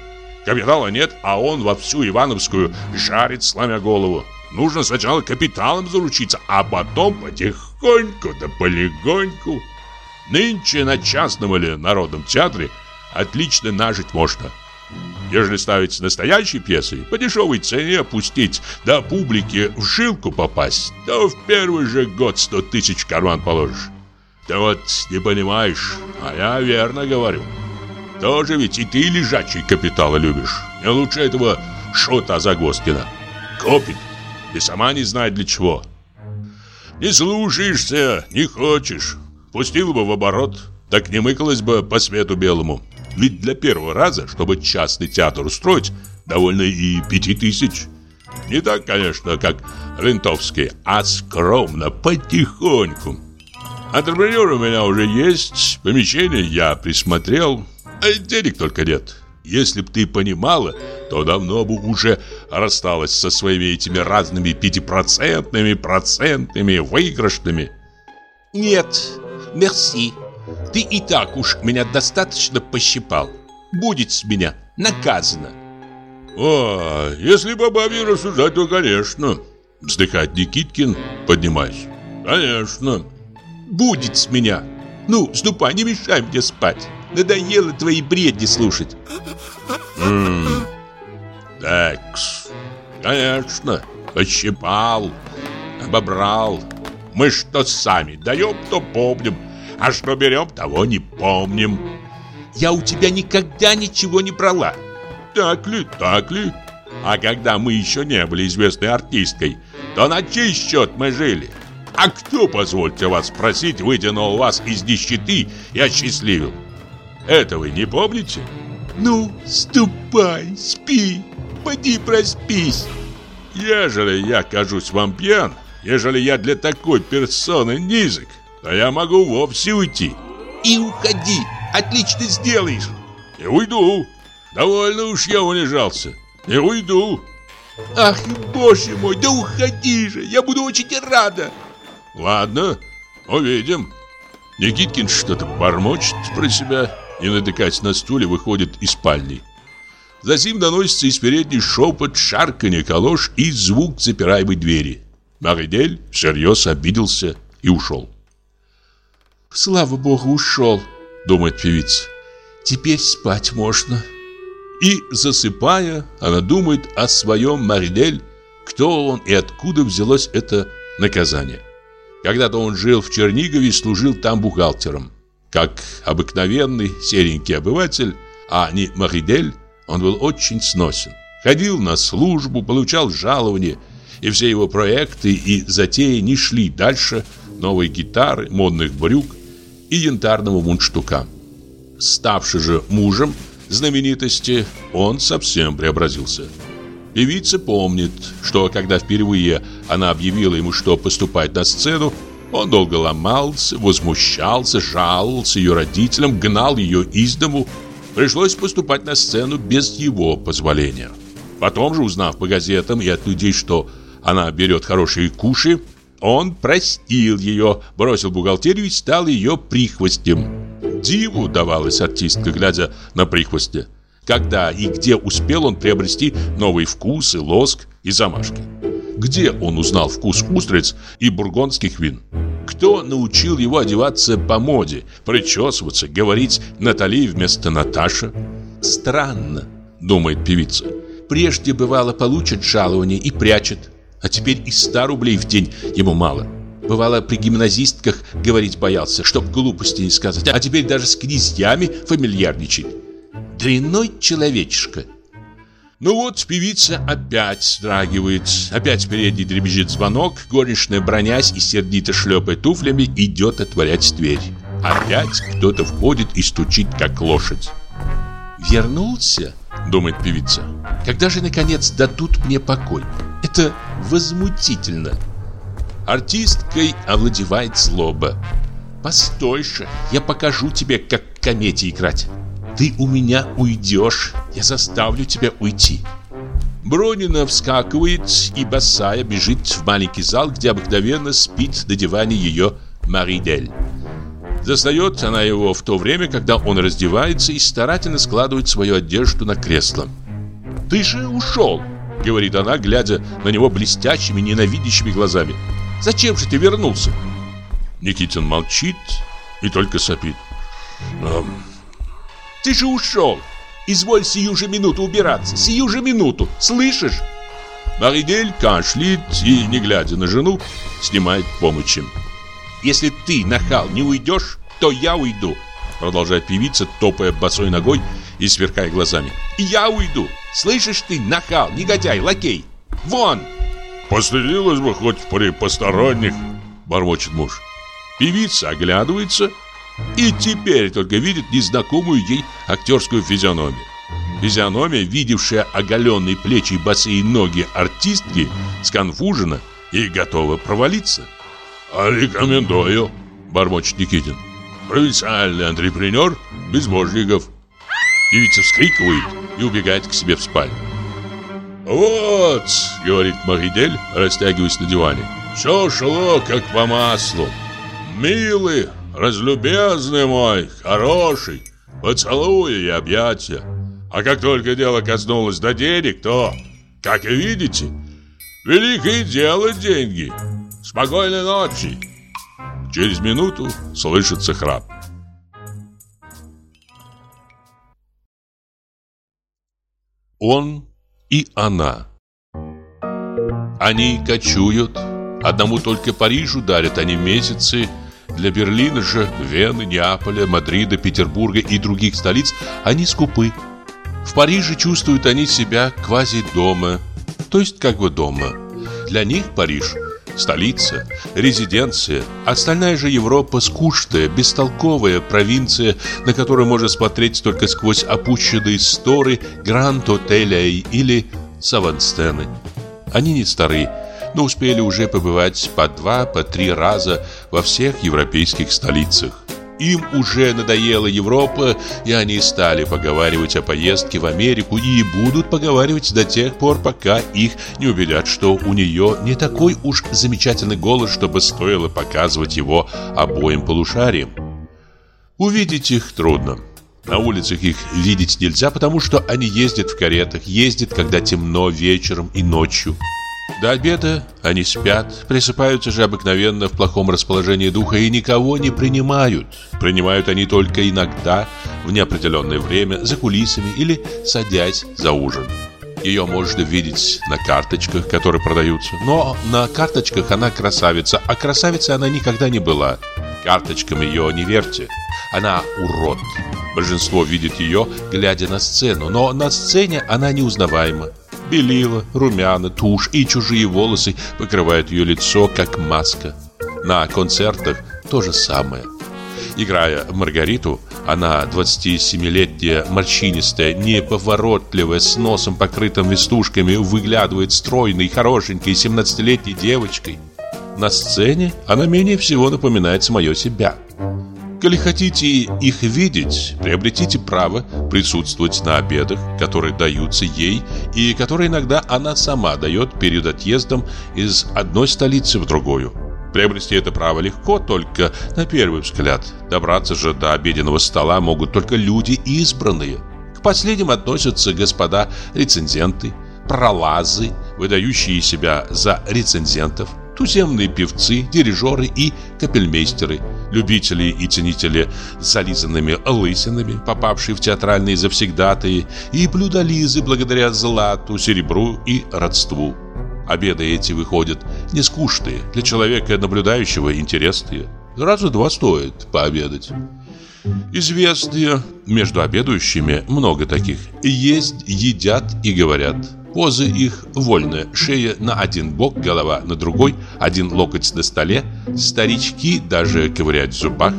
Капитала нет, а он во всю Ивановскую жарит, сломя голову. Нужно сначала капиталом заручиться, а потом потихоньку да полегоньку. Нынче на частном или народном театре – отлично нажить можно. Ежели ставить настоящие пьесы, по дешевой цене опустить, до публики в жилку попасть, то в первый же год сто тысяч карман положишь. Ты вот не понимаешь, а я верно говорю. Тоже ведь и ты лежачий капитала любишь. Не лучше этого шота Загвоздкина. Копит. И сама не знает для чего. Не слушаешься, не хочешь. Пустила бы в оборот, так не мыкалась бы по свету белому. Ведь для первого раза, чтобы частный театр устроить, довольно и пяти тысяч. Не так, конечно, как Рентовский, а скромно, потихоньку. Антрепренер у меня уже есть, помещение я присмотрел, денег только нет. Если б ты понимала, то давно бы уже рассталась со своими этими разными пятипроцентными, процентными, выигрышными. Нет, мерси. Ты и так уж меня достаточно пощипал. Будет с меня наказано. О, если по бабе рассуждать, то конечно. Вздыхает Никиткин, поднимаясь. Конечно. Будет с меня. Ну, ступай, не мешай мне спать. Надоело твои бредни слушать. Такс. Конечно, пощипал, обобрал. Мы что сами даем, то помним, а что берем, того не помним. Я у тебя никогда ничего не брала. Так ли, так ли? А когда мы еще не были известной артисткой, то на чей счет мы жили? А кто, позвольте вас спросить, вытянул вас из нищеты и осчастливил? Это вы не помните? Ну, ступай, спи, поди проспись. Ежели я кажусь вам пьян, ежели я для такой персоны низок, то я могу вовсе уйти. И уходи, отлично сделаешь. И уйду. Довольно уж я унижался. И уйду. Ах, боже мой, да уходи же, я буду очень рада. Ладно, увидим. Никиткин что-то бормочет про себя и, натыкаясь на стуле, выходит из спальни. Затем доносится из передней шепот, шарканье колош и звук запираемой двери. Маридель всерьез обиделся и ушел. «Слава богу, ушел», — думает певица. «Теперь спать можно». И, засыпая, она думает о своем Маридель, кто он и откуда взялось это наказание. Когда-то он жил в Чернигове и служил там бухгалтером. Как обыкновенный серенький обыватель, а не Маридель, он был очень сносен. Ходил на службу, получал жалование, и все его проекты и затеи не шли дальше новой гитары, модных брюк и янтарного мундштука. Ставший же мужем знаменитости, он совсем преобразился. Певица помнит, что когда впервые она объявила ему, что поступать на сцену, он долго ломался, возмущался, жаловался ее родителям, гнал ее из дому. Пришлось поступать на сцену без его позволения. Потом же, узнав по газетам и от людей, что она берет хорошие куши, он простил ее, бросил бухгалтерию и стал ее прихвостем. Диву давалась артистка, глядя на прихвостня. Когда и где успел он приобрести новые вкусы, лоск и замашки? Где он узнал вкус устриц и бургондских вин? Кто научил его одеваться по моде, причесываться, говорить Натали вместо Наташа? Странно, думает певица. Прежде бывало получит жалование и прячет, а теперь и 100 рублей в день ему мало. Бывало, при гимназистках говорить боялся, чтоб глупости не сказать, а теперь даже с князьями фамильярничает. Дрянной человечишка. Ну вот, певица опять страгивает, опять впереди дребезжит звонок, горничная, бронясь и сердито шлепая туфлями, идет отворять дверь. Опять кто-то входит и стучит, как лошадь. «Вернулся?» — думает певица. «Когда же, наконец, дадут мне покой? Это возмутительно!» Артисткой овладевает злоба. «Постой-ша, я покажу тебе, как комедии играть. Ты у меня уйдешь, я заставлю тебя уйти». Бронина вскакивает и босая бежит в маленький зал, где обыкновенно спит на диване ее Маридель. Застает она его в то время, когда он раздевается и старательно складывает свою одежду на кресло. «Ты же ушел!» — говорит она, глядя на него блестящими, ненавидящими глазами. Зачем же ты вернулся?» Никитин молчит и только сопит. «Эм... «Ты же ушел! Изволь сию же минуту убираться! Сию же минуту! Слышишь?» Маридель кашляет и, не глядя на жену, снимает помощи. «Если ты, нахал, не уйдешь, то я уйду!» Продолжает певица, топая босой ногой и сверкая глазами. «Я уйду! Слышишь ты, нахал, негодяй, лакей! Вон!» Постыдилась бы хоть при посторонних, бормочет муж. Певица оглядывается и теперь только видит незнакомую ей актерскую физиономию. Физиономия, видевшая оголенные плечи и босые ноги артистки, сконфужена и готова провалиться. «А рекомендую», — бормочет Никитин. «Провинциальный антрепренер, безбожников». Певица вскрикивает и убегает к себе в спальню. «Вот», — говорит Маридель, растягиваясь на диване, «все шло как по маслу. Милый, разлюбезный мой, хороший, поцелуи и объятия. А как только дело коснулось до денег, то, как и видите, великое дело деньги. Спокойной ночи. Через минуту слышится храп. Он и она. Они кочуют. Одному только Парижу дарят они месяцы. Для Берлина же, Вены, Неаполя, Мадрида, Петербурга и других столиц они скупы. В Париже чувствуют они себя квази дома, то есть как бы дома. Для них Париж – столица, резиденция, остальная же Европа – скучная, бестолковая провинция, на которую можно смотреть только сквозь опущенные сторы Гранд-Отеля или Саванстены. Они не старые, но успели уже побывать по два, по три раза во всех европейских столицах. Им уже надоела Европа, и они стали поговаривать о поездке в Америку и будут поговаривать до тех пор, пока их не убедят, что у нее не такой уж замечательный голос, чтобы стоило показывать его обоим полушариям. Увидеть их трудно. На улицах их видеть нельзя, потому что они ездят в каретах, ездят, когда темно вечером и ночью. До обеда они спят, присыпаются же обыкновенно в плохом расположении духа и никого не принимают. Принимают они только иногда, в неопределенное время, за кулисами или садясь за ужин. Ее можно видеть на карточках, которые продаются. Но на карточках она красавица, а красавицей она никогда не была. Карточкам ее не верьте. Она урод. Большинство видит ее, глядя на сцену, но на сцене она неузнаваема. Белила, румяна, тушь и чужие волосы покрывают ее лицо, как маска. На концертах то же самое. Играя Маргариту, она 27-летняя, морщинистая, неповоротливая, с носом покрытым вестушками, выглядывает стройной, хорошенькой 17-летней девочкой. На сцене она менее всего напоминает самое себя. Коли хотите их видеть, приобретите право присутствовать на обедах, которые даются ей и которые иногда она сама дает перед отъездом из одной столицы в другую. Приобрести это право легко, только на первый взгляд. Добраться же до обеденного стола могут только люди избранные. К последним относятся господа рецензенты, пролазы, выдающие себя за рецензентов, туземные певцы, дирижеры и капельмейстеры, любители и ценители зализанными лысинами, попавшие в театральные завсегдатые, и блюдолизы благодаря злату, серебру и родству. Обеды эти выходят не скучные, для человека, наблюдающего, интересные. Раза два стоит пообедать. Известные между обедающими много таких. Есть, едят и говорят – Позы их вольная, шея на один бок, голова на другой, один локоть на столе, старички даже ковыряют в зубах.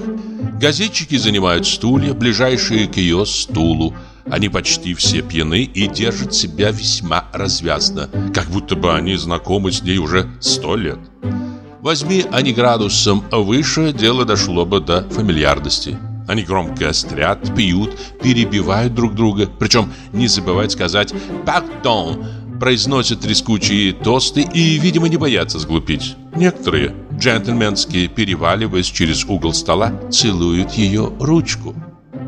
Газетчики занимают стулья, ближайшие к ее стулу. Они почти все пьяны и держат себя весьма развязно, как будто бы они знакомы с ней уже сто лет. Возьми они градусом выше, дело дошло бы до фамильярности. Они громко острят, пьют, перебивают друг друга, причем не забывают сказать «пардон», произносят трескучие тосты и, видимо, не боятся сглупить. Некоторые, джентльменски переваливаясь через угол стола, целуют ее ручку.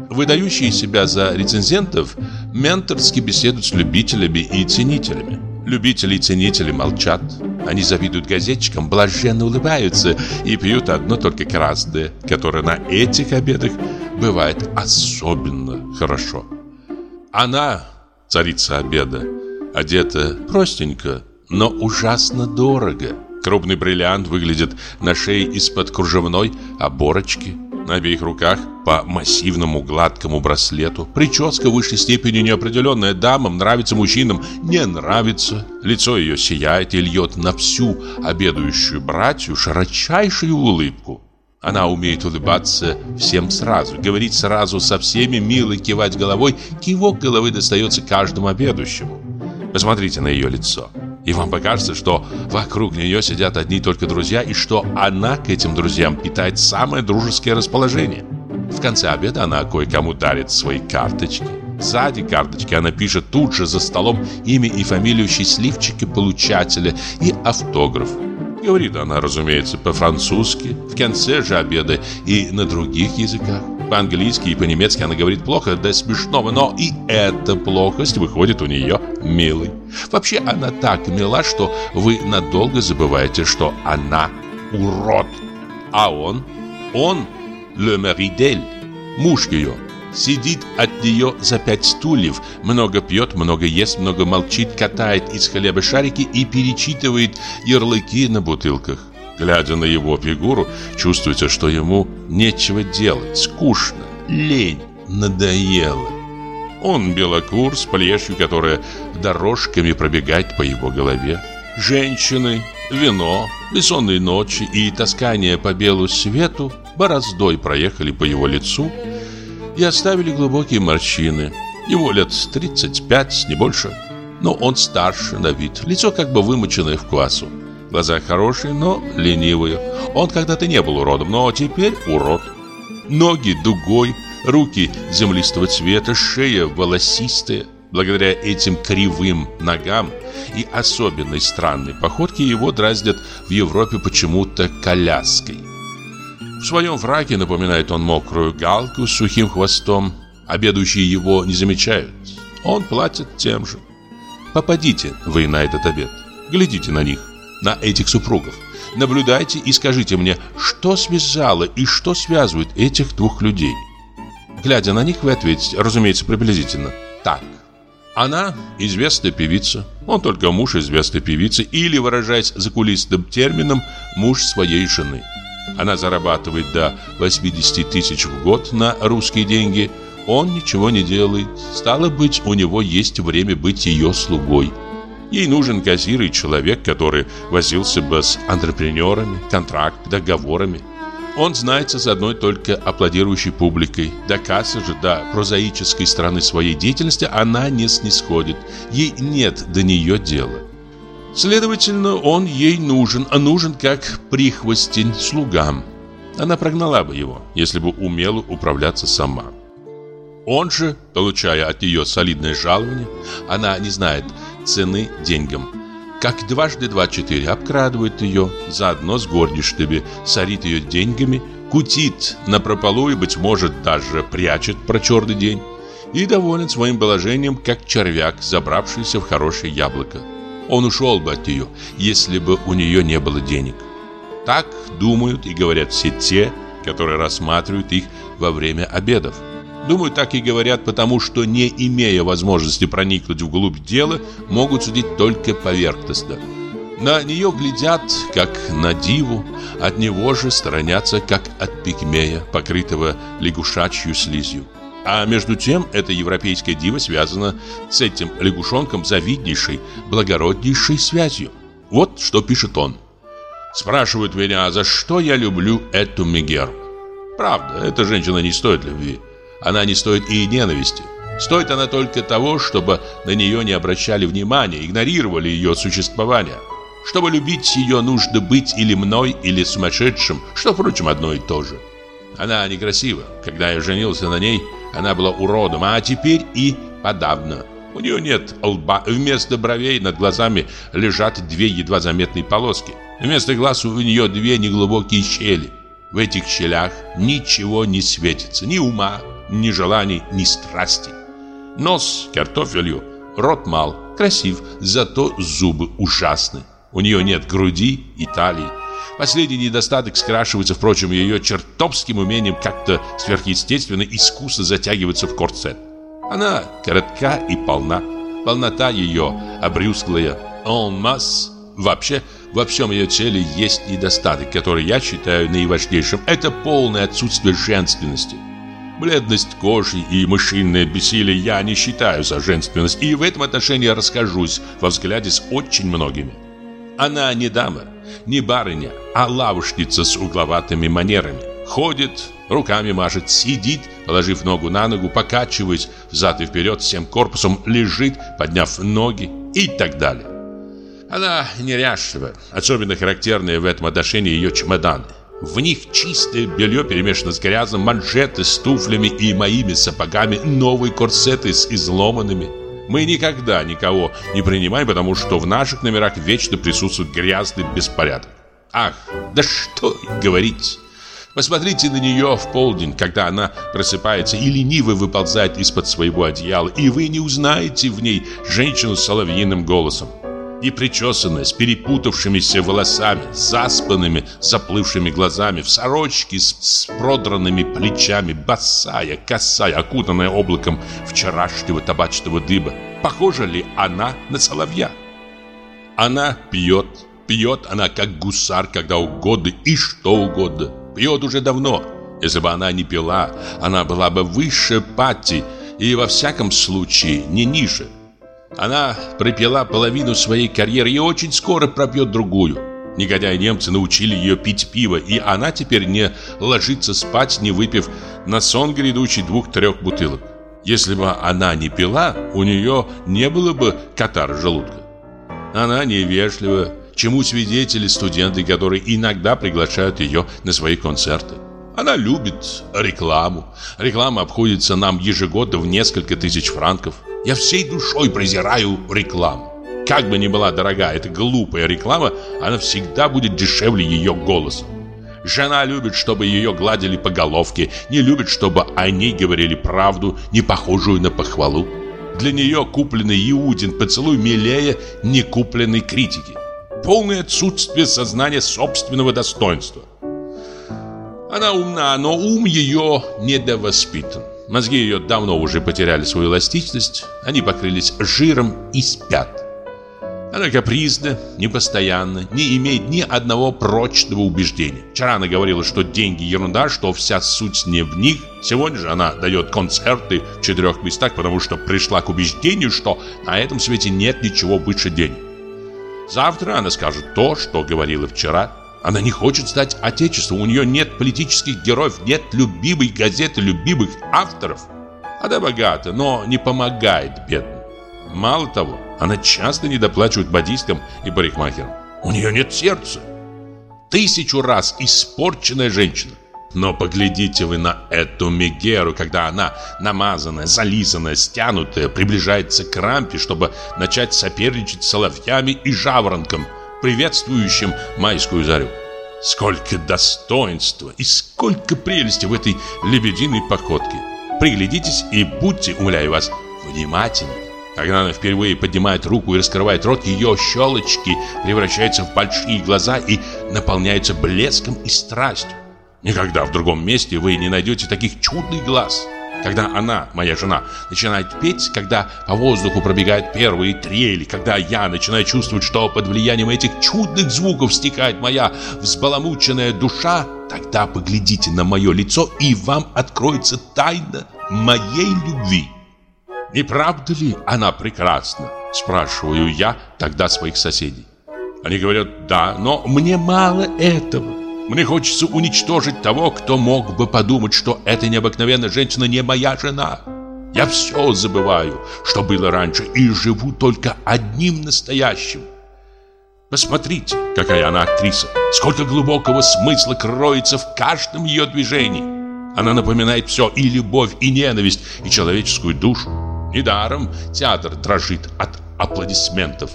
Выдающие себя за рецензентов менторски беседуют с любителями и ценителями. Любители и ценители молчат. Они завидуют газетчикам, блаженно улыбаются и пьют одно только красное, которое на этих обедах бывает особенно хорошо. Она, царица обеда, одета простенько, но ужасно дорого. Крупный бриллиант выглядит на шее из-под кружевной оборочки – на обеих руках по массивному гладкому браслету. Прическа в высшей степени неопределенная. Дамам нравится, мужчинам не нравится. Лицо ее сияет и льет на всю обедающую братью широчайшую улыбку. Она умеет улыбаться всем сразу, говорить сразу со всеми, мило кивать головой. Кивок головы достается каждому обедающему. Посмотрите на ее лицо. И вам покажется, что вокруг нее сидят одни только друзья, и что она к этим друзьям питает самое дружеское расположение. В конце обеда она кое-кому дарит свои карточки. Сзади карточки она пишет тут же за столом имя и фамилию счастливчика-получателя и автограф. Говорит она, разумеется, по-французски, в конце же обеда и на других языках. По-английски и по-немецки она говорит плохо, до смешного, но и эта плохость выходит у нее милой. Вообще она так мила, что вы надолго забываете, что она урод. А он, он, Ле Меридель, муж ее, Сидит от нее за пять стульев, много пьет, много ест, много молчит, катает из хлеба шарики и перечитывает ярлыки на бутылках. Глядя на его фигуру, чувствуется, что ему нечего делать, скучно, лень, надоело. Он белокур с плешью, которая дорожками пробегает по его голове. Женщины, вино, бессонные ночи и таскание по белу свету бороздой проехали по его лицу, и оставили глубокие морщины. Ему лет 35, не больше. Но он старше на вид, лицо как бы вымоченное в квасу. Глаза хорошие, но ленивые. Он когда-то не был уродом, но теперь урод. Ноги дугой, руки землистого цвета, шея волосистая. Благодаря этим кривым ногам и особенной странной походке его дразнят в Европе почему-то коляской. В своем фраке напоминает он мокрую галку с сухим хвостом. Обедающие его не замечают. Он платит тем же. Попадите вы на этот обед. Глядите на них, на этих супругов. Наблюдайте и скажите мне, что связало и что связывает этих двух людей. Глядя на них, вы ответите, разумеется, приблизительно. Так. Она известная певица, он только муж известной певицы, или, выражаясь закулисным термином, муж своей жены. Она зарабатывает до 80 тысяч в год на русские деньги. Он ничего не делает. Стало быть, у него есть время быть ее слугой. Ей нужен кассир и человек, который возился бы с антрепренерами, контракт, договорами. Он знается с одной только аплодирующей публикой. До кассы же, до прозаической стороны своей деятельности она не снисходит. Ей нет до нее дела. Следовательно, он ей нужен, а нужен как прихвостень слугам. Она прогнала бы его, если бы умела управляться сама. Он же, получая от нее солидное жалование, она не знает цены деньгам, как дважды два-четыре обкрадывает ее, заодно с горничными, сорит ее деньгами, кутит на прополу и, быть может, даже прячет про черный день, и доволен своим положением, как червяк, забравшийся в хорошее яблоко. Он ушел бы от нее, если бы у нее не было денег. Так думают и говорят все те, которые рассматривают их во время обедов. Думаю, так и говорят, потому что, не имея возможности проникнуть вглубь дела, могут судить только поверхностно. На нее глядят, как на диву, от него же сторонятся, как от пигмея, покрытого лягушачью слизью. А между тем, эта европейская дива связана с этим лягушонком завиднейшей, благороднейшей связью. Вот что пишет он. Спрашивают меня, за что я люблю эту Мегеру. Правда, эта женщина не стоит любви. Она не стоит и ненависти. Стоит она только того, чтобы на нее не обращали внимания, игнорировали ее существование. Чтобы любить ее, нужно быть или мной, или сумасшедшим, что, впрочем, одно и то же. Она некрасива. Когда я женился на ней, она была уродом, а теперь и подавно. У нее нет лба, вместо бровей над глазами лежат две едва заметные полоски. Вместо глаз у нее две неглубокие щели. В этих щелях ничего не светится, ни ума, ни желаний, ни страсти. Нос картофелью, рот мал, красив, зато зубы ужасны. У нее нет груди и талии. Последний недостаток скрашивается, впрочем, ее чертовским умением как-то сверхъестественно искусно затягиваться в корсет. Она коротка и полна. Полнота ее обрюзглая. En masse. Вообще, во всем ее теле есть недостаток, который я считаю наиважнейшим. Это полное отсутствие женственности. Бледность кожи и мышиное бессилие я не считаю за женственность, и в этом отношении я расскажусь во взгляде с очень многими. Она не дама, не барыня, а лавушница с угловатыми манерами. Ходит, руками машет, сидит, положив ногу на ногу, покачиваясь взад и вперед всем корпусом, лежит, подняв ноги и так далее. Она неряшлива, особенно характерные в этом отношении ее чемоданы. В них чистое белье перемешано с грязным, манжеты с туфлями и моими сапогами, новые корсеты с изломанными. Мы никогда никого не принимаем, потому что в наших номерах вечно присутствует грязный беспорядок. Ах, да что говорить. Посмотрите на нее в полдень, когда она просыпается и лениво выползает из-под своего одеяла, и вы не узнаете в ней женщину с соловьиным голосом. Непричесанная, с перепутавшимися волосами, заспанными, заплывшими глазами, в сорочке с, с продранными плечами, босая, косая, окутанная облаком вчерашнего табачного дыба. Похожа ли она на соловья? Она пьет, пьет она как гусар, когда угодно и что угодно. Пьет уже давно. Если бы она не пила, она была бы выше Пати и во всяком случае не ниже. Она пропила половину своей карьеры и очень скоро пропьет другую. Негодяи немцы научили ее пить пиво, и она теперь не ложится спать, не выпив на сон грядущий двух-трех бутылок. Если бы она не пила, у нее не было бы катара желудка. Она невежлива, чему свидетели студенты, которые иногда приглашают ее на свои концерты. Она любит рекламу. Реклама обходится нам ежегодно в несколько тысяч франков. Я всей душой презираю рекламу. Как бы ни была дорога эта глупая реклама, она всегда будет дешевле ее голоса. Жена любит, чтобы ее гладили по головке, не любит, чтобы о ней говорили правду, не похожую на похвалу. Для нее купленный Иудин поцелуй милее некупленной критики полное отсутствие сознания собственного достоинства. Она умна, но ум ее недовоспитан. Мозги ее давно уже потеряли свою эластичность, они покрылись жиром и спят. Она капризна, непостоянна, не имеет ни одного прочного убеждения. Вчера она говорила, что деньги ерунда, что вся суть не в них. Сегодня же она дает концерты в четырех местах, потому что пришла к убеждению, что на этом свете нет ничего выше денег. Завтра она скажет то, что говорила вчера. Она не хочет стать отечеством, у нее нет политических героев, нет любимой газеты, любимых авторов. Она богата, но не помогает бедным. Мало того, она часто недоплачивает бодистам и парикмахерам. У нее нет сердца. Тысячу раз испорченная женщина. Но поглядите вы на эту Мегеру, когда она, намазанная, зализанная, стянутая, приближается к рампе, чтобы начать соперничать с соловьями и жаворонком, приветствующим майскую зарю. Сколько достоинства и сколько прелести в этой лебединой походке. Приглядитесь и будьте, умоляю вас, внимательны. Когда она впервые поднимает руку и раскрывает рот, ее щелочки превращаются в большие глаза и наполняются блеском и страстью. Никогда в другом месте вы не найдете таких чудных глаз. Когда она, моя жена, начинает петь, когда по воздуху пробегают первые трели, когда я начинаю чувствовать, что под влиянием этих чудных звуков стекает моя взбаламученная душа, тогда поглядите на мое лицо, и вам откроется тайна моей любви. Не правда ли она прекрасна? Спрашиваю я тогда своих соседей. Они говорят, да, но мне мало этого. Мне хочется уничтожить того, кто мог бы подумать, что эта необыкновенная женщина не моя жена. Я все забываю, что было раньше, и живу только одним настоящим. Посмотрите, какая она актриса. Сколько глубокого смысла кроется в каждом ее движении. Она напоминает все, и любовь, и ненависть, и человеческую душу. Недаром театр дрожит от аплодисментов.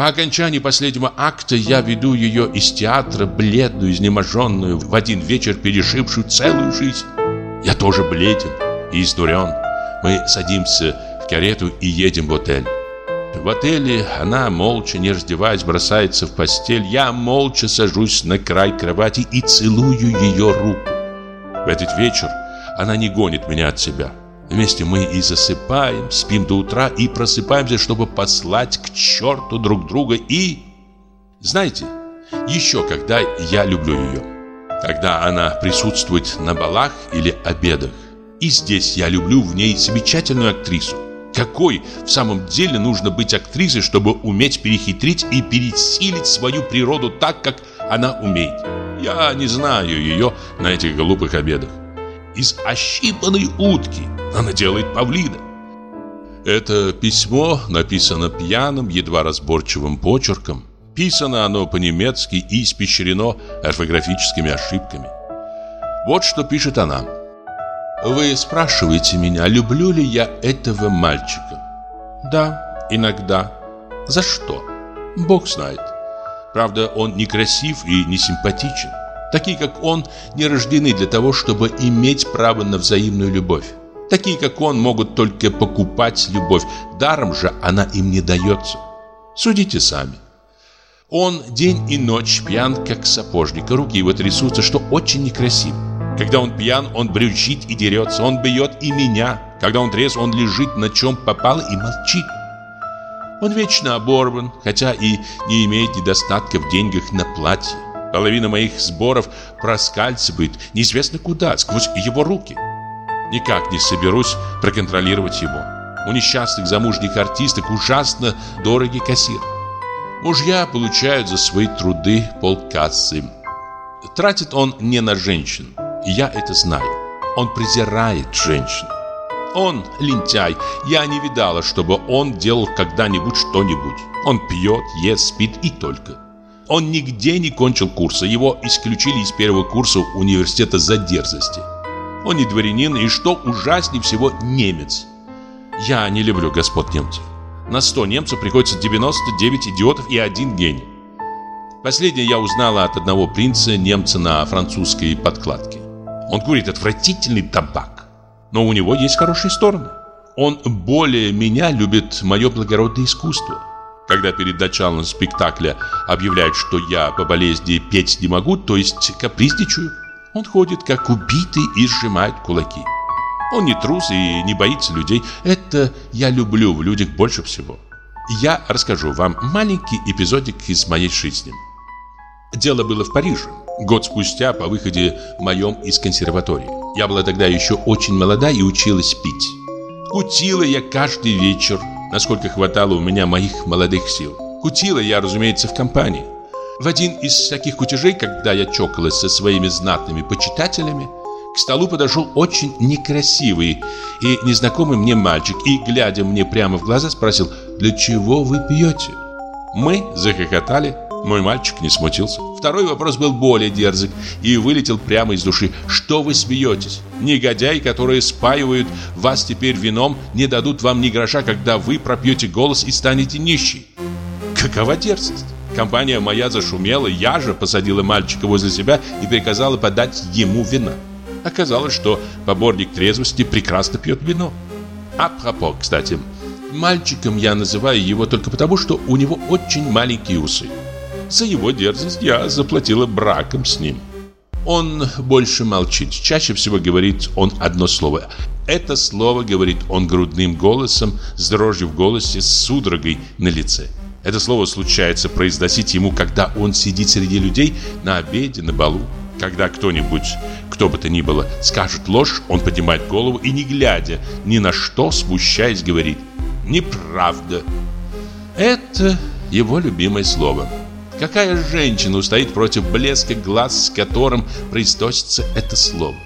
По окончании последнего акта я веду ее из театра, бледную, изнеможенную, в один вечер перешившую целую жизнь. Я тоже бледен и изнурен. Мы садимся в карету и едем в отель. В отеле она, молча, не раздеваясь, бросается в постель. Я молча сажусь на край кровати и целую ее руку. В этот вечер она не гонит меня от себя. Вместе мы и засыпаем, спим до утра и просыпаемся, чтобы послать к черту друг друга и... Знаете, еще когда я люблю ее. Когда она присутствует на балах или обедах. И здесь я люблю в ней замечательную актрису. Какой в самом деле нужно быть актрисой, чтобы уметь перехитрить и пересилить свою природу так, как она умеет? Я не знаю ее на этих глупых обедах. Из ощипанной утки она делает павлина. Это письмо написано пьяным, едва разборчивым почерком. Писано оно по-немецки и испещрено орфографическими ошибками. Вот что пишет она. «Вы спрашиваете меня, люблю ли я этого мальчика?» «Да, иногда. За что?» «Бог знает. Правда, он не красив и не симпатичен. Такие, как он, не рождены для того, чтобы иметь право на взаимную любовь. Такие, как он, могут только покупать любовь. Даром же она им не дается. Судите сами. Он день и ночь пьян, как сапожник, руки его трясутся, что очень некрасиво. Когда он пьян, он брючит и дерется, он бьет и меня. Когда он трезв, он лежит на чем попало и молчит. Он вечно оборван, хотя и не имеет недостатка в деньгах на платье. Половина моих сборов проскальзывает неизвестно куда, сквозь его руки. Никак не соберусь проконтролировать его. У несчастных замужних артисток ужасно дорогий кассир. Мужья получают за свои труды полкассы. Тратит он не на женщин, я это знаю. Он презирает женщин. Он лентяй. Я не видала, чтобы он делал когда-нибудь что-нибудь. Он пьет, ест, спит и только. Он нигде не кончил курса. Его исключили из первого курса университета за дерзости. Он не дворянин и, что ужаснее всего, немец. Я не люблю господ немцев. На 100 немцев приходится 99 идиотов и один гений. Последнее я узнала от одного принца немца на французской подкладке. Он курит отвратительный табак, но у него есть хорошие стороны. Он более меня любит мое благородное искусство. Когда перед началом спектакля объявляют, что я по болезни петь не могу, то есть капризничаю, он ходит как убитый и сжимает кулаки. Он не трус и не боится людей. Это я люблю в людях больше всего. Я расскажу вам маленький эпизодик из моей жизни. Дело было в Париже, год спустя по выходе моем из консерватории. Я была тогда еще очень молода и училась пить. Кутила я каждый вечер, насколько хватало у меня моих молодых сил. Кутила я, разумеется, в компании. В один из таких кутежей, когда я чокалась со своими знатными почитателями, к столу подошел очень некрасивый и незнакомый мне мальчик и, глядя мне прямо в глаза, спросил «Для чего вы пьете?» Мы захохотали, мой мальчик не смутился. Второй вопрос был более дерзок и вылетел прямо из души. «Что вы смеетесь? Негодяи, которые спаивают вас теперь вином, не дадут вам ни гроша, когда вы пропьете голос и станете нищей». Какова дерзость? Компания моя зашумела, я же посадила мальчика возле себя и приказала подать ему вина. Оказалось, что поборник трезвости прекрасно пьет вино. А пропos, кстати, мальчиком я называю его только потому, что у него очень маленькие усы. За его дерзость я заплатила браком с ним. Он больше молчит. Чаще всего говорит он одно слово. Это слово говорит он грудным голосом, с дрожью в голосе, с судорогой на лице. Это слово случается произносить ему, когда он сидит среди людей на обеде, на балу. Когда кто-нибудь, кто бы то ни было, скажет ложь, он поднимает голову и, не глядя ни на что, смущаясь, говорит «Неправда». Это его любимое слово. Какая женщина устоит против блеска глаз, с которым произносится это слово?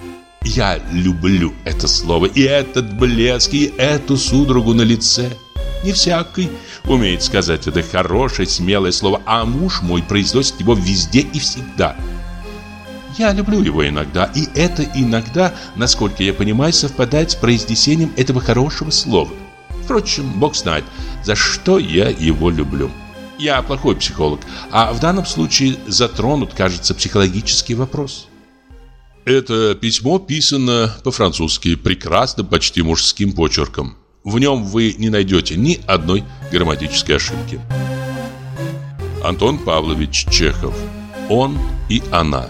Я люблю это слово, и этот блеск, и эту судорогу на лице. Не всякий умеет сказать это хорошее, смелое слово, а муж мой произносит его везде и всегда. Я люблю его иногда, и это иногда, насколько я понимаю, совпадает с произнесением этого хорошего слова. Впрочем, Бог знает, за что я его люблю. Я плохой психолог, а в данном случае затронут, кажется, психологический вопрос. Это письмо писано по-французски, прекрасно, почти мужским почерком. В нем вы не найдете ни одной грамматической ошибки. Антон Павлович Чехов. Он и она.